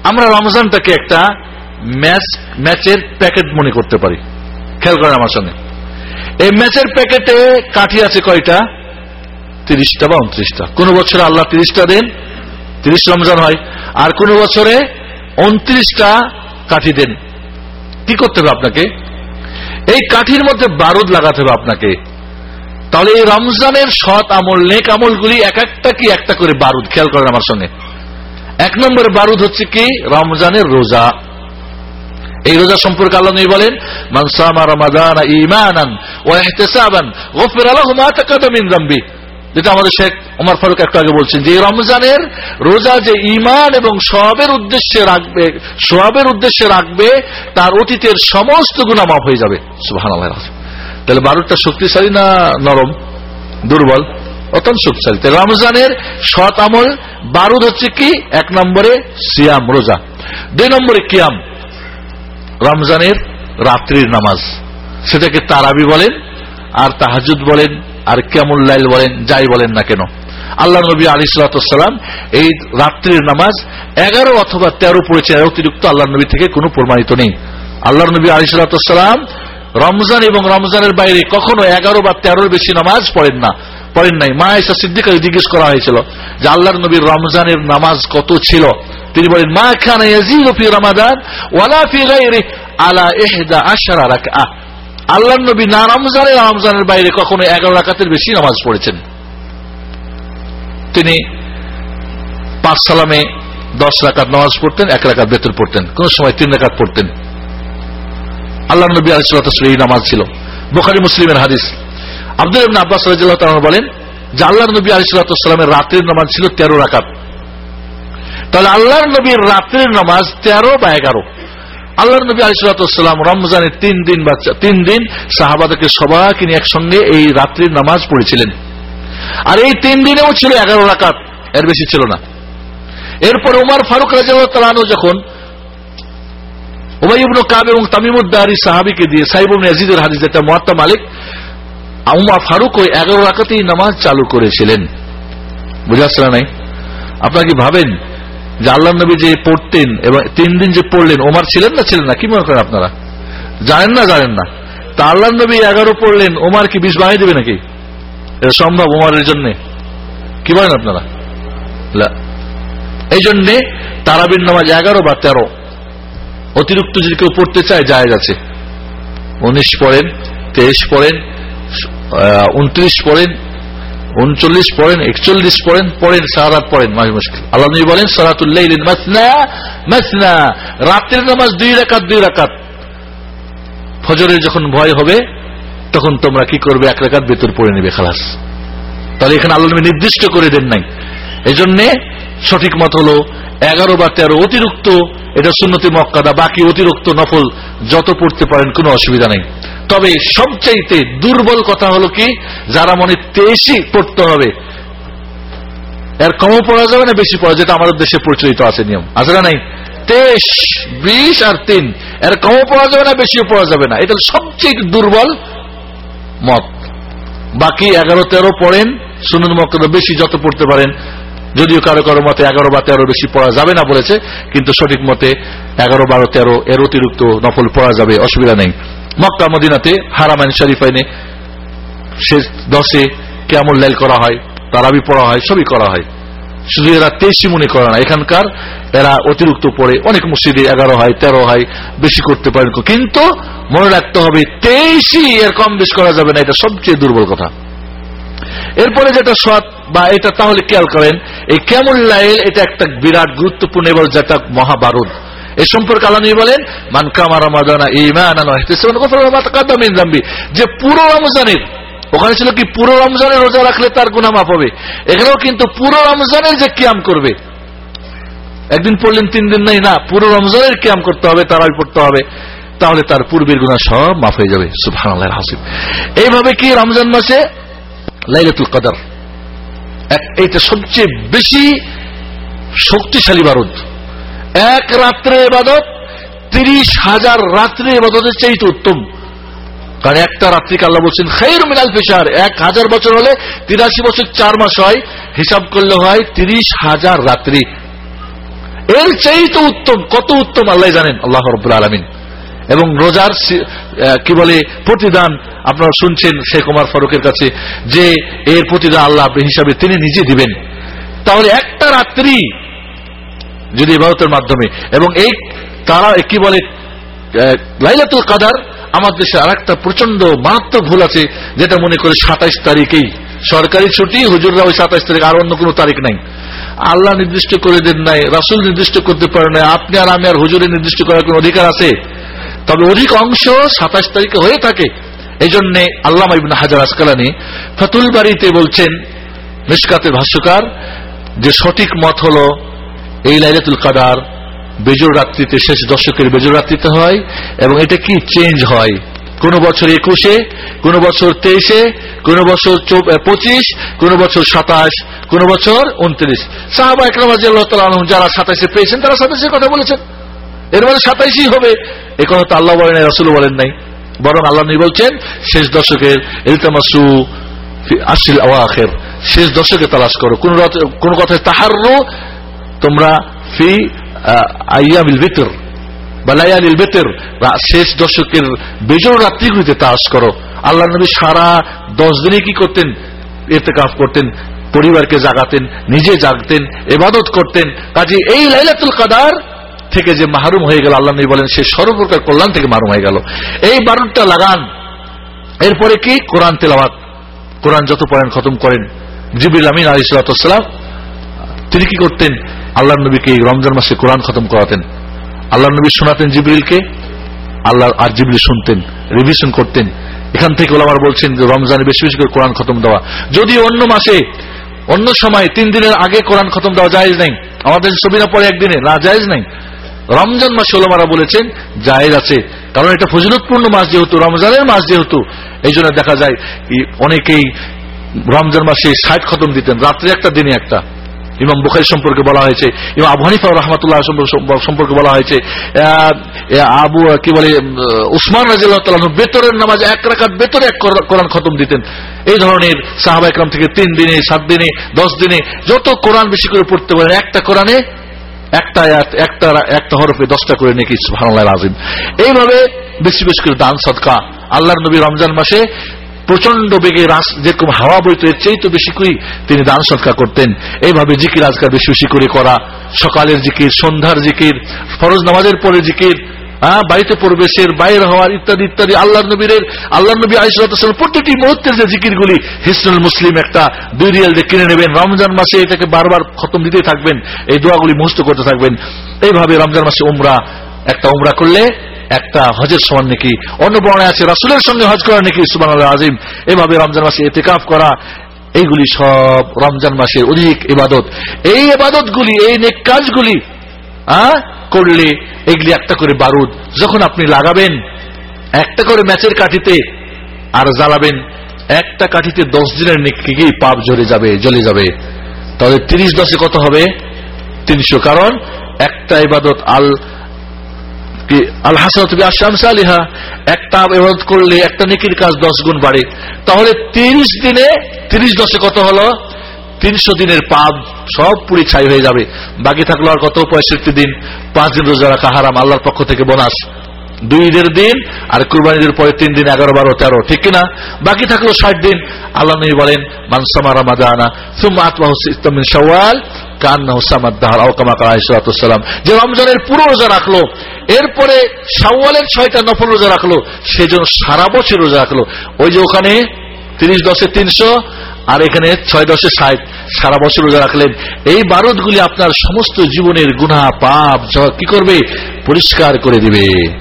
[SPEAKER 2] আমরা রমজানটাকে একটা ম্যাচ, ম্যাচের প্যাকেট মনে করতে পারি। খেয়াল করেন আমার সঙ্গে। এই ম্যাচের প্যাকেটে কাঠি আছে কয়টা? তিরিশটা বা উনত্রিশটা। কোন বছরে আল্লাহ তিরিশটা দেন, তিরিশ রমজান হয়। আর কোন বছরে উনত্রিশটা কাঠি দেন। কি করতে হবে আপনাকে? এই কাঠির মধ্যে বারুদ লাগাতে হবে আপনাকে। তাহলে এই রমজানের সৎ আমল, নেক আমলগুলি এক একটা কি একটা করে বারুদ? খেয়াল করেন আমার সঙ্গে। এক নম্বরে বারুদ হচ্ছে কি? রমজানের রোজা। এই রোজা সম্পর্কে আল্লাহ নবী বলেন মানসামা রমাদান ইমানান ও ইহতিসাবান গফির আলাহু মা যেটা আমাদের শেখ ওমর ফারুক একটু আগে বলছেন যে রমজানের রোজা যে ইমান এবং সবের উদ্দেশ্যে রাখবে সবের উদ্দেশ্যে রাখবে, তার অতীতের সমস্ত গুণা মাফ হয়ে যাবে। সুবহানাল্লাহ তাহলে বারুদটা শক্তিশালী না নরম? দুর্বল? অত্যন্ত শক্তিশালী। রমজানের সৎ আমল বারুদ হচ্ছে কি? এক নম্বরে সিয়াম, রোজা। দুই নম্বরে কিয়াম। রমজানের রাত্রির নামাজ। সেটাকে তারাবি বলেন, আর তাহাজুদ বলেন, আর কেমন বলেন, যাই বলেন না কেন। আল্লাহ নবী আলী সালাতাম এই রাত্রির নামাজ এগারো অথবা তেরো পড়েছে অতিরিক্ত আল্লাহ নবী থেকে কোনো প্রমাণিত নেই। আল্লাহ নবী আলী সালাতাম রমজান এবং রমজানের বাইরে কখনো এগারো বা তেরোর বেশি নামাজ পড়েন না, পড়েন নাই। মা এসা সিদ্দিকা জিজ্ঞেস করা হয়েছিল যে আল্লাহর নবীর রমজানের নামাজ কত ছিল? তিনি বলেন, মা খান রমাদান ওয়ালা ফি আলা ইহদা আশারা রাকআ। আল্লাহর নবী না রমজানের রমজানের বাইরে কখনো এগারো রাকাতের বেশি নামাজ পড়েছেন। তিনি পাঁচ সালামে দশ রাকাত নামাজ পড়তেন, এক রাকাত বেতন পড়তেন, কোন সময় তিন রাকাত পড়তেন। আল্লাহ নবী আলিসাল্লাহ এই নামাজ ছিল। বোখারি মুসলিমের হাদিস। আব্দুল আব্বাস বলেন, যে আল্লাহর নবী আলিসাল্লামের রাতের নামাজ ছিল তেরো রাকাত। তাহলে আল্লাহর নবীর রাত্রের নামাজ তেরো বা এগারো। আল্লাহর নবী আলিসাল্লাম রমজানের তিন দিন বা তিন দিন সাহাবাদকে সবাইকে নিয়ে একসঙ্গে এই রাত্রির নামাজ পড়েছিলেন। আর এই তিন দিনেও ছিল এগারো রাকাত, এর বেশি ছিল না। এরপর উমার ফারুক রাজু যখন উমাইবুল কাব এবং তামিমুদ্দারি সাহাবিকে দিয়ে সাইবুল নাজিদের হাদিস, যেটা মহাত্মা মালিক উমার ফারুক ওই এগারো রাকাতেই নামাজ চালু করেছিলেন। বুঝাচ্ছে নাই? আপনারা কি ভাবেন যে আল্লাহ নবী যে পড়তেন এবং তিন দিন যে পড়লেন, ওমার ছিলেন না ছিলেন না? কি মনে করেন আপনারা? জানেন না জানেন না। তা আল্লাহ নবী এগারো পড়লেন, ওমার কি বিষ বানিয়ে দেবে নাকি? এটা সম্ভব ওমারের জন্য? কি বলেন আপনারা? এই জন্যে তারাবির নামাজ এগারো বা তেরো। অতিরিক্ত যদি কেউ পড়তে চায় যায় আছে। উনিশ পড়েন, তেইশ পড়েন উনত্রিশ পড়েন, উনচল্লিশ পড়েন, একচল্লিশ পড়েন পড়েন সারাত পড়েন, মাঝে মুশকিল আল্লাহ নবী বলেন সারাতুল্লাহ রাত্রের নামাজ দুই রাকাত দুই রাকাত। ফজরের যখন ভয় হবে, তখন তোমরা কি করবে? এক রাকাত বেতর পড়ে নেবে, খালাস। তাহলে এখানে আল্লাহ নবী নির্দিষ্ট করে দেন নাই। এজন্য সঠিক মত হলো এগারো বা তেরো, অতিরিক্ত, এটা সুন্নতি মক্কাদা, বাকি অতিরিক্ত নফল যত পড়তে পারেন, কোনো অসুবিধা নেই। তবে সবচাইতে দুর্বল কথা হলো কি, যারা মনে তেইশই পড়তে হবে, এর কমও পড়া যাবে না, বেশি পড়া, যেটা আমাদের দেশে প্রচলিত আছে নিয়ম। আছে না নাই? তেইশ, বিশ আর তিন, এর কমও পড়া যাবে না, বেশিও পড়া যাবে না। এটা সবচেয়ে দুর্বল মত। বাকি এগারো তেরো পড়েন সুন্দর মক্কা বেশি যত পড়তে পারেন যদিও কারও কারও মতে এগারো বা তেরো বেশি পড়া যাবে না বলেছে, কিন্তু সঠিক মতে এগারো, বারো, তেরো এর অতিরিক্ত নফল পড়া যাবে, অসুবিধা নেই। মক্কা, মদিনাতে হারামাইন শরীফাইনে শেষ দশে কেমন লাইল করা হয়, তারাবি পড়া হয়, সবই করা হয়। শুধু এরা তেইশি মনে করে না, এখানকার এরা অতিরিক্ত পড়ে অনেক মসজিদে এগারো হয়, তেরো হয়, বেশি করতে পারেন। কিন্তু মনে রাখতে হবে, তেইশই এর কম বেশ করা যাবে না, এটা সবচেয়ে দুর্বল কথা। এরপরে যেটা সৎ বা এটা তাহলে খেয়াল করেন, এই কেমন লাইল এটা একটা বিরাট গুরুত্বপূর্ণ এবার যেটা মহাবারুদ। এ সম্পর্কে আল্লাহ বলেন মানকামা রমাদানা যে পুরো রমজানের, ওখানে ছিল কি, পুরো রমজানের রোজা রাখলে তার গুনা মাফ হবে। এখানেও কিন্তু পুরো রমজানের যে কিয়াম করবে, একদিন পড়লেন, তিন দিন নাই, না, পুরো রমজানের কিয়াম করতে হবে তারাই পড়তে হবে, তাহলে তার পূর্বের গুণা সব মাফ হয়ে যাবে। সুফান হাসিব। এইভাবে কি রমজান মাসে লাইলাতুল কদর। এইটা সবচেয়ে বেশি শক্তিশালী বারুদ। এক রাত্রে এবাদত, তিরিশ হাজার রাত্রে এবাদতের চাইতে উত্তম। কারণ একটা রাত্রিকে আল্লাহ বলছেন খের মিনাল ফিসার এক হাজার বছর হলে তিরাশি বছর চার মাস হয়, হিসাব করলে হয় তিরিশ হাজার রাত্রি। এর চাইতে উত্তম, কত উত্তম, আল্লাহ জানেন। আল্লাহ রব্বুল আলমিন। এবং রোজার কি বলে, প্রতিদান আপনারা শুনছেন শেখ কুমার ফারুকের কাছে যে এর প্রতিদান আল্লাহ হিসাবে তিনি নিজে দিবেন। তাহলে একটা রাত্রি যদি ইবাদতের মাধ্যমে, এবং এই তারা কি বলে লাইলাতুল কাদার, আমার দেশে আর একটা প্রচণ্ড মারাত্মক ভুল আছে, যেটা মনে করে সাতাইশ তারিখেই। সরকারি ছুটি, হুজুররা ওই সাতাইশ তারিখ, আর অন্য কোনো তারিখ নাই। আল্লাহ নির্দিষ্ট করে দেন নাই, রাসুল নির্দিষ্ট করতে পারে নাই, আপনি আর আমি আর হুজুরে নির্দিষ্ট করার কোন অধিকার আছে? তবে অধিক অংশ সাতাশ তারিখে হয়ে থাকে। এই জন্যে আল্লাহ ইবিন হাজার আসকালানি ফতুল বাড়িতে বলছেন মিসকাতের ভাষ্যকার, যে সঠিক মত হল, এই লাইলাতুল কাদার বেজোর রাত্রিতে, শেষ দশকের বেজোর রাত্রিতে হয় এবং এটা কি চেঞ্জ হয়? কোন বছর একুশে, কোন বছর তেইশে, কোন বছর পঁচিশ, কোন বছর সাতাশ, কোন বছর উনত্রিশ। সাহাবা একরাম যারা সাতাশে পেয়েছেন, তারা সাতাশের কথা বলেছেন। এর মানে সাতাইশই হবে। এ কথা তো আল্লাহ বলেন নাই রসুল বলেন নাই। বরং আল্লাহ বলছেন, শেষ দশকের ইলতামাসু আশিল আওয়াখের, শেষ দশকে তালাশ করো। কোন কোন কথায় তাহারু তোমরা ফি আইয়ামিল ভিতর বা লায়ালিল বেতের শেষ দশকের বেজোর রাত্রিগুলিতে তালাশ করো। আল্লাহ নবী সারা দশ দিনে কি করতেন? এতে কাজ করতেন, পরিবারকে জাগাতেন, নিজে জাগতেন, এবাদত করতেন। কাজে এই লাইলাতুল কাদার থেকে যে মাহরুম হয়ে গেল, আল্লাহ নবী বলেন, সে সর্বপ্রকার কল্যাণ থেকে মাহরুম হয়ে গেল। এই বারুদটা লাগান। এরপরে কি? কোরআন তেলাওয়াত। কোরআন যত পড়েন, খতম করেন। জিবিল আমিন আলী সালাতাম তিনি কি করতেন? আল্লাহ নবীকে রমজান মাসে কোরআন খতম করাতেন। আল্লাহ নবী শোনাতেন জিবরিলকে, আল্লাহ আর জিবরিল শুনতেন রিভিশন করতেন। এখান থেকে ওলামার বলছেন রমজানে বেশি বেশি করে কোরআন খতম দেওয়া। যদি অন্য মাসে, অন্য সময় তিন দিনের আগে কোরআন খতম দেওয়া জায়েজ নাই, আমাদের ছবি না পরে একদিনে, না, জায়েজ নাই। রমজান মাসে ওলামারা বলেছেন, জায়েজ আছে। কারণ এটা ফজিলতপূর্ণ মাস যেহেতু, রমজানের মাস যেহেতু। এই জন্য দেখা যায় অনেকেই রমজান মাসে ষাট খতম দিতেন, রাত্রে একটা, দিনে একটা। ইমাম বুখারি সম্পর্কে বলা হয়েছে, ইমাম আবু হানিফা রহমতুল্লাহ সম্পর্কে- বলা হয়েছে আবু, কি বলে উসমান রাজিল্লাহ বেতরের নামাজ এক রাকাত বেতরে এক কোরআন খতম দিতেন। এই ধরনের সাহাবা একরাম থেকে তিন দিনে, সাত দিনে, দশ দিনে যত কোরআন বেশি করে পড়তে পারেন একটা কোরআনে একটা একটা হরফে দশটা করে নেকি, সুবহানাল্লাহ আজিম এইভাবে বেশি বেশি করে দান, সদকা। আল্লাহর নবী রমজান মাসে প্রচণ্ড বেগে যেরকম হাওয়া বইত এর চেয়ে তো বেশি করে, তিনি দান সৎকার করতেন। এইভাবে জিকির আজকাল বেশি বেশি করে করা। সকালের জিকির, সন্ধ্যার জিকির, ফরজ নামাজের পরে জিকির হ্যাঁ বাড়িতে প্রবেশের, বাইরে হওয়ার, ইত্যাদি ইত্যাদি। আল্লাহ নবীর আল্লাহ নবী আইসালাম প্রতিটি মুহূর্তের যে জিকিরগুলি, হিসনুল মুসলিম একটা দুই রিয়াল যে কিনে নেবেন। রমজান মাসে এটাকে বারবার খতম দিতে থাকবেন। এই দোয়াগুলি মুহস্ত করতে থাকবেন। এইভাবে রমজান মাসে উমরা, একটা উমরা করলে একটা হজের সমান নাকি অন্য বর্ণায় আছে, রাসুলের সঙ্গে হজ করা নাকি সুবান আজিম এভাবে রমজান মাসে এতেকাফ করা, এইগুলি সব রমজান মাসের অধিক ইবাদত। এই ইবাদতগুলি, এই নেক কাজগুলি করলে এগুলি একটা করে বারুদ। যখন আপনি লাগাবেন, একটা করে ম্যাচের কাঠিতে আর জ্বালাবেন, একটা কাঠিতে দশ দিনের নেকি পাপ জ্বলে যাবে জ্বলে যাবে। তাহলে তিরিশ দশে কত হবে? তিনশো। কারণ একটা ইবাদত আল আল হাসানত আলিহা একটা ইবাদত করলে একটা নেকির কাজ দশ গুণ বাড়ে। তাহলে তিরিশ দিনে তিরিশ দশে কত হলো? তিনশো দিনের পাপ সব পুরি ছাই হয়ে যাবে। বাকি থাকল আর কত পঁয়ষট্টি দিন, পাঁচ দিন রোজা রাখা হারাম, আল্লাহর পক্ষ থেকে বোনাস। দুই ঈদের দিন আর কুরবানিদের পরে তিন দিন, এগারো, বারো, তেরো, ঠিক কিনা? বাকি থাকল ষাট দিন। আল্লাহ নবী বলেন মানসামা রামাদানা, সুম্মা আতমাহু সিত্তামিন শাওয়াল, কান্নাহু সামাদ্দাহার আও কামা কালা ইসরাতুসালাম যে রমজানের পুরো রোজা রাখল, এরপরে শাওয়ালের ছয়টা নফল রোজা রাখল, সেজন্য সারা বছর রোজা রাখল। ওই যে ওখানে তিরিশ দশে তিনশো আর এখানে ছয় দশে ষাট সারা বছর রোজা রাখলেন। এই বারদগুলি আপনার সমস্ত জীবনের গুণা পাপ কি করবে? পরিষ্কার করে দিবে।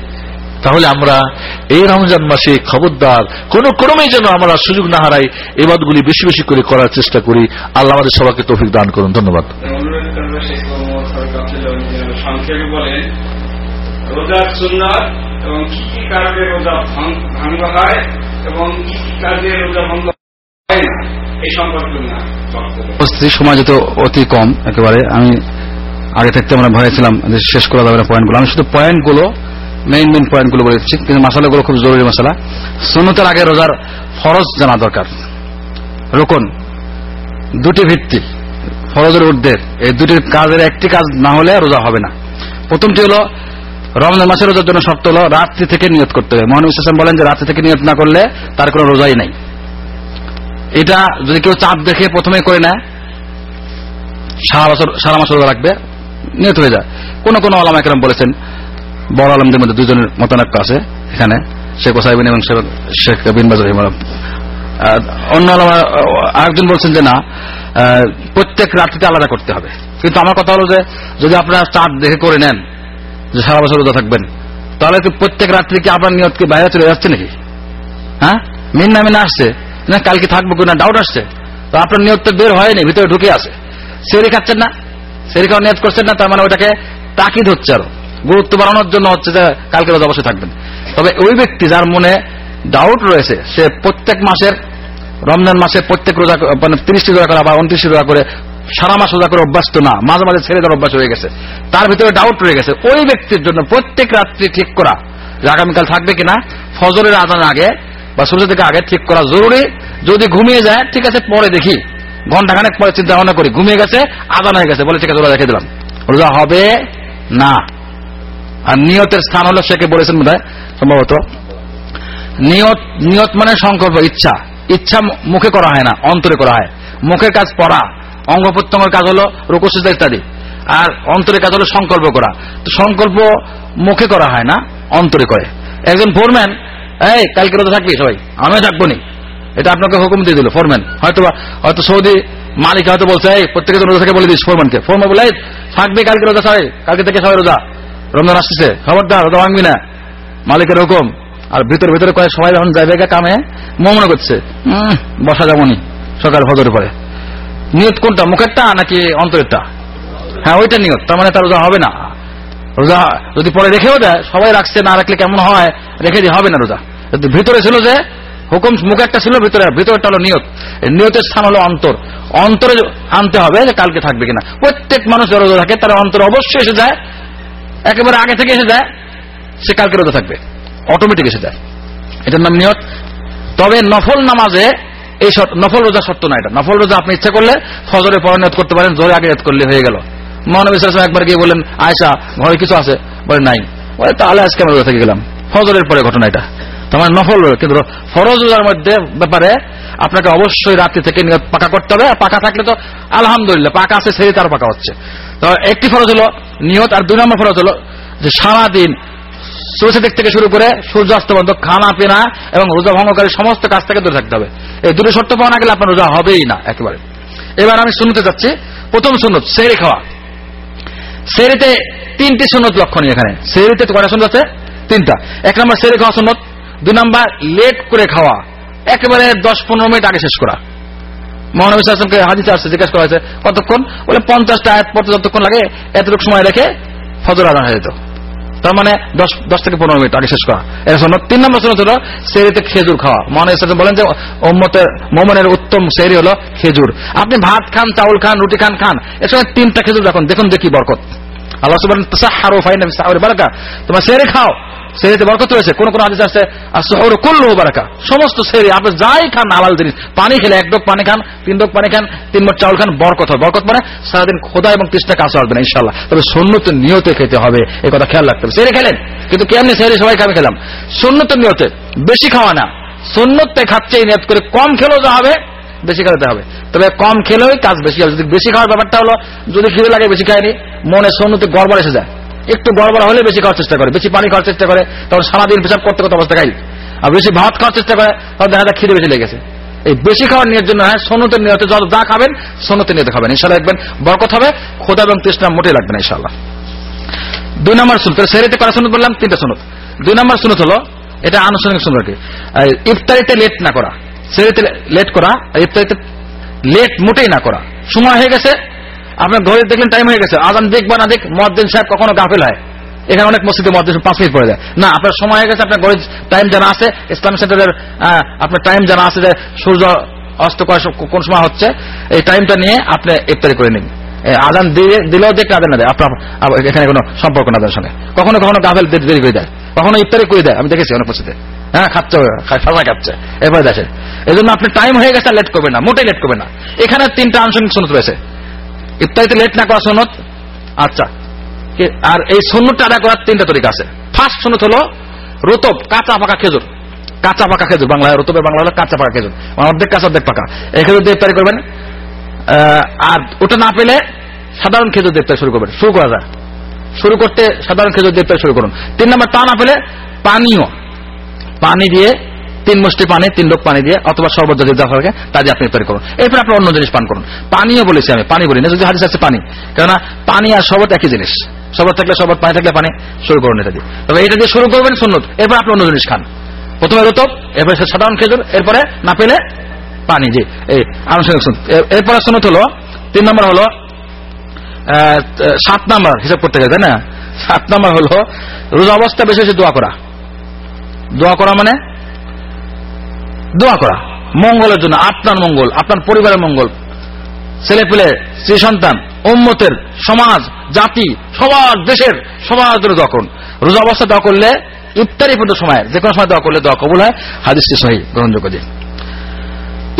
[SPEAKER 2] তাহলে আমরা এই রমজান মাসে খবরদার, কোন ক্রমে যেন আমরা সুযোগ না হারাই এবাদগুলি বেশি বেশি করে করার চেষ্টা করি। আল্লাহ আমাদের সবাইকে তৌফিক দান করুন। ধন্যবাদ।
[SPEAKER 1] এবং কি কি রোজা হয় এবং কি কি কাজে রোজা ভঙ্গ হয়? না
[SPEAKER 3] উপস্থিতির সময় যেহেতু অতি কম একেবারে, আমি আগে থাকতে আমরা ভয়ে ছিলাম যে শেষ করা যাবে না পয়েন্টগুলো আমি শুধু পয়েন্টগুলো মেইন মেইন পয়েন্টগুলো বলেছি কিন্তু মশালাগুলো খুব জরুরি মশলা। সুন্নতের আগে রোজার ফরজ জানা দরকার। রোকন, দুটি ভিত্তি, ফরজের ঊর্ধ্বের এই দুটি কাজের একটি কাজ না হলে রোজা হবে না। প্রথমটি হলো, রমজান মাসের রোজার জন্য শর্ত হলো, রাত্রি থেকে নিয়ত করতে হবে। মহানবী বলেন যে রাত্রি থেকে নিয়ত না করলে তার কোনো রোজাই নাই। এটা যদি কেউ চাপ দেখে প্রথমে করে নেয়, সারা বছর সারা মাস রোজা রাখবে নিয়ত হয়ে যায়। কোন কোন আলাম একরাম বলেছেন, বড় আলমদের মধ্যে দুজনের মতানক্য আছে এখানে, শেখ ওসাইবিন এবং শেখ- বিন। আর অন্য আলামা, আরেকজন বলছেন যে না প্রত্যেক রাত্রিতে আলাদা করতে হবে। কিন্তু আমার কথা হলো যে, যদি আপনারা চাঁদ দেখে করে নেন, যে সারা বছর রোজা থাকবেন, তাহলে প্রত্যেক রাত্রি কি আপনার নিয়ত কি বাইরে চলে যাচ্ছে নাকি? হ্যাঁ? মিন না মিনা আসছে। না, কালকে থাকব কিনা ডাউট আসছে। তো আপনার নিয়ত তো বের হয়নি, ভিতরে ঢুকে আছে। সেরি খাচ্ছেন না সেরি খাওয়া নিয়ত করছেন না, তার মানে ওটাকে তাকিদ হচ্ছে আরও। গুরুত্ব বাড়ানোর জন্য হচ্ছে যে কালকে রোজা অবশ্যই থাকবেন। তবে ওই ব্যক্তি যার মনে ডাউট রয়েছে, সে প্রত্যেক মাসের, রমজান মাসে প্রত্যেক রোজা মানে তিরিশটি রোজা করে বা উনত্রিশটি রোজা করে, সারা মাস রোজা করে অভ্যাস তো না, মাঝে মাঝে ছেড়ে দেওয়ার অভ্যাস হয়ে গেছে। তার ভিতরে ডাউট রয়ে গেছে। ওই ব্যক্তির জন্য প্রত্যেক রাত্রি ঠিক করা, যে আগামীকাল থাকবে কিনা, ফজরের আজান আগে বা সূর্য থেকে আগে ঠিক করা জরুরি। যদি ঘুমিয়ে যায়, ঠিক আছে, পরে দেখি। ঘণ্টা খানেক পরে চিন্তা ভাবনা করি। ঘুমিয়ে গেছে আদান হয়ে গেছে, বলে ঠিক আছে রোজা রেখে দিলাম। রোজা হবে, না। আর নিয়তের স্থান হলো সেকে বলেছেন বোধ সম্ভবত। নিয়ত নিয়ত মানে সংকল্প, ইচ্ছা। ইচ্ছা মুখে করা হয় না, অন্তরে করা হয়। মুখের কাজ পড়া, অঙ্গ প্রত্যঙ্গের কাজ হলো রুকুসিদা ইত্যাদি। আর অন্তরের কাজ হলো সংকল্প করা। তো সংকল্প মুখে করা হয় না, অন্তরে করে। একজন ফোরম্যান এই, কালকে রোজা থাকবি সবাই? আমিও থাকব নি। এটা আপনাকে হুকুম দিয়ে দিল ফোরম্যান হয়তো হয়তো সৌদি মালিক হয়তো বলছে, এই, প্রত্যেকে রোজা থেকে বলে দিস ফোরম্যানকে ফোরম্যান বলে থাকবে কালকে রোজা সবাই। কালকে থেকে সবাই রোজা। রমজান আসতেছে। খবরদার, রোজা ভাঙবি না। মালিকের হুকুম। আর ভিতর, ভিতরে কয়ে সবাই যখন যাবে কামে, মনে করছে। বসা যাবনি সকাল ফজর পরে। নিয়ত কোনটা, মুখেরটা নাকি অন্তরেরটা? হ্যাঁ ওইটা নিয়ত, তার মানে তার রোজা হবে না। রোজা যদি পরে রেখেও দেয়, সবাই রাখছে, না রাখলে কেমন হয়? রেখে দিয়ে হবে না রোজা। ভিতরে ছিল যে, হুকুম মুখে একটা ছিল, ভিতরে ভিতরটা হলো নিয়ত। নিয়তের স্থান হলো অন্তর। অন্তরে আনতে হবে যে কালকে থাকবে কিনা। প্রত্যেক মানুষ রোজা থাকে তার অন্তর অবশ্যই এসে যায়। একেবারে আগে থেকে এসে যায়, সে কালকে রোজা থাকবে। অটোমেটিক এসে যায়। এটার নাম নিয়ত। তবে নফল নামাজে এই নফল রোজা শর্ত না এটা। নফল রোজা আপনি ইচ্ছা করলে ফজরে পরে নিয়ত করতে পারেন, জোরে আগে নিয়ত করলে হয়ে গেল। মহানবী একবার গিয়ে বললেন আয়সা ঘরে কিছু আছে? বলে, নাই। বলে, তাহলে আজকে আমরা থেকে গেলাম? ফজরের পরে ঘটনা এটা। তার মানে নফল কিন্তু ফরজ রোজার মধ্যে ব্যাপারে আপনাকে অবশ্যই রাত্রি থেকে পাকা করতে হবে, আর পাকা থাকলে তো আলহামদুলিল্লাহ, পাকা আছে সেই তার পাকা হচ্ছে। তো একটি ফরজ হলো নিয়ত, আর দুই নম্বর ফরজ হলো যে সারাদিন দিক থেকে শুরু করে সূর্য অস্ত পর্যন্ত খানা, পিনা এবং রোজা ভঙ্গকারী সমস্ত কাজ থেকে দূরে থাকতে হবে। এই দুটো শর্ত পাওয়া না গেলে আপনার রোজা হবেই না, একেবারে। এবার আমি শুনতে চাচ্ছি, প্রথম সুন্নত, সেরে খাওয়া। সেরিতে তিনটি সুন্নত লক্ষণীয় এখানে। সেরিতে কয়টা সুন্নত আছে? তিনটা। এক নম্বর সেরে খাওয়া সুন্নত দুই নম্বর লেট করে খাওয়া। একেবারে দশ পনেরো মিনিট আগে শেষ করা। মহানবী আসলামকে হাদিসে আসছে, জিজ্ঞাসা করা হয়েছে, কতক্ষণ? বলে, পঞ্চাশটা আয়াত পড়তে যতক্ষণ লাগে, এতটুকু সময় রেখে ফজর আদান হয়ে যেত। তার মানে দশ দশ থেকে পনেরো মিনিট আগে শেষ করা। এটা শোনো তিন নম্বর শোনো ছিল সেরিতে খেজুর খাওয়া। মানে বলেন যে ওম্মতের মোমনের উত্তম সেরি হলো খেজুর। আপনি ভাত খান, চাউল খান, রুটি খান খান। এর সঙ্গে তিনটা খেজুর রাখুন, দেখুন দেখি বরকত। আল্লাহ বিসাহরি বারাকা। সেরে খাও। সেরিতে বরকত রয়েছে। কোন কোন হাদিস আছে? বারাকা। সমস্ত সেরি, আপনি যাই খান হালাল জিনিস, পানি খেলে এক পানি খান, তিন পানি খান, তিন চাউল খান, বরকত বরকত মানে খোদা এবং কাছে আসবে না ইনশাল্লাহ তবে সুন্নত নিয়তে খেতে হবে এই কথা খেয়াল রাখতে হবে। সেরে খেলেন? কিন্তু কেমনি সেরে? সবাই খাবে খেলাম। সুন্নত নিয়তে, বেশি খাওয়া না। সুন্নতে খাচ্ছে নিয়ত করে কম খেলেও যা হবে, বেশি খেতে হবে। তবে কম খেলেও কাজ বেশি হবে। যদি বেশি খাওয়ার ব্যাপারটা হলো, যদি খিদে লাগে বেশি খায়নি মনে সন্ন্যতে গড়বড় এসে যায়। একটু গড়বড় হলে বেশি খাওয়ার চেষ্টা করে, বেশি পানি খাওয়ার চেষ্টা করে, তখন সারাদিন পেশাব করতে করতে অবস্থা খাই আর বেশি ভাত খাওয়ার চেষ্টা করে, তখন দেখা যায় খিদে বেশি লেগেছে এই বেশি খাওয়ার নিয়ের জন্য হ্যাঁ সন্ন্যতের নিয়তে যত যা খাবেন, সন্ন্যতের নিয়তে খাবেন। ইনশাল্লাহ দেখবেন বরকত হবে, খোদা এবং তৃষ্ণা মোটে লাগবে না ইনশাল্লাহ দুই নম্বর সুনত সেরেতে করা সুনত বললাম? তিনটা সুনত দুই নম্বর সুনত হলো, এটা আনুষ্ঠানিক সুনত ইফতারিতে লেট না করা। সেরেতে লেট করা ইফতারিতে লেট মোটেই না করা। সময় হয়ে গেছে আপনার ঘরে দেখলেন টাইম হয়ে গেছে। আজান দেখ বা না দেখ মদ্দিন সাহেব কখনো গাফেল হয়। এখানে অনেক মসজিদে মদ্দিন পাঁচ মিনিট পড়ে যায়। না, আপনার সময় হয়ে গেছে, আপনার ঘরে টাইম জানা আছে। ইসলামিক সেন্টারের আপনার টাইম জানা আছে যে সূর্য অস্ত কোন সময় হচ্ছে। এই টাইমটা নিয়ে আপনি ইফতারি করে নিন। দিয়ে, দিলেও দেখ না দেন না দেয়। আপনার এখানে কোনো সম্পর্ক না সঙ্গে কখনো কখনো গাফেল দেরি করে দেয়। কখনো ইফতারি করে দেয়। আমি দেখেছি অনেক মসজিদে। হ্যাঁ খাচ্ছে খাওয়া খাচ্ছে। এরপরে দেখে এই জন্য আপনি টাইম হয়ে গেছে লেট করবে না। মোটেই লেট করবে না। এখানে তিনটা আনুষ্ঠানিক সুনত রয়েছে। ইত্যাদিতে লেট না করা সনদ আচ্ছা। আর এই সন্ন্যতটা আদায় করার তিনটা তরিকা আছে। ফার্স্ট সন্ন্যত হলো রতব, কাঁচা পাকা খেজুর। কাঁচা পাকা খেজুর, বাংলায় রতবের বাংলা হলো কাঁচা পাকা খেজুর। অর্ধেক কাঁচা, অর্ধেক পাকা। এই খেজুর দিয়ে ইফতারি করবেন আর ওটা না পেলে সাধারণ খেজুর দিয়ে ইফতারি শুরু করবেন। শুরু করা যায়। শুরু করতে সাধারণ খেজুর দিয়ে ইফতারি শুরু করুন। তিন নম্বর তা না পেলে পানীয়। পানি দিয়ে তিন মুষ্টি পানি, তিন লোক পানি দিয়ে, অথবা শরবত যদি দেওয়া থাকে, তা দিয়ে আপনি ইফতারি করুন। এরপর আপনি অন্য জিনিস পান করুন। পানিও বলেছি আমি, পানি বলি না, যদি হাদিস আছে পানি। কেননা পানি আর শরবত একই জিনিস। শরবত থাকলে শরবত, পানি থাকলে পানি, শুরু করুন এটা দিয়ে। তবে এটা দিয়ে শুরু করবেন সুন্নত। এরপর আপনি অন্য জিনিস খান। প্রথমে রতব, এরপরে সাধারণ খেজুর, এরপরে না পেলে পানি, জি, এই আনুষ্ঠানিক সুন্নত। এর- এরপরে সুন্নত হলো, তিন নম্বর হলো সাত নাম্বার, হিসাব করতে গেছে না? সাত নাম্বার হলো, রোজা অবস্থা বেশি বেশি দোয়া করা। দোয়া করা মানে দোয়া করা। মঙ্গলের জন্য, আপনার মঙ্গল, আপনার পরিবারের মঙ্গল। ছেলে পেলে স্ত্রী সন্তান উম্মতের সমাজ, জাতি, সবার, দেশের সবার জন্য দোয়া করুন। রোজা অবস্থা দোয়া করলে, ইফতারি পর্যন্ত সময়, যে কোনো সময় দোয়া করলে দোয়া কবুল হয়। হাদিসটি সহি, গ্রহণযোগ্য যে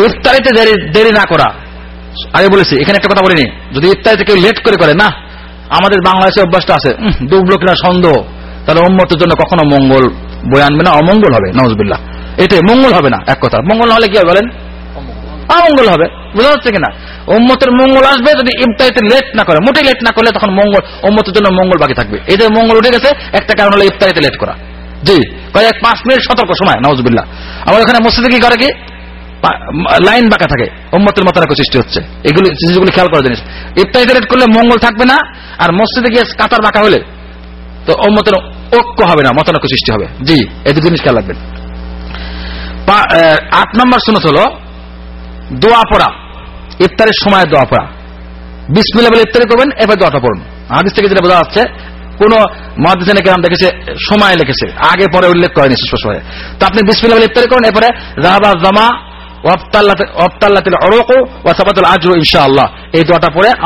[SPEAKER 3] ইফতারিতে দেরি দেরি না করা। আগে বলেছি, এখানে একটা কথা বলিনি। যদি ইফতারিতে কেউ লেট করে করে, না, আমাদের বাংলাদেশে অভ্যাসটা আছে ডুবলো কিনা সন্দেহ। তাহলে উম্মতের জন্য কখনো মঙ্গল বয়ে আনবে না, অমঙ্গল হবে নজবিল্লা এটাই, মঙ্গল হবে না, এক কথা। মঙ্গল হলে কি হবে বলেন? অমঙ্গল হবে, বুঝা যাচ্ছে কিনা? উম্মতের মঙ্গল আসবে যদি ইফতারিতে লেট না করে। মোটে লেট না করলে তখন মঙ্গল, উম্মতের জন্য মঙ্গল বাকি থাকবে। এই যে মঙ্গল উঠে গেছে, একটা কারণ হলো ইফতারিতে লেট করা। জি কয়েক পাঁচ মিনিট সতর্ক, সময় নজবিল্লা আমার ওখানে মসজিদে কি করে কি? লাইন বাঁকা থাকে, উম্মতের মতানৈক্য সৃষ্টি হচ্ছে। এগুলি জিনিসগুলো খেয়াল করা জিনিস। ইফতারিতে লেট করলে মঙ্গল থাকবে না, আর মসজিদে গিয়ে কাতার বাঁকা হলে তো উম্মতের ঐক্য হবে না, মতানৈক্য সৃষ্টি হবে। জি এটি জিনিস খেয়াল রাখবেন। আট নম্বর সুনত হলো দোয়া পড়া, ইফতারের সময় দোয়া পড়া। বিসমিল্লা বলে ইফতারি করবেন এবার দোয়াটা পড়ুন। হাদিস থেকে যেটা বোঝা যাচ্ছে, কোন মহাদিসানে কেরাম দেখেছে, সময় লিখেছে আগে পরে উল্লেখ করেনি সুস্পষ্ট হয়ে তো আপনি বিসমিল্লা বলে ইফতারি করুন, এরপরে রাহাবা জামা ইনশাআল্লাহ। এই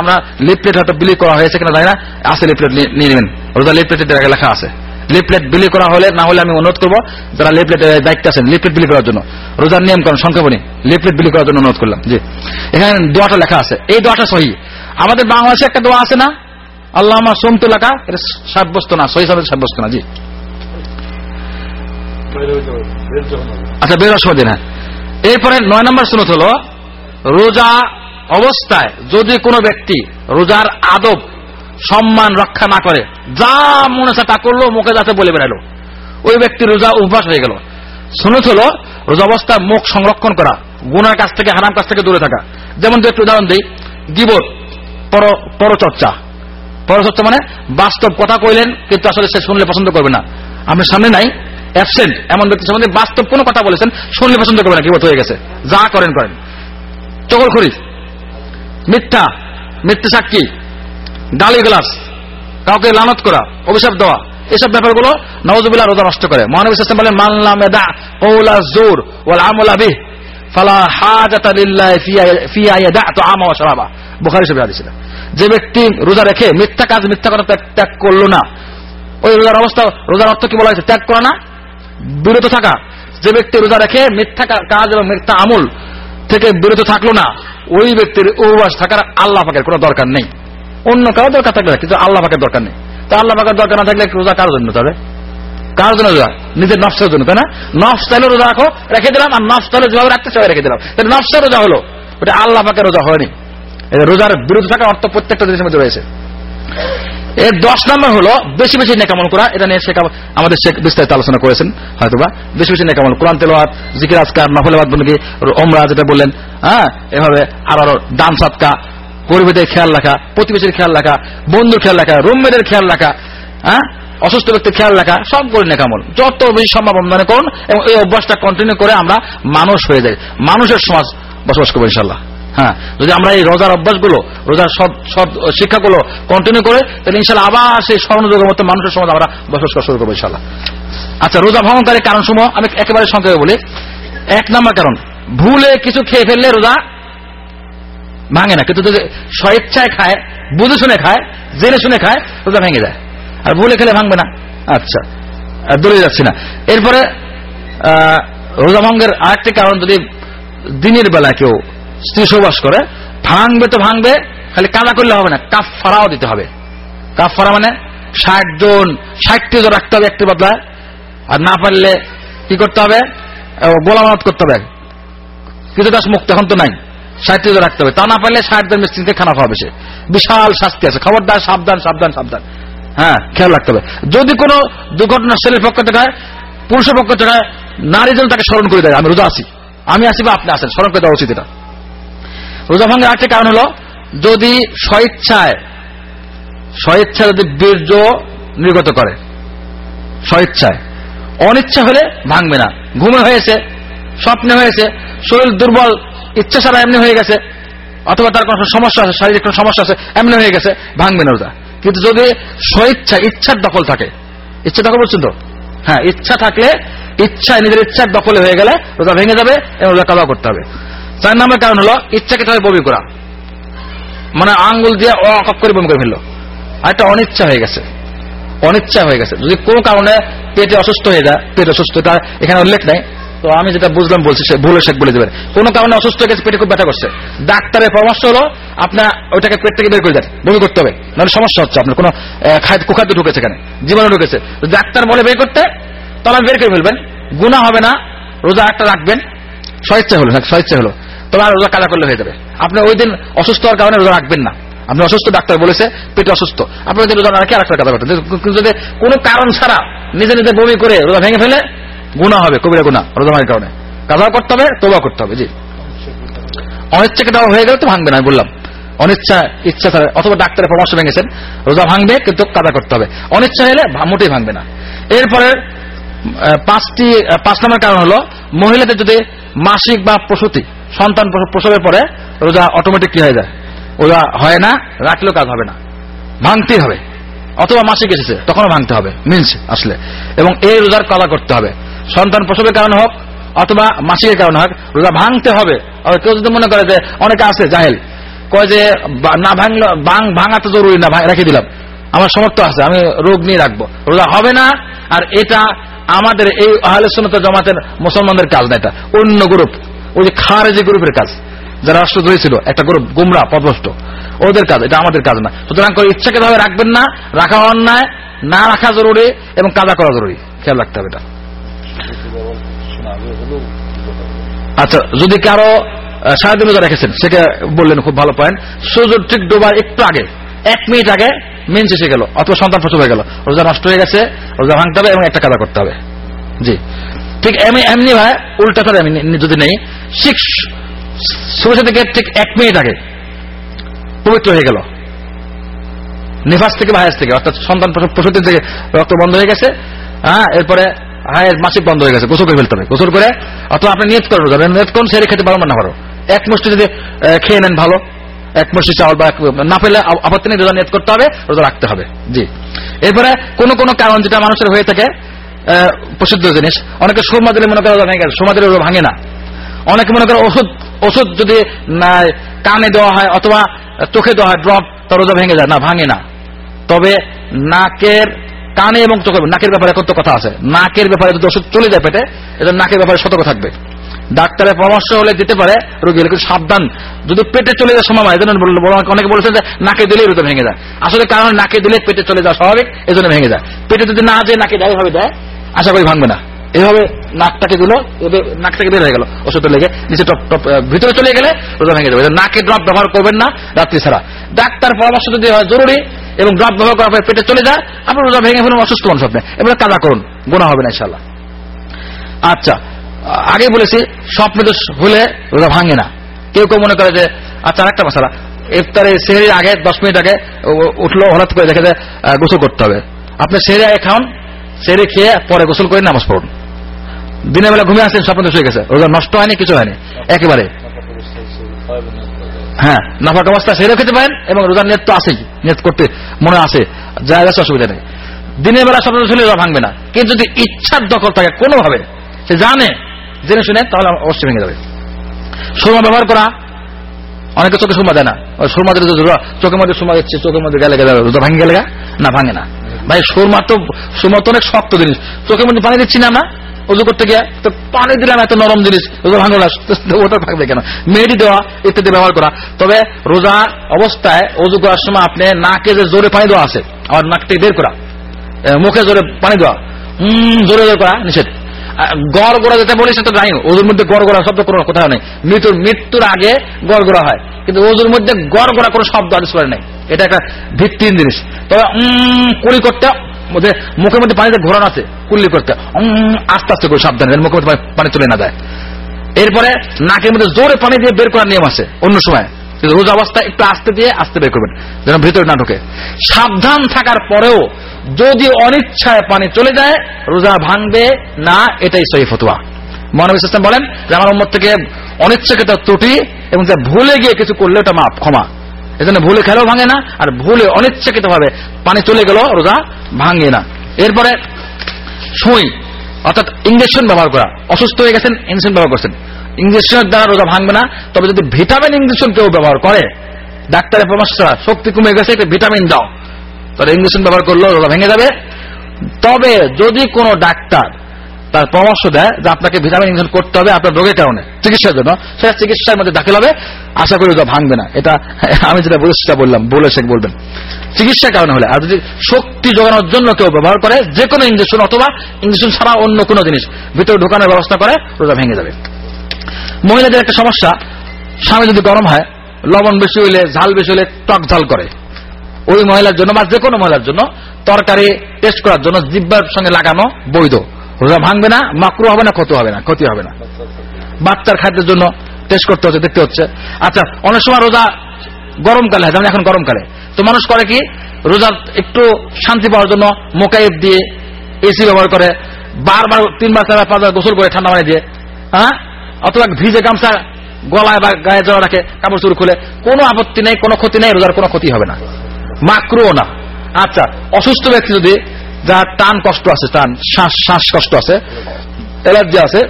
[SPEAKER 3] আমরা লিফলেট হয়তো বিলি করা হয়েছে কিনা জানি না, আছে লিফলেট নিয়ে নেবেন। রোজা লিফলেটের লেখা আছে। লিফলেট বিলি করা হলে না হলে আমি অনুরোধ করব, যারা লিফলেটের দায়িত্ব আছেন, লিফলেট বিলি করার জন্য। রোজার নিয়ম কারণ সংক্ষেপণী লিফলেট বিলি করার জন্য অনুরোধ করলাম, জি। এখানে দোয়াটা লেখা আছে। এই দোয়াটা সহি। আমাদের বাংলাদেশে একটা দোয়া আছে না? আল্লাহ আমার সোমতু লেখা এটা সাব্যস্ত না, সহি সাব্যস্ত না, জি। আচ্ছা বের দিন হ্যাঁ। এরপরে নয় নম্বর সুনত হলো, রোজা অবস্থায় যদি কোনো ব্যক্তি রোজার আদব সম্মান রক্ষা না করে, যা মনে তা করল, মুখে যাতে বলে বেড়ালো। ওই ব্যক্তি রোজা অভ্যাস হয়ে গেল। সুনত হলো রোজা অবস্থায় মুখ সংরক্ষণ করা, গুনার কাছ থেকে, হারাম কাছ থেকে দূরে থাকা। যেমন দু একটু উদাহরণ দিই গিবত পর, পরচর্চা। পরচর্চা মানে বাস্তব কথা কইলেন, কিন্তু আসলে সে শুনলে পছন্দ করবে না। আমি সামনে নাই অ্যাবসেন্ট এমন ব্যক্তি সম্বন্ধে বাস্তব কোনো কথা বলেছেন, শুনলে পছন্দ করবে না, গিবত হয়ে গেছে। যা করেন করেন। চকল খরিদ মিথ্যা মিথ্যা সাক্ষী গালি গ্লাস, কাউকে লানত করা, অভিশাপ দেওয়া, এসব ব্যাপারগুলো নওয়াজুবিল্লাহ রোজা নষ্ট করে। মহানবী বলেন মানলাম দা কৌলা জোর ওয়াল আমলা ফালা যে ব্যক্তি রোজা রেখে মিথ্যা কাজ, মিথ্যা কথা ত্যাগ করল না, ওই রোজার অবস্থা, রোজার অর্থ কি বলা হয়েছে? ত্যাগ করা না, বিরত থাকা। যে ব্যক্তি রোজা রেখে মিথ্যা কাজ এবং মিথ্যা আমল থেকে বিরত থাকল না, ওই ব্যক্তির উপবাস থাকার আল্লাহ পাকের কোনো দরকার নেই। অন্য কারও দরকার থাকলে কিন্তু আল্লাহ পাকের দরকার নেই। তা আল্লাহ পাকের দরকার না থাকলে রোজা কার জন্য তবে কার জন্য রোজা? নিজের নফসের জন্য, তাই না? নফস চাইলে রোজা রাখো, রেখে দিলাম, আর নফস চাইলে যেভাবে রাখতে চাই রেখে দিলাম। তাহলে নফসের রোজা হলো, ওটা আল্লাহ পাকের রোজা হয়নি। রোজার বিরুদ্ধে থাকার অর্থ প্রত্যেকটা জিনিসের মধ্যে রয়েছে। এর দশ নম্বর হলো, বেশি বেশি নেকামল করা, এটা নিয়ে শেখ আমাদের শেখ বিস্তারিত আলোচনা করেছেন, হয়তোবা। বেশি বেশি নেকামল, কোরআন তেলোয়াত জিকির আজকার নফলাবাদ বন্দী ওমরা যেটা বললেন হ্যাঁ এভাবে আর আরও দান সৎকা গরিবদের খেয়াল রাখা, প্রতিবেশীর খেয়াল রাখা, বন্ধুর খেয়াল রাখা, রুমমেটের খেয়াল রাখা হ্যাঁ? অসুস্থ ব্যক্তির খেয়াল রাখা, সব করে নেকামল। যত বেশি সম্ভব মনে করুন এবং এই অভ্যাসটা কন্টিনিউ করে আমরা মানুষ হয়ে যাই। মানুষের সমাজ বসবাস করব ইনশাল্লাহ হ্যাঁ? যদি আমরা এই রোজার অভ্যাসগুলো, রোজার সব সব শিক্ষাগুলো কন্টিনিউ করে, তাহলে ইনশাল্লাহ আবার সেই স্মরণযোগের মতো মানুষের সমাজ আমরা বসবাস করা শুরু করব ইনশাল্লাহ আচ্ছা রোজা ভ্রমণকারী কারণ সমূহ আমি একেবারে সংক্ষেপে বলি। এক নম্বর কারণ, ভুলে কিছু খেয়ে ফেললে রোজা ভাঙে না। কিন্তু যদি স্বেচ্ছায় খায়, বুঝে শুনে খায়, জেনে শুনে খায় রোজা ভেঙে যায়। আর ভুলে খেলে ভাঙবে না। আচ্ছা। দূরে যাচ্ছি না। এরপরে রোজা ভঙ্গের আরেকটি কারণ, যদি দিনের বেলা কেউ স্ত্রী সবাস করে, ভাঙবে তো ভাঙবে, খালি কাদা করলে হবে না। কাফ ফাড়াও দিতে হবে। কাফ ফাড়া মানে ষাট জন, ষাটটি জন রাখতে হবে একটি বদলায়। আর না পারলে কি করতে হবে? গোলামাত করতে হবে। কিছু দাস মুক্ত এখন তো নাই। জন রাখতে হবে। তা না পারলে ষাট জন মিস্ত্রিতে খানা খাওয়াবে সে। বিশাল শাস্তি আছে। খবরদার সাবধান সাবধান সাবধান। হ্যাঁ খেয়াল রাখতে হবে। যদি কোনো দুর্ঘটনা ছেলের পক্ষ থেকে হয়, পুরুষের পক্ষ থেকে হয়, নারী যেন তাকে স্মরণ করে দেয়। আমি রোজা আছি। আমি আসি বা আপনি আসেন স্মরণ করে দেওয়া উচিত এটা। রোজা ভাঙের আরেকটি কারণ হলো যদি স্বেচ্ছায় স্বেচ্ছায় যদি বীর্য নির্গত করে স্বেচ্ছায় অনিচ্ছা হলে ভাঙবে না। ঘুমে হয়েছে স্বপ্নে হয়েছে শরীর দুর্বল ইচ্ছা ছাড়া এমনি হয়ে গেছে। অথবা তার কোনো সমস্যা আছে, শারীরিক কোনো সমস্যা আছে, এমনি হয়ে গেছে, ভাঙবে না রোজা। কিন্তু যদি স্বেচ্ছা ইচ্ছার দখল থাকে, ইচ্ছা দখল বলছেন তো? হ্যাঁ ইচ্ছা থাকলে ইচ্ছা নিজের ইচ্ছার দখলে হয়ে গেলে রোজা ভেঙে যাবে এবং রোজা কাবা করতে হবে। চার নম্বর কারণ হলো, ইচ্ছাকে তাহলে বমি করা। মানে আঙ্গুল দিয়ে অকক করে বমি করে ফেলল। আর একটা অনিচ্ছা হয়ে গেছে। অনিচ্ছা হয়ে গেছে। যদি কোনো কারণে পেটে অসুস্থ হয়ে যায়, পেট অসুস্থ তার এখানে উল্লেখ নেই। তো আমি যেটা বুঝলাম বলছি সে ভুলে শেখ বলে দেবেন কোনো কারণে অসুস্থ হয়ে গেছে পেটে খুব ব্যথা করছে। ডাক্তারের পরামর্শ হলো আপনার ওইটাকে পেট থেকে বের করে দেন বমি করতে হবে নাহলে সমস্যা হচ্ছে আপনার। কোনো খাদ্য কুখাদ্য ঢুকেছে এখানে জীবাণু ঢুকেছে। ডাক্তার বলে বের করতে তাহলে বের করে ফেলবেন। গুণা হবে না রোজা একটা রাখবেন স্বেচ্ছা হলো হ্যাঁ, স্বেচ্ছা হলো। তবে আর রোজা কাজা করলে হয়ে যাবে। আপনি ওই দিন অসুস্থ হওয়ার কারণে রোজা রাখবেন না। আপনি অসুস্থ ডাক্তার বলেছে পেটে অসুস্থ। আপনি দিন রোজা রাখে আর একটা কাজা করতে কিন্তু যদি কোনো কারণ ছাড়া নিজে নিজে বমি করে রোজা ভেঙে ফেলে গুণা হবে, কবিরা গুণা রোজা ভাঙার কারণে। কাজা করতে হবে তোবা করতে হবে, জি। অনিচ্ছাকে দেওয়া হয়ে গেলে তো ভাঙবে না বললাম। অনিচ্ছা, ইচ্ছা ছাড়া, অথবা ডাক্তারের পরামর্শ ভেঙেছেন, রোজা ভাঙবে, কিন্তু কাদা করতে হবে। অনিচ্ছা হলে মোটেই ভাঙবে না। এরপরে পাঁচটি পাঁচ নম্বর কারণ হলো, মহিলাদের যদি মাসিক বা প্রসূতি, সন্তান প্রসব- প্রসবের পরে রোজা অটোমেটিক কি হয়ে যায়? রোজা হয় না, রাখলেও কাজ হবে না। ভাঙতেই হবে। অথবা মাসিক এসেছে, তখনও ভাঙতে হবে মিলস আসলে। এবং এই রোজার কাদা করতে হবে। সন্তান প্রসবের কারণে হোক, অথবা মাসিকের কারণে হোক, রোজা ভাঙতে হবে। কেউ যদি মনে করে যে অনেকে আছে, জাহেল, কয় যে না ভাঙলো, ভাঙ ভাঙা তো জরুরি না রেখে দিলাম। আমার সমর্থ আছে, আমি রোগ নিয়ে রাখব। রোজা হবে না, আর এটা আমাদের এই আহলে জামাতের মুসলমানদের কাজ না এটা। অন্য গ্রুপ ওই যে খারেজি গ্রুপের কাজ। যারা রাষ্ট্রদ্রোহী ছিল একটা গ্রুপ গুমরা পদভষ্ট ওদের কাজ, এটা আমাদের কাজ না। সুতরাং ইচ্ছাকে ভাবে রাখবেন না, রাখা অন্যায়, না রাখা জরুরি এবং কাজা করা জরুরি। খেয়াল রাখতে হবে এটা। আচ্ছা যদি কারও আহ, সারাদিন রোজা রেখেছেন সেটা বললেন খুব ভালো পয়েন্ট সূর্য ঠিক ডোবার একটু আগে এক মিনিট আগে মেন শেষে গেল অথবা সন্তান প্রসব হয়ে গেল। রোজা নষ্ট হয়ে গেছে রোজা ভাঙতে হবে এবং একটা কাজা করতে হবে। জি। ঠিক এমনি ভাই উল্টা করে আমি যদি নেই সিক্স সূর্য থেকে ঠিক এক মিনিট আগে পবিত্র হয়ে গেল। নিফাস থেকে বা হায়াস থেকে অর্থাৎ সন্তান প্রসূতি থেকে রক্ত বন্ধ হয়ে গেছে। হ্যাঁ এরপরে হায়ের মাসিক বন্ধ হয়ে গেছে, গোসল করে ফেলতে হবে। গোসল করে, অথবা আপনি নিয়ত করব যাবেন নিয়ত করুন, সেরে খেতে পারবেন না পারো এক মুষ্টি যদি খেয়ে নেন ভালো, এক মুষ্টি চাউল বা না পেলে আপত্তি নেই, রোজা নিয়ত করতে হবে, রোজা রাখতে হবে, জি। এরপরে কোন কোন কারণ যেটা মানুষের হয়ে থাকে প্রসিদ্ধ জিনিস, অনেকে সুরমা দিলে মনে করে রোজা ভেঙে গেছে সুরমা দিলে রোজা ভাঙে না। অনেকে মনে করে ওষুধ ওষুধ যদি কানে দেওয়া হয়, অথবা চোখে দেওয়া হয়, ড্রপ তার রোজা ভেঙে যায়, না, ভাঙে না। তবে নাকের কানে এবং চোখে নাকের ব্যাপারে এখন তো কথা আছে। নাকের ব্যাপারে যদি ওষুধ চলে যায় পেটে এটা নাকের ব্যাপারে সতর্ক থাকবে। ডাক্তারের পরামর্শ হলে দিতে পারে রোগী কিন্তু সাবধান। যদি পেটে চলে যায় সময় এই জন্য অনেকে বলেছেন যে নাকে দিলেই রোজা ভেঙে যায়। আসলে কারণ নাকে দিলে পেটে চলে যাওয়া স্বাভাবিক এই জন্য ভেঙে যায়। পেটে যদি না যায়, নাকে দেয় দেয় আশা করি ভাঙবে না। এইভাবে নাকটাকে দিল এভাবে নাক থেকে বের হয়ে গেল ওষুধ লেগে নিচে টপ টপ ভিতরে চলে গেলে রোজা ভেঙে যাবে। নাকে ড্রপ ব্যবহার করবেন না রাত্রি ছাড়া। ডাক্তার পরামর্শ যদি হয়, জরুরি। এবং ড্রপ ব্যবহার করার পরে পেটে চলে যায়, আপনার রোজা ভেঙে ফেলুন, অসুস্থ মানুষ আপনি এবারে কাজা করুন গোনা হবে না ইনশাল্লাহ আচ্ছা আগে বলেছি, স্বপ্ন দোষ হলে রোজা ভাঙে না। কেউ কেউ মনে করে যে আচ্ছা আরেকটা মশালা। ইফতারে সেহরির আগে, দশ মিনিট আগে উঠল, হঠাৎ করে দেখে যে গোসল করতে হবে। আপনি সেহরি আগে খাওয়ান সেহরি খেয়ে পরে গোসল করে নামাজ পড়ুন। দিনের বেলা ঘুমিয়ে আসেন, স্বপ্ন দোষ হয়ে গেছে। রোজা নষ্ট হয়নি, কিছু হয়নি। একেবারে। হ্যাঁ নাফাক অবস্থা সেরেও খেতে পারেন এবং রোজার নেট তো আছেই নেট করতে মনে আছে যা গেছে, অসুবিধা নেই। দিনের বেলা স্বপ্ন ছিল, রোজা ভাঙবে না। কিন্তু যদি ইচ্ছার দখল থাকে কোনোভাবে, সে জানে, জেনে শুনে, তাহলে অবশ্যই ভেঙে যাবে। সুরমা ব্যবহার করা, অনেকে চোখে সুরমা দেয় না। সুরমা দিলে চোখের মধ্যে সুরমা দিচ্ছে, চোখের মধ্যে গেলে গেলে রোজা ভাঙে গেলে না, ভাঙে না। ভাই, সুরমা তো সুরমা তো অনেক শক্ত জিনিস। চোখের মধ্যে পানি দিচ্ছি না আমরা? উজু করতে গিয়ে তো পানি দিলাম এত নরম জিনিস। ভাঙলো ওটা থাকবে কেন? মেহেদি দেওয়া ইত্যাদি ব্যবহার করা। তবে রোজা অবস্থায় উজু করার সময় আপনি নাকে যে জোরে পানি দেওয়া আছে আবার নাকটি বের করা মুখে জোরে পানি দেওয়া উম, জোরে জোরে করা নিষেধ। গড় গোড়া যেটা বলি সেটা জানি ওদের মধ্যে গড় গোড়া শব্দ কোনো কোথাও নেই। মৃত্যুর মৃত্যুর আগে গড় গোড়া হয় কিন্তু ওজুর মধ্যে গড় গোড়া কোনো শব্দ আদেশ করে নাই। এটা একটা ভিত্তিহীন জিনিস। তবে উম, কুলি করতে মধ্যে মুখের মধ্যে পানিতে ঘোরানো আছে, কুল্লি করতে। আস্তে আস্তে করে সাবধানে মুখের মধ্যে পানি- চলে না যায়। এরপরে নাকের মধ্যে জোরে পানি দিয়ে বের করার নিয়ম আছে, অন্য সময়। রোজ অবস্থায় একটু আস্তে দিয়ে আস্তে বের করবেন, যেন ভিতরে না ঢোকে। সাবধান থাকার পরেও যদি অনিচ্ছায় পানি চলে যায়, রোজা ভাঙবে না, এটাই সহি ফতোয়া। মহানবী ইসলাম বলেন, যে আমার উম্মত থেকে অনিচ্ছাকৃত ত্রুটি এবং ভুলে গিয়ে কিছু করলে ওটা মাপ ক্ষমা। এজন্য ভুলে খেলেও ভাঙে না, আর ভুলে অনিচ্ছাকৃত ভাবে পানি চলে গেল রোজা ভাঙে না। এরপরে সুই, অর্থাৎ ইঞ্জেকশন ব্যবহার করা। অসুস্থ হয়ে গেছেন ইঞ্জেকশন ব্যবহার করছেন। ইঞ্জেকশনের দ্বারা রোজা ভাঙবে না, তবে যদি ভিটামিন ইঞ্জেকশন কেউ ব্যবহার করে, ডাক্তারের পরামর্শ শক্তি কমে গেছে, একটা ভিটামিন দাও। তাহলে ইঞ্জেকশন ব্যবহার করলেও রোজা ভেঙে যাবে। তবে যদি কোনো ডাক্তার তার পরামর্শ দেয় যে আপনাকে ভিটামিন ইনজেকশন করতে হবে আপনার রোগের কারণে, চিকিৎসার জন্য। সেটা চিকিৎসার মধ্যে দাখিল হবে, আশা করি ওটা ভাঙবে না। এটা [LAUGHS] আমি যেটা বলছি সেটা বললাম, বলে সে বলবেন। চিকিৎসার কারণে হলে, আর যদি শক্তি যোগানোর জন্য কেউ ব্যবহার করে, যে কোনো ইঞ্জেকশন অথবা ইঞ্জেকশন ছাড়া অন্য কোনো জিনিস ভিতরে ঢোকানোর ব্যবস্থা করে রোজা ভেঙে যাবে। মহিলাদের একটা সমস্যা, স্বামী যদি গরম হয়, লবণ বেশি হইলে, ঝাল বেশি হইলে টক ঝাল করে। ওই মহিলার জন্য বা যে কোনো মহিলার জন্য তরকারি টেস্ট করার জন্য জিব্বার সঙ্গে লাগানো বৈধ। রোজা ভাঙবে না, মাকরু হবে না, ক্ষতি হবে না, ক্ষতি হবে না। বাচ্চার খাদ্যের জন্য টেস্ট করতে হচ্ছে, দেখতে হচ্ছে। আচ্ছা অনেক সময় রোজা গরমকালে হয়, যেমন এখন গরমকালে। তো মানুষ করে কি, রোজা একটু শান্তি পাওয়ার জন্য মোকাইব দিয়ে এসি ব্যবহার করে, বারবার তিনবার, চারবার, পাঁচবার গোসল করে ঠান্ডা পানি দিয়ে হ্যাঁ? অথবা ভিজে গামছা গলায় বা গায়ে জড়া রাখে, কাপড় চুর খুলে, কোনো আপত্তি নেই, কোনো ক্ষতি নেই, রোজার কোনো ক্ষতি হবে না। মাকরুও না। আচ্ছা অসুস্থ ব্যক্তি যদি যার টান কষ্ট আছে, টান, শ্বাস শ্বাস কষ্ট আছে, অ্যালার্জি আছে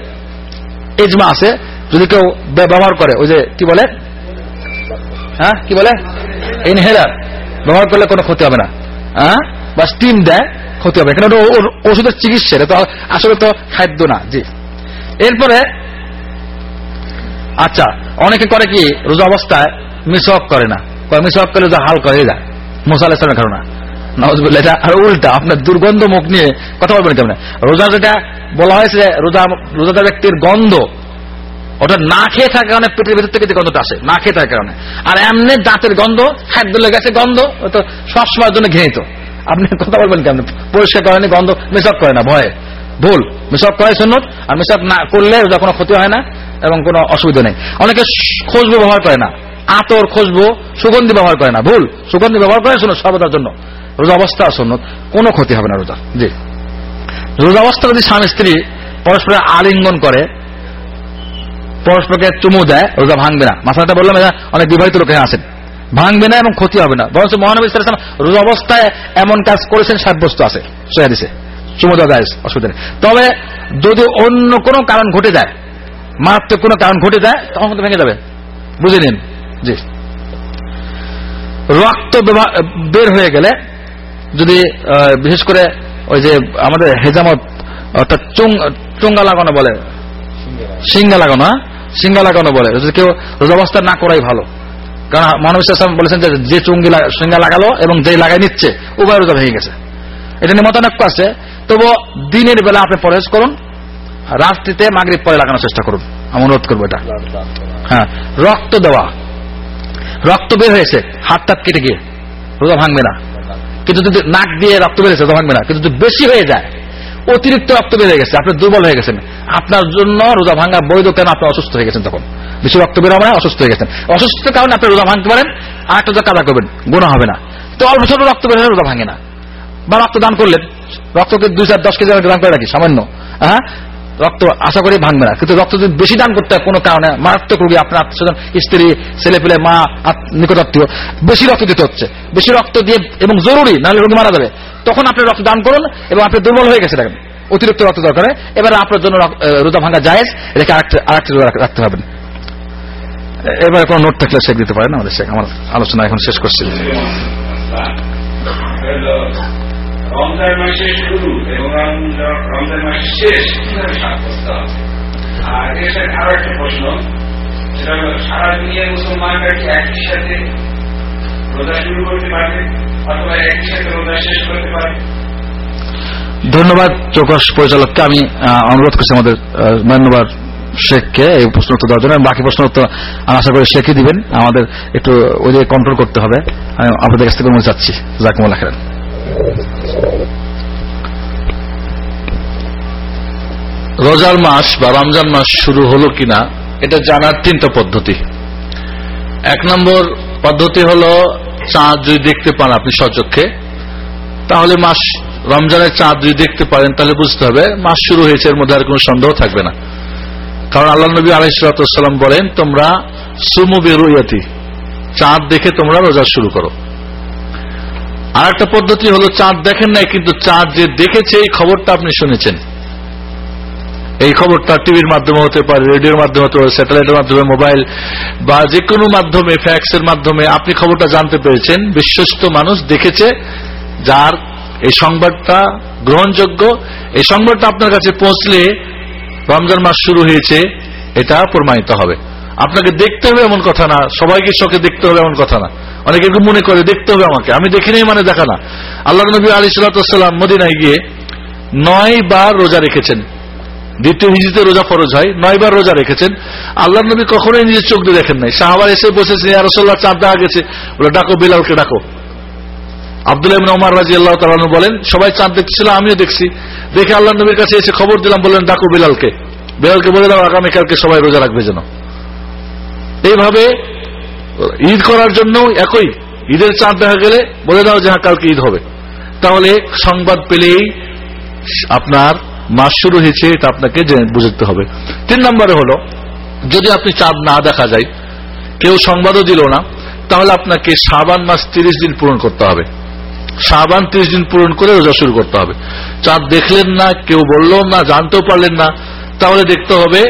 [SPEAKER 3] এজমা আছে, যদি কেউ ব্যবহার করে, ওই যে কি বলে? হ্যাঁ কি বলে? ইনহেলার ব্যবহার করলে কোনো ক্ষতি হবে না। হ্যাঁ? বা স্টিম দেয়, ক্ষতি হবে কেন ওষুধের চিকিৎসা তো আসলে তো খাদ্য না, জি। এরপরে আচ্ছা অনেকে করে কি, রোজা অবস্থায় মিসওয়াক করে না। মিসওয়াক করলে রোজা হাল করে যায় মোসা আলাইসলামের কারণে আর উল্টা। আপনার দুর্গন্ধ মুখ নিয়ে কথা বলবেন কেমন? রোজা যেটা বলা হয়েছে রোজা, রোজাদার ব্যক্তির গন্ধ, ওটা না খেয়ে থাকার কারণে পেটের থেকে গন্ধটা আসে, না খেয়ে থাকার কারণে। আর এমনি দাঁতের গন্ধ লেগেছে গন্ধ, ও তো সবসময়ের জন্য ঘৃণিত। আপনি কথা বলবেন কেমন? পরিষ্কার করেনি গন্ধ মেসঅপ করে না, ভয়ে। ভুল মেসঅপ করে সুন্নত, আর মেসঅপ না করলে ওটা কোনো ক্ষতি হয় না এবং কোনো অসুবিধা নেই। অনেকে খুশবু ব্যবহার করে না, আতর, খুশবু, সুগন্ধি ব্যবহার করে না, ভুল, সুগন্ধি ব্যবহার করে শুনুন সর্বদার জন্য। রোজা অবস্থা সুন্নত, কোনো ক্ষতি হবে না রোজা জি। রোজা অবস্থা যদি স্বামী, স্ত্রী পরস্পরের আলিঙ্গন করে, পরস্পরকে চুমু দেয়, রোজা ভাঙবে না। মাথাটা বললাম, এরা অনেক বিবাহিত লোক আছেন। ভাঙবে না এবং ক্ষতি হবে না। বরঞ্চ মহানবী ইসলাম রোজা অবস্থায় এমন কাজ করেছেন, সাব্যস্ত আছে। সহাদিসে চুমু দেওয়া যায়, অসুবিধা নেই। তবে যদি অন্য কোনো কারণ ঘটে যায়, মারাত্মক কোনো কারণ ঘটে যায়, তখন কিন্তু ভেঙে যাবে। বুঝে নিন। জি। রক্ত বের হয়ে গেলে যদি বিশেষ করে ওই যে আমাদের হেজামত, অর্থাৎ চুঙ্গা লাগানো বলে। সিঙ্গা লাগানো হ্যাঁ? সিঙ্গা লাগানো বলে। কেউ রোজা অবস্থা না করাই ভালো। কারণ মানব ইসলাম বলেছেন যে যে চুঙ্গি সিঙ্গা লাগালো এবং যে লাগাই নিচ্ছে, উভয় রোজা ভেঙে গেছে। এটা নিয়ে মতানক্য আছে। তবু দিনের বেলা আপনি পরহেজ করুন। রাত্রিতে মাগরিব পরে লাগানোর চেষ্টা করুন। আমি অনুরোধ করব এটা। হ্যাঁ রক্ত দেওয়া। রক্ত বের হয়েছে হাত টাত কেটে গিয়ে। রোজা ভাঙবে না। কিন্তু যদি নাক দিয়ে রক্ত রোজা ভাঙবে না। কিন্তু বেশি হয়ে যায়, অতিরিক্ত রক্ত হয়ে গেছে, আপনি দুর্বল হয়ে গেছেন। আপনার জন্য রোজা ভাঙা বৈধ কেন? আপনি অসুস্থ হয়ে গেছেন তখন। বেশি রক্ত বের হবে না অসুস্থ হয়ে গেছেন। অসুস্থতার কারণে আপনি রোজা ভাঙতে পারেন, আর একটা রোজা কাদা করবেন গোনা হবে না। তো অল্প ছোট রক্ত বের রোজা ভাঙে না। বা রক্ত দান করলেন, রক্তকে দুই চার দশ কেজি দান করে রাখি, সামান্য। হ্যাঁ? রক্ত আশা করি ভাঙবে না। কিন্তু রক্ত যদি বেশি দান করতে হয় কোনো কারণে, মারাত্মক রোগী আপনার আত্মীয় স্ত্রী, ছেলে পেলে মা নিকটাত্মীয়, বেশি রক্ত দিতে হচ্ছে। বেশি রক্ত দিয়ে এবং জরুরি, নাহলে রোগী মারা যাবে। তখন আপনি রক্ত দান করুন এবং আপনি দুর্বল হয়ে গেছে দেখেন। অতিরিক্ত রক্ত দরকার এবার আপনার জন্য রোজা ভাঙা যায় রেখে আরেকটা রোজা রাখতে পারবেন এবারে কোনো নোট থাকলে শেখ দিতে পারেন আমাদের শেখ। আমার আলোচনা এখন শেষ করছি।
[SPEAKER 1] রমজান শুরু এবং রমজান শেষ কীভাবে আর আরও একটা প্রশ্ন, সেটা সারা দুনিয়ার মুসলমানরা কি একই সাথে রোজা শুরু করতে পারবে অথবা একই সাথে রোজা শেষ করতে
[SPEAKER 3] ধন্যবাদ চৌকস পরিচালককে। আমি অনুরোধ করছি আমাদের মান্যবর শেখকে এই প্রশ্ন উত্তর দেওয়ার জন্য। বাকি প্রশ্ন উত্তর আমি আশা করি শেখই দিবেন। আমাদের একটু ওই কন্ট্রোল করতে হবে। আমি আপনাদের কাছ থেকে চাচ্ছি জাকুমুল্লাহ খেলেন
[SPEAKER 2] রোজার মাস বা রমজান মাস শুরু হলো কিনা, এটা জানার তিনটা পদ্ধতি। এক নম্বর পদ্ধতি হলো চাঁদ যদি দেখতে পান আপনি সচক্ষে তাহলে মাস, রমজানের চাঁদ যদি দেখতে পারেন, তাহলে বুঝতে হবে মাস শুরু হয়েছে, এর মধ্যে আর কোনো সন্দেহ থাকবে না। কারণ আল্লাহ নবী আলাইসালাম বলেন, তোমরা সুমু বেরুয়াতি চাঁদ দেখে তোমরা রোজা শুরু করো। আর একটা পদ্ধতি হলো চাঁদ দেখেন নাই, কিন্তু চাঁদ যে দেখেছে, এই খবরটা আপনি শুনেছেন। এই খবরটা টিভির মাধ্যমে হতে পারে, রেডিওর মাধ্যমে হতে পারে, স্যাটেলাইটের মাধ্যমে, মোবাইল বা যে কোনো মাধ্যমে, ফ্যাক্সের মাধ্যমে আপনি খবরটা জানতে পেরেছেন। বিশ্বস্ত মানুষ দেখেছে, যার এই সংবাদটা গ্রহণযোগ্য। এই সংবাদটা আপনার কাছে পৌঁছলে রমজান মাস শুরু হয়েছে, এটা প্রমাণিত হবে। আপনাকে দেখতে হবে এমন কথা না, সবাইকে চোখে দেখতে হবে এমন কথা না। অনেকে মনে করে, দেখতে হবে আমাকে। আমি দেখি দেখিনি মানে দেখা না। আল্লাহ নবী আলী সাল্লাম মদিনায় গিয়ে নয় বার রোজা রেখেছেন। দ্বিতীয় হিজিতে রোজা ফরজ হয়, নয় বার রোজা রেখেছেন। আল্লাহ নবী কখনোই নিজের চোখ দিয়ে দেখেন নাই। সাহাবার এসে বসেছে রসোল্লাহ চাঁদ দেখা গেছে বলে, ডাকো, বিলালকে ডাকো। আব্দুল ইবিন ওমর রাজি আল্লাহ তালু বলেন, সবাই চাঁদ দেখছিল আমিও দেখছি। দেখে আল্লাহ নবীর কাছে এসে খবর দিলাম, বললেন, ডাকো, বিলালকে। বিলালকে বলে দাও, আগামীকালকে সবাই রোজা রাখবে যেন। এইভাবে, ঈদ করার জন্য একই। ঈদের চাঁদ দেখা গেলে বলে দাও যে হ্যাঁ কালকে ঈদ হবে। তাহলে সংবাদ পেলেই আপনার মাস শুরু হয়েছে, এটা আপনাকে বুঝতে হবে। তিন নম্বরে হলো, যদি আপনি চাঁদ না দেখা যায়, কেউ সংবাদও দিল না, তাহলে আপনাকে সাবান মাস তিরিশ দিন পূরণ করতে হবে। সাবান তিরিশ দিন পূরণ করে রোজা শুরু করতে হবে। চাঁদ দেখলেন না, কেউ বলল না, জানতেও পারলেন না, তাহলে দেখতে হবে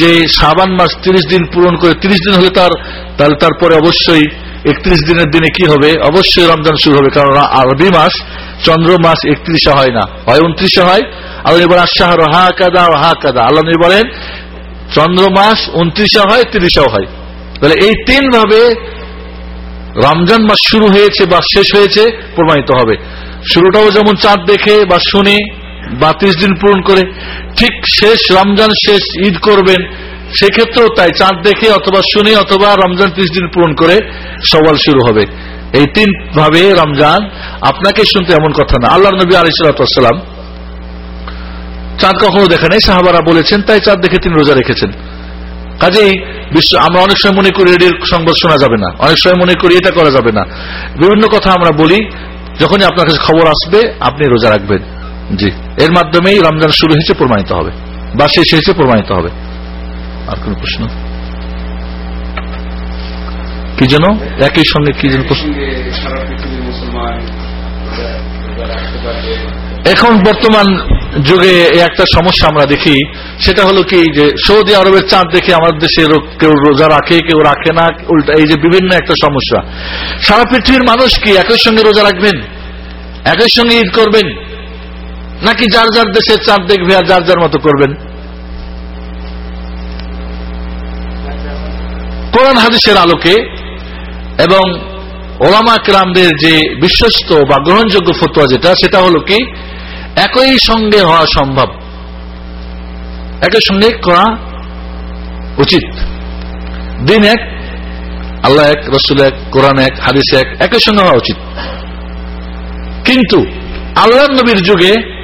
[SPEAKER 2] যে সাবান মাস তিরিশ দিন পূরণ করে, তিরিশ দিন হলে তার, তাহলে তারপরে অবশ্যই একত্রিশ দিনের দিনে কি হবে? অবশ্যই রমজান শুরু হবে কারণ আরবি মাস, চন্দ্র মাস একত্রিশে হয় না। হয় উনত্রিশে হয়, আল্লাহ বলেন শাহর হা কাদা হা কাদা আল্লাহ বলেন, চন্দ্র মাস উনত্রিশে হয়, তিরিশেও হয়। তাহলে এই তিন ভাবে রমজান মাস শুরু হয়েছে বা শেষ হয়েছে, প্রমাণিত হবে। শুরুটাও যেমন চাঁদ দেখে বা শুনে বা দিন পূরণ করে ঠিক শেষ রমজান শেষ ঈদ করবেন, সেক্ষেত্রেও তাই চাঁদ দেখে অথবা শুনে অথবা রমজান ত্রিশ দিন পূরণ করে সওয়াল শুরু হবে। এই তিন ভাবে রমজান আপনাকে শুনতে এমন কথা না। আল্লাহ নবী আলিসাল্লাম চাঁদ কখনো দেখে নাই, সাহাবারা বলেছেন, তাই চাঁদ দেখে তিনি রোজা রেখেছেন। কাজেই বিশ্ব, আমরা অনেক সময় মনে করি রেডিওর সংবাদ শোনা যাবে না, অনেক সময় মনে করি এটা করা যাবে না। বিভিন্ন কথা আমরা বলি, যখনই আপনার কাছে খবর আসবে, আপনি রোজা রাখবেন। জি। এর মাধ্যমেই রমজান শুরু হয়েছে, প্রমাণিত হবে। বা শেষ হয়েছে, প্রমাণিত হবে। আর কোন প্রশ্ন? কি যেন? একই সঙ্গে কি যেন এখন বর্তমান যুগে একটা সমস্যা আমরা দেখি। সেটা হলো কি যে, সৌদি আরবের চাঁদ দেখে আমাদের দেশে কেউ রোজা রাখে, কেউ রাখে না, উল্টা এই যে বিভিন্ন একটা সমস্যা। সারা পৃথিবীর মানুষ কি একই সঙ্গে রোজা রাখবেন? একই সঙ্গে ঈদ করবেন? নাকি যার যার দেশের চাঁদ দেখবে আর যার যার মতো করবেন? কোরআন হাদিসের আলোকে এবং ওলামা ক্রামদের যে বিশ্বস্ত বা গ্রহণযোগ্য ফতোয়া যেটা, সেটা হলো কি? একই সঙ্গে হওয়া সম্ভব। একই সঙ্গে করা উচিত। দিন এক, আল্লাহ এক, রসুল এক, কোরআন এক, হাদিস এক, একই সঙ্গে হওয়া উচিত। কিন্তু আল্লাহ নবীর যুগে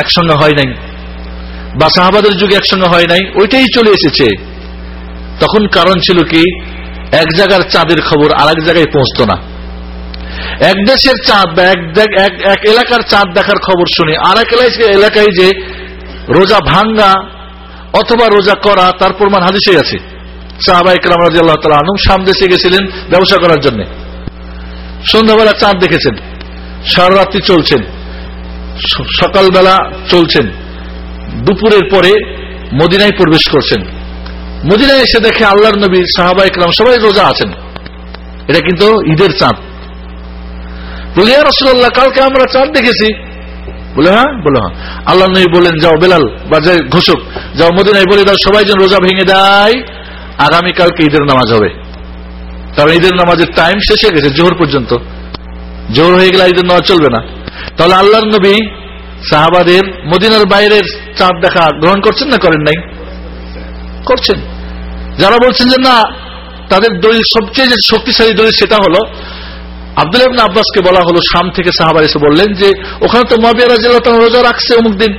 [SPEAKER 2] একসঙ্গে হয় নাই। বা সাহাবাদের যুগে একসঙ্গে হয় নাই, ওইটাই চলে এসেছে। তখন কারণ ছিল কি? এক জায়গার চাঁদের খবর আর এক জায়গায় পৌঁছত না। এক দেশের চাঁদ বা এক এলাকার চাঁদ দেখার খবর শুনে আর এক এলাকায় যে রোজা ভাঙ্গা অথবা রোজা করা, তার প্রমাণ হাদিসে আছে। সাহাবা ইকরাম রাজি আল্লাহ তালা আনুম সাম দেশে গেছিলেন ব্যবসা করার জন্য। সন্ধ্যাবেলা চাঁদ দেখেছেন, সারা রাত্রি চলছেন। সকালবেলা চলছেন। দুপুরের পরে মদিনায় প্রবেশ করছেন। মদিনায় এসে দেখে আল্লাহর নবী সাহাবা ইকরাম সবাই রোজা আছেন। এটা কিন্তু ঈদের চাঁদ। বলে রসুল্লাহ কালকে আমরা চাঁদ দেখেছি। বলে হ্যাঁ? বলে হ্যাঁ। আল্লাহ নবী বলেন যাও বেলাল বা যাই ঘোষক, যাও মদিনায় বলে দাও, সবাই যেন রোজা ভেঙে দেয়। আগামীকালকে ঈদের নামাজ হবে। কারণ ঈদের নামাজের টাইম শেষ হয়ে গেছে, জোহর পর্যন্ত। জোহর হয়ে গেলে ঈদের নামাজ চলবে না। তাহলে আল্লাহর নবী সাহাবাদের মদিনার বাইরের চাঁদ দেখা গ্রহণ করছেন না করেন নাই? করছেন। যারা বলছেন যে না, তাদের দলিল, সবচেয়ে যে শক্তিশালী দলিল সেটা হলো, আব্দুল আব্বাসকে বলা হলো, শাম থেকে সাহাবার এসে বললেন যে, ওখানে তো মাবিয়া রাজিয়াল রোজা রাখছে অমুক দিন।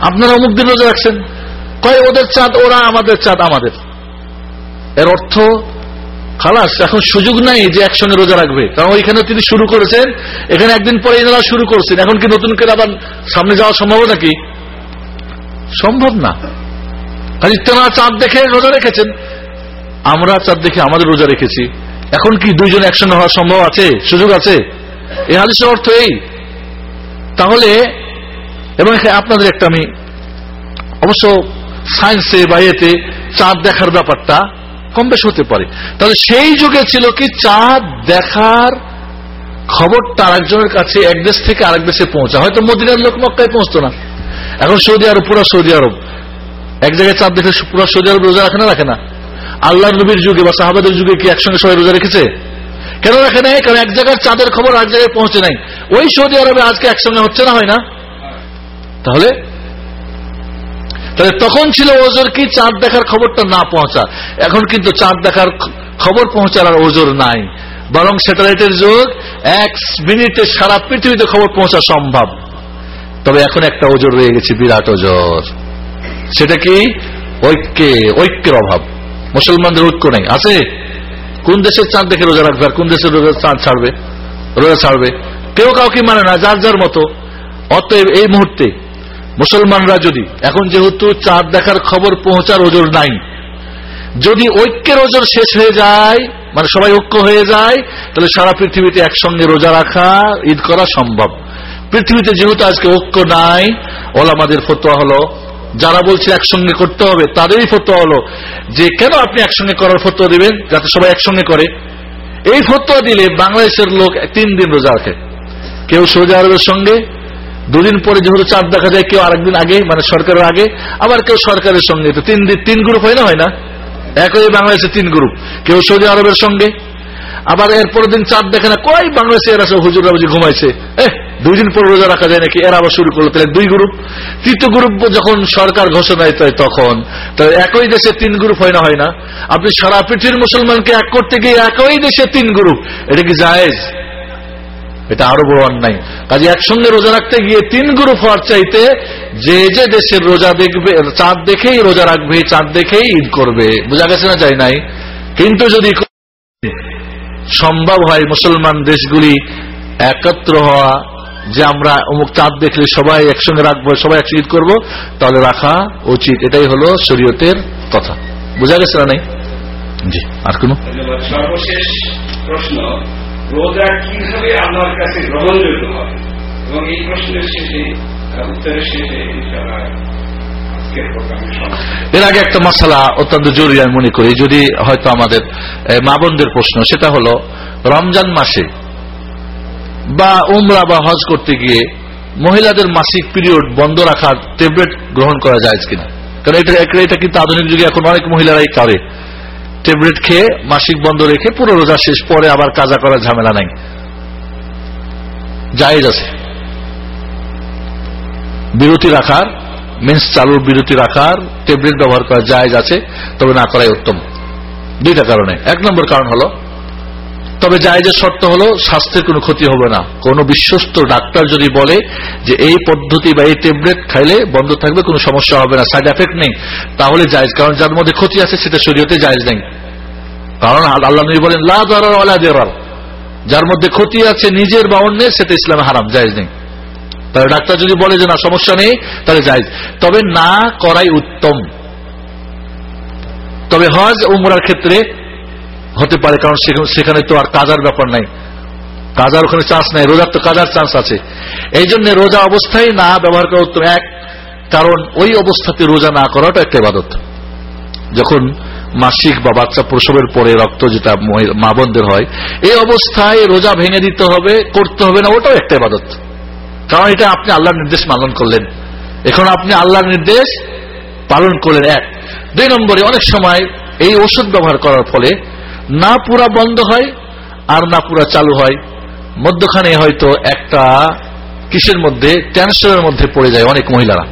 [SPEAKER 2] আপনারা অমুক দিন রোজা রাখছেন। কয় ওদের চাঁদ? ওরা আমাদের চাঁদ আমাদের। এর অর্থ খালাস, এখন সুযোগ নাই যে একসঙ্গে রোজা রাখবে। কারণ ওইখানে তিনি শুরু করেছেন, এখানে একদিন পরে এনারা শুরু করছেন। এখন কি নতুন করে আবার সামনে যাওয়া সম্ভব নাকি সম্ভব না। কাজে তেনারা চাঁদ দেখে রোজা রেখেছেন। আমরা চাঁদ দেখে আমাদের রোজা রেখেছি। এখন কি দুইজন একসঙ্গে হওয়া সম্ভব আছে? সুযোগ আছে? এ হাদিসের অর্থ এই। তাহলে, এবং আপনাদের একটা আমি অবশ্য সায়েন্সে বা এতে চাঁদ দেখার ব্যাপারটা কম বেশ হতে পারে। তাহলে সেই যুগে ছিল কি, চাঁদ দেখার খবরটা আরেকজনের কাছে, এক দেশ থেকে আরেক দেশে পৌঁছা। হয়তো মদিনার লোক মক্কায় পৌঁছতো না। এখন সৌদি আরব, পুরো সৌদি আরব। এক জায়গায় চাঁদ দেখে পুরো সৌদি আরব রোজা রাখে না রাখে না? আল্লাহ নবীর যুগে বা সাহাবাদের যুগে কি একসঙ্গে সবাই রোজা রেখেছে? কেন রাখে নাই? কারণ এক জায়গার চাঁদের খবর এক জায়গায় পৌঁছে নাই। ওই সৌদি আরবে আজকে একসঙ্গে হচ্ছে না, হয় না? তাহলে তাহলে তখন ছিল ওজোর কি? চাঁদ দেখার খবরটা না পৌঁছা। এখন কিন্তু চাঁদ দেখার খবর পৌঁছার আর ওজোর নাই। বরং স্যাটেলাইটের যুগ, এক মিনিটে সারা পৃথিবীতে খবর পৌঁছা সম্ভব। তবে এখন একটা ওজোর রয়ে গেছে, বিরাট ওজোর। সেটা কি? ঐক্যে, ঐক্যের অভাব। মুসলমানদের ঐক্য নেই। আছে? কোন দেশের চাঁদ দেখে রোজা রাখবে আর কোন দেশের রোজা চাঁদ ছাড়বে? রোজা ছাড়বে। কেউ কাউকে মানে না, যার যার মতো। অতএব এই মুহূর্তে মুসলমানরা যদি, এখন যেহেতু চাঁদ দেখার খবর পৌঁছার ওজোর নাই, যদি ঐক্যের ওজোর শেষ হয়ে যায় মানে সবাই ঐক্য হয়ে যায়, তাহলে সারা পৃথিবীতে একসঙ্গে রোজা রাখা, ঈদ করা সম্ভব। পৃথিবীতে যেহেতু আজকে ঐক্য নাই, ওলামাদের ফতোয়া হলো, যারা বলছে একসঙ্গে করতে হবে, তাদেরই ফতোয়া হলো যে কেন আপনি একসঙ্গে করার ফতোয়া দিবেন, যাতে সবাই একসঙ্গে করে। এই ফতোয়া দিলে বাংলাদেশের লোক তিন দিন রোজা রাখে। কেউ সৌদি আরবের সঙ্গে দুদিন পরে যেহেতু চাঁদ দেখা যায়, কেউ আরেকদিন আগে মানে সরকারের আগে, আবার কেউ সরকারের সঙ্গে। তো তিন দিন তিন গ্রুপ হয় না হয় না? একই বাংলাদেশে তিন গ্রুপ কেউ সৌদি আরবের সঙ্গে। আবার এরপরের দিন চাঁদ দেখে না কই বাংলাদেশে এরা সব হুজুরা বুঝি ঘুমাইছে? এহ, দুই দিন পর রোজা রাখা যায় নাকি? এরা আবার শুরু করল, তাহলে দুই গ্রুপ তৃতীয় গ্রুপ যখন সরকার ঘোষণায় দেয় তখন, তাহলে একই দেশে তিন গ্রুপ হয় না হয় না? আপনি সারা পৃথিবীর মুসলমানকে এক করতে গিয়ে একই দেশে তিন গ্রুপ এটা কি জায়েজ? এটা আরও বড় অন্যায়। কাজে একসঙ্গে রোজা রাখতে গিয়ে তিন গ্রুপ হওয়ার চাইতে যে যে দেশের রোজা দেখবে, চাঁদ দেখেই রোজা রাখবে চাঁদ দেখেই ঈদ করবে। বোঝা গেছে না যায় নাই? কিন্তু যদি সম্ভব হয় মুসলমান দেশগুলি একত্র হওয়া, যে আমরা অমুক চাঁদ দেখলে সবাই একসঙ্গে রাখব, সবাই একসঙ্গে ঈদ করব, তাহলে রাখা উচিত। এটাই হলো শরীয়তের কথা। বোঝা গেছে না নাই? জি, আর কোনো?
[SPEAKER 1] সর্বশেষ প্রশ্ন রোজা কীভাবে আমার কাছে গ্রহণযোগ্য হবে? এবং এই প্রশ্নের শেষে উত্তরের শেষে
[SPEAKER 2] এর আগে একটা মশালা অত্যন্ত জরুরি আমি মনে করি, যদি হয়তো আমাদের মা বোনদের প্রশ্ন, সেটা হলো, রমজান মাসে বা উমরা বা হজ করতে গিয়ে মহিলাদের মাসিক পিরিয়ড বন্ধ রাখার ট্যাবলেট গ্রহণ করা যায় কিনা? কারণ এটা- এটা কিন্তু আধুনিক যুগে এখন অনেক মহিলারাই করে। ট্যাবলেট খেয়ে মাসিক বন্ধ রেখে পুরো রোজা শেষ, পরে আবার কাজা করার ঝামেলা নাই। জায়েজ আছে। বিরতি রাখার, মিন্স চালুর বিরতি রাখার, ট্যাবলেট ব্যবহার করা জায়েজ আছে, তবে না করাই উত্তম। দুইটা কারণে। এক নম্বর কারণ হলো তবে জায়েজের শর্ত হলো, স্বাস্থ্যের কোনো ক্ষতি হবে না। কোনো বিশ্বস্ত ডাক্তার যদি বলে যে এই পদ্ধতি বা এই ট্যাবলেট খাইলে বন্ধ থাকবে, কোনো সমস্যা হবে না, সাইড এফেক্ট নেই। তাহলে জায়েজ, কারণ যার মধ্যে ক্ষতি আছে সেটা শরীয়তে জায়েজ নেই। কারণ আল্লাহ নবী বলেন, লা দিরার যার মধ্যে ক্ষতি আছে নিজের বা অন্যের, সেটা ইসলামে হারাম, জায়েজ নেই। তাহলে ডাক্তার যদি বলে যে না, সমস্যা নেই, তাহলে যাই তবে না করাই উত্তম। তবে হজ, উমরার ক্ষেত্রে হতে পারে, কারণ সেখানে- তো আর কাজার ব্যাপার নাই। কাজার ওখানে চান্স নাই, রোজার তো কাজার চান্স আছে। এই জন্য রোজা অবস্থায় না ব্যবহার করা উত্তম এক, কারণ ওই অবস্থাতে রোজা না করাটা একটা ইবাদত। যখন মাসিক বা বাচ্চা প্রসবের পরে রক্ত যেটা মা বোনদের হয়, এই অবস্থায় রোজা ভেঙে দিতে হবে, করতে হবে না, ওটাও একটা ইবাদত। কারণ এটা আপনি আল্লাহর নির্দেশ পালন করলেন। এখন আপনি আল্লাহর নির্দেশ পালন করলেন, এক। দুই নম্বরে, অনেক সময় এই ওষুধ ব্যবহার করার ফলে না পুরা বন্ধ হয় আর না পুরা চালু হয়। মধ্যখানে হয়তো একটা কিসের মধ্যে টেনশনের মধ্যে পড়ে যায় অনেক মহিলারা।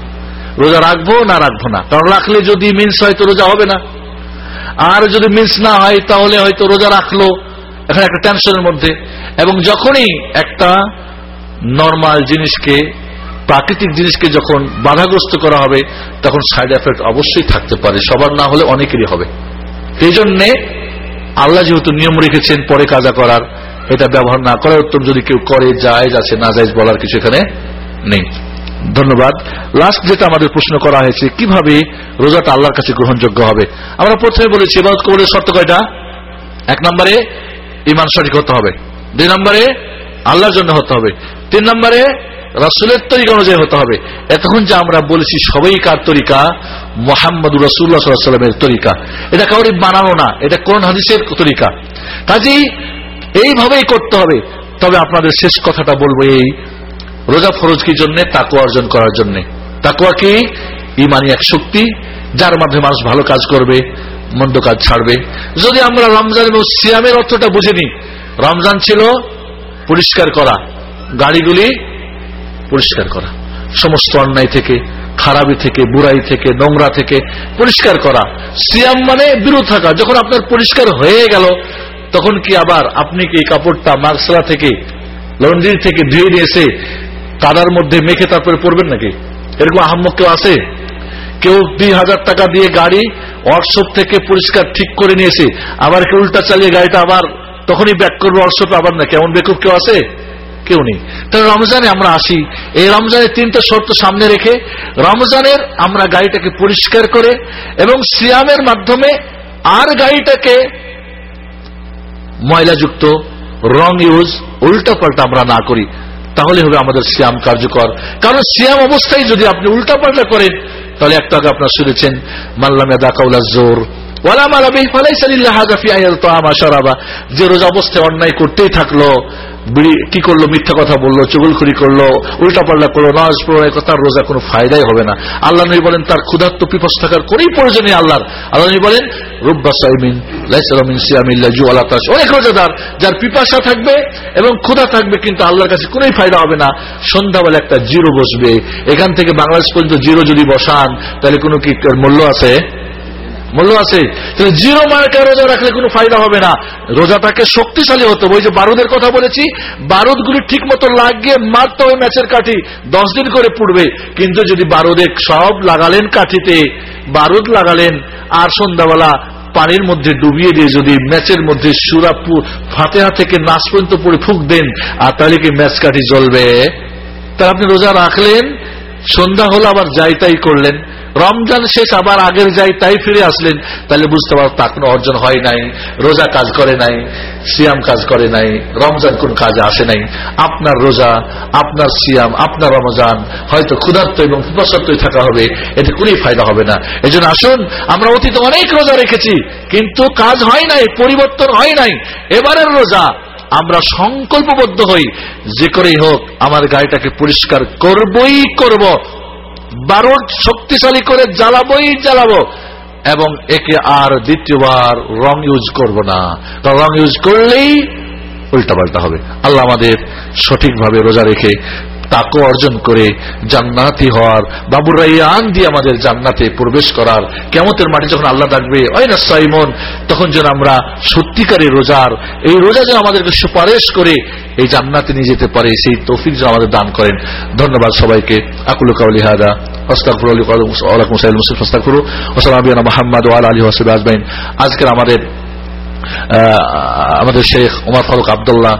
[SPEAKER 2] রোজা রাখব না রাখব না? কারণ রাখলে যদি মিন্স হয় তো রোজা হবে না। আর যদি মিন্স না হয়, তাহলে হয়তো রোজা রাখল। এখানে একটা টেনশনের মধ্যে। এবং যখনই একটা নর্মাল জিনিসকে, প্রাকৃতিক জিনিসকে যখন বাধাগ্রস্ত করা হবে, তখন সাইড এফেক্ট অবশ্যই থাকতে পারে। সবার না হলে অনেকেরই হবে। এই জন্যে আল্লাহ যেহেতু নিয়ম রেখেছেন পরে কাজা করার, এটা ব্যবহার না করার উত্তম যদি কেউ করে, জায়েজ আছে, না জায়েজ বলার কিছু এখানে নেই। ধন্যবাদ। লাস্ট যেটা আমাদের প্রশ্ন করা হয়েছে, কীভাবে রোজাটা আল্লাহর কাছে গ্রহণযোগ্য হবে? আমরা প্রথমে বলেছি এবার কবরের শর্ত কয়টা? এক নম্বরে ইমান সঠিক হতে হবে। দুই নম্বরে আল্লাহর জন্য হতে হবে। তিন নম্বরে রাসুলের তরিকা অনুযায়ী হতে হবে। এতক্ষণ যে আমরা বলেছি সবাই কার তরিকা? মোহাম্মদ রসুল্লাহ সাল্লামের তরিকা। এটা কাউরি বানানো না, এটা কোন হাদিসের তরিকা। কাজেই এইভাবেই করতে হবে। তবে আপনাদের শেষ কথাটা বলব এই, রোজা ফরজ কি জন্য? তাকু অর্জন করার জন্য। তাকুয়া কি? ইমানি এক শক্তি, যার মাধ্যমে মানুষ ভালো কাজ করবে, মন্দ কাজ ছাড়বে। যদি আমরা রমজান এবং সিয়ামের অর্থটা বুঝিনি রমজান ছিল পরিষ্কার করা। গাড়িগুলি পরিষ্কার করা। সমস্ত অন্যায় থেকে, খারাপি থেকে বুড়াই থেকে, নোংরা থেকে পরিষ্কার করা। সিয়াম মানে বিরত থাকা। যখন আপনার পরিষ্কার হয়ে গেল, তখন কি আবার আপনি কি কাপড়টা মার্সলা থেকে, লন্ড্রি থেকে ধুয়ে নিয়ে এসে মধ্যে মেখে তারপরে পরবেন নাকি? এরকম আহম্মক কেউ আছে? কেউ দুই হাজার টাকা দিয়ে গাড়ি ওয়ার্কশপ থেকে পরিষ্কার ঠিক করে নিয়েছে আবার কেউ উল্টা চালিয়ে গাড়িটা আবার তখনই ব্যাক করবে, ওয়ার্কশপে আবার না, কেমন বেকুব কেউ আছে? কেউ নেই। তাহলে রমজানে আমরা আসি। এই রমজানের তিনটা শর্ত সামনে রেখে রমজানের আমরা গাড়িটাকে পরিষ্কার করে এবং সিয়ামের মাধ্যমে আর গাড়িটাকে ময়লাযুক্ত রং ইউজ উল্টা পাল্টা আমরা না করি। তাহলে হবে আমাদের সিয়াম কার্যকর। কারণ সিয়াম অবস্থায় যদি আপনি উল্টা পাল্টা করেন, তাহলে একটা আগে আপনারা শুনেছেন মাল্লামে দাকাউলা জোর। যে রোজা অবস্থায় অন্যায় করতেই থাকল কি করল, মিথ্যা কথা বলল, চুগলখুরি করল উল্টা পাল্টা করল নামাজ পড়ল তার রোজা কোনো ফায়দাই হবে না। আল্লাহ নবী বলেন, তার ক্ষুধার্ত পিপাস থাকার কোনই প্রয়োজন নেই আল্লাহর। আল্লাহ নবী বলেন সিয়ামিল্লা আল্লাহ অনেক যার পিপাসা থাকবে এবং ক্ষুধা থাকবে, কিন্তু আল্লাহর কাছে কোনোই ফায়দা হবে না। সন্ধ্যাবেলা একটা জিরো বসবে। এখান থেকে বাংলাদেশ পর্যন্ত জিরো যদি বসান, তাহলে কোনো কি মূল্য আছে? মূল্য আছে। জিরো মার্কে রোজা রাখলে কোনো ফায়দা হবে না। রোজাটাকে শক্তিশালী হতে ওই যে বারুদের কথা বলেছি, বারুদগুলি ঠিক মতো লাগিয়ে মারতে হবে ম্যাচের কাঠি। দশ দিন করে পুড়বে। কিন্তু যদি বারুদে সব লাগালেন কাঠিতে, বারুদ লাগালেন, আর সন্ধ্যাবেলা পানির মধ্যে ডুবিয়ে দিয়ে যদি ম্যাচের মধ্যে সুরা ফাতেহা থেকে নাচ পর্যন্ত পড়ে ফুক দেন, আর তাহলে কি ম্যাচ কাঠি জ্বলবে? তাহলে আপনি রোজা রাখলেন, সন্ধ্যা হলো আবার যাই তাই করলেন। রমজান শেষ, আবার আগের যাই তাই ফিরে আসলেন, তাহলে বুঝতে পারো তা কোনো অর্জন হয় নাই, রোজা কাজ করে নাই, সিয়াম কাজ করে নাই, রমজান কোন কাজে আসে নাই। আপনার রোজা, আপনার সিয়াম, আপনার রমজান, হয়তো ক্ষুধার্ত এবং পিপাসার্থই থাকা হবে, এতে কোনই ফায়দা হবে না। এই আসুন, আমরা অতীত অনেক রোজা রেখেছি, কিন্তু কাজ হয় নাই, পরিবর্তন হয় নাই। এবারের রোজা আমরা সংকল্পবদ্ধ হই, যে করেই হোক, আমার গাড়িটাকে পরিষ্কার করবই করব। বারোর শক্তিশালী করে জ্বালাবই জ্বালাবো, এবং একে আর দ্বিতীয়বার রং ইউজ করব না। কারণ রং ইউজ করলেই উল্টাপাল্টা হবে। আল্লাহ আমাদের সঠিকভাবে রোজা রেখে তাকে অর্জন করে জান্নাতি হওয়ার। বাবুর রাইয়ান দিয়ে আমাদের জান্নাতে প্রবেশ করার। কেমতের মাটি যখন আল্লাহ ডাকবে, ওই না সাইমন তখন যেন আমরা সত্যিকারের রোজার, এই রোজা যেন আমাদেরকে সুপারিশ করে এই জান্নাতে নিয়ে যেতে পারে, সেই তৌফিক যেন আমাদের দান করেন। ধন্যবাদ সবাইকে। আকুল কাউলি হাদা। আজকের আমাদের আমাদের শেখ উমার ফারুক আবদুল্লাহ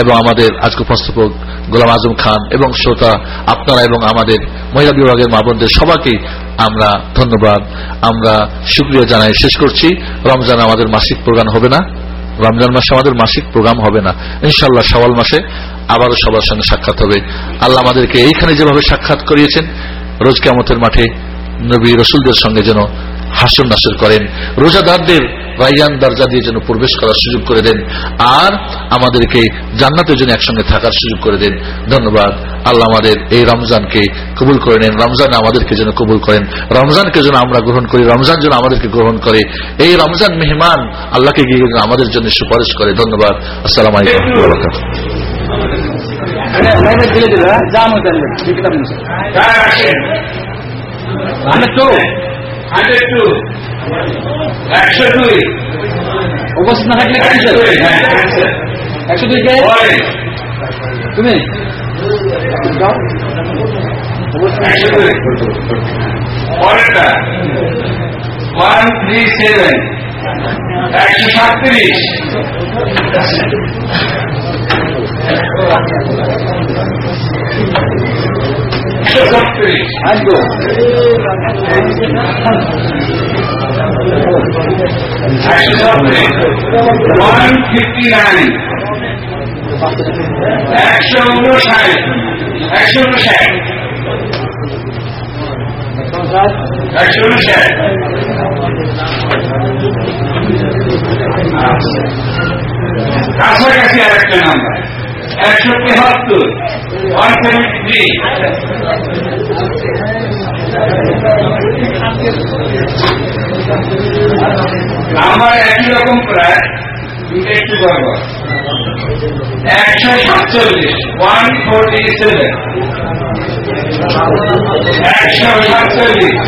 [SPEAKER 2] এবং আমাদের আজকে উপস্থাপক গোলাম আজম খান এবং শ্রোতা আপনারা এবং আমাদের মহিলা বিভাগের মা বোনদের সবাইকে আমরা ধন্যবাদ। আমরা সুক্রিয়া জানাই। শেষ করছি। রমজান আমাদের মাসিক প্রোগ্রাম হবে না। রমজান মাসে আমাদের মাসিক প্রোগ্রাম হবে না। ইনশাল্লাহ সওয়াল মাসে আবারও সবার সঙ্গে সাক্ষাৎ হবে। আল্লাহ আমাদেরকে এইখানে যেভাবে সাক্ষাৎ করিয়েছেন, রোজ কেমতের মাঠে নবী রসুলদের সঙ্গে যেন হাসন নাসর করেন। রোজাদারদের রাইয়ান দরজা দিয়ে যেন প্রবেশ করার সুযোগ করে দেন আর আমাদেরকে জান্নাতের জন্য একসঙ্গে থাকার সুযোগ করে দেন। ধন্যবাদ। আল্লাহ আমাদের এই রমজানকে কবুল করে নেন। রমজান আমাদেরকে যেন কবুল করেন। রমজানকে যেন আমরা গ্রহণ করি। রমজান যেন আমাদেরকে গ্রহণ করে। এই রমজান মেহমান আল্লাহকে গিয়ে আমাদের জন্য সুপারিশ করে। ধন্যবাদ। আসসালাম আলাইকুম।
[SPEAKER 1] একশো দুই
[SPEAKER 3] উপস্থিত না থাকলে একশো দুই। কে? তুমি?
[SPEAKER 1] একশো দুই। পরেরটা। One three seven. একশো সাতত্রিশ। একশো একশো সাতত্রিশ ওয়ান ফিফটি নাইন একশো কাছাকাছি আর একটা নাম্বার একশো তেহাত্তর। ওয়ান সেভেন্টি থ্রি নাম্বার একই রকম প্রায় একটু গড়বড় একশো সাতচল্লিশ ওয়ান ফোরটি সেভেন একশো সাতচল্লিশ।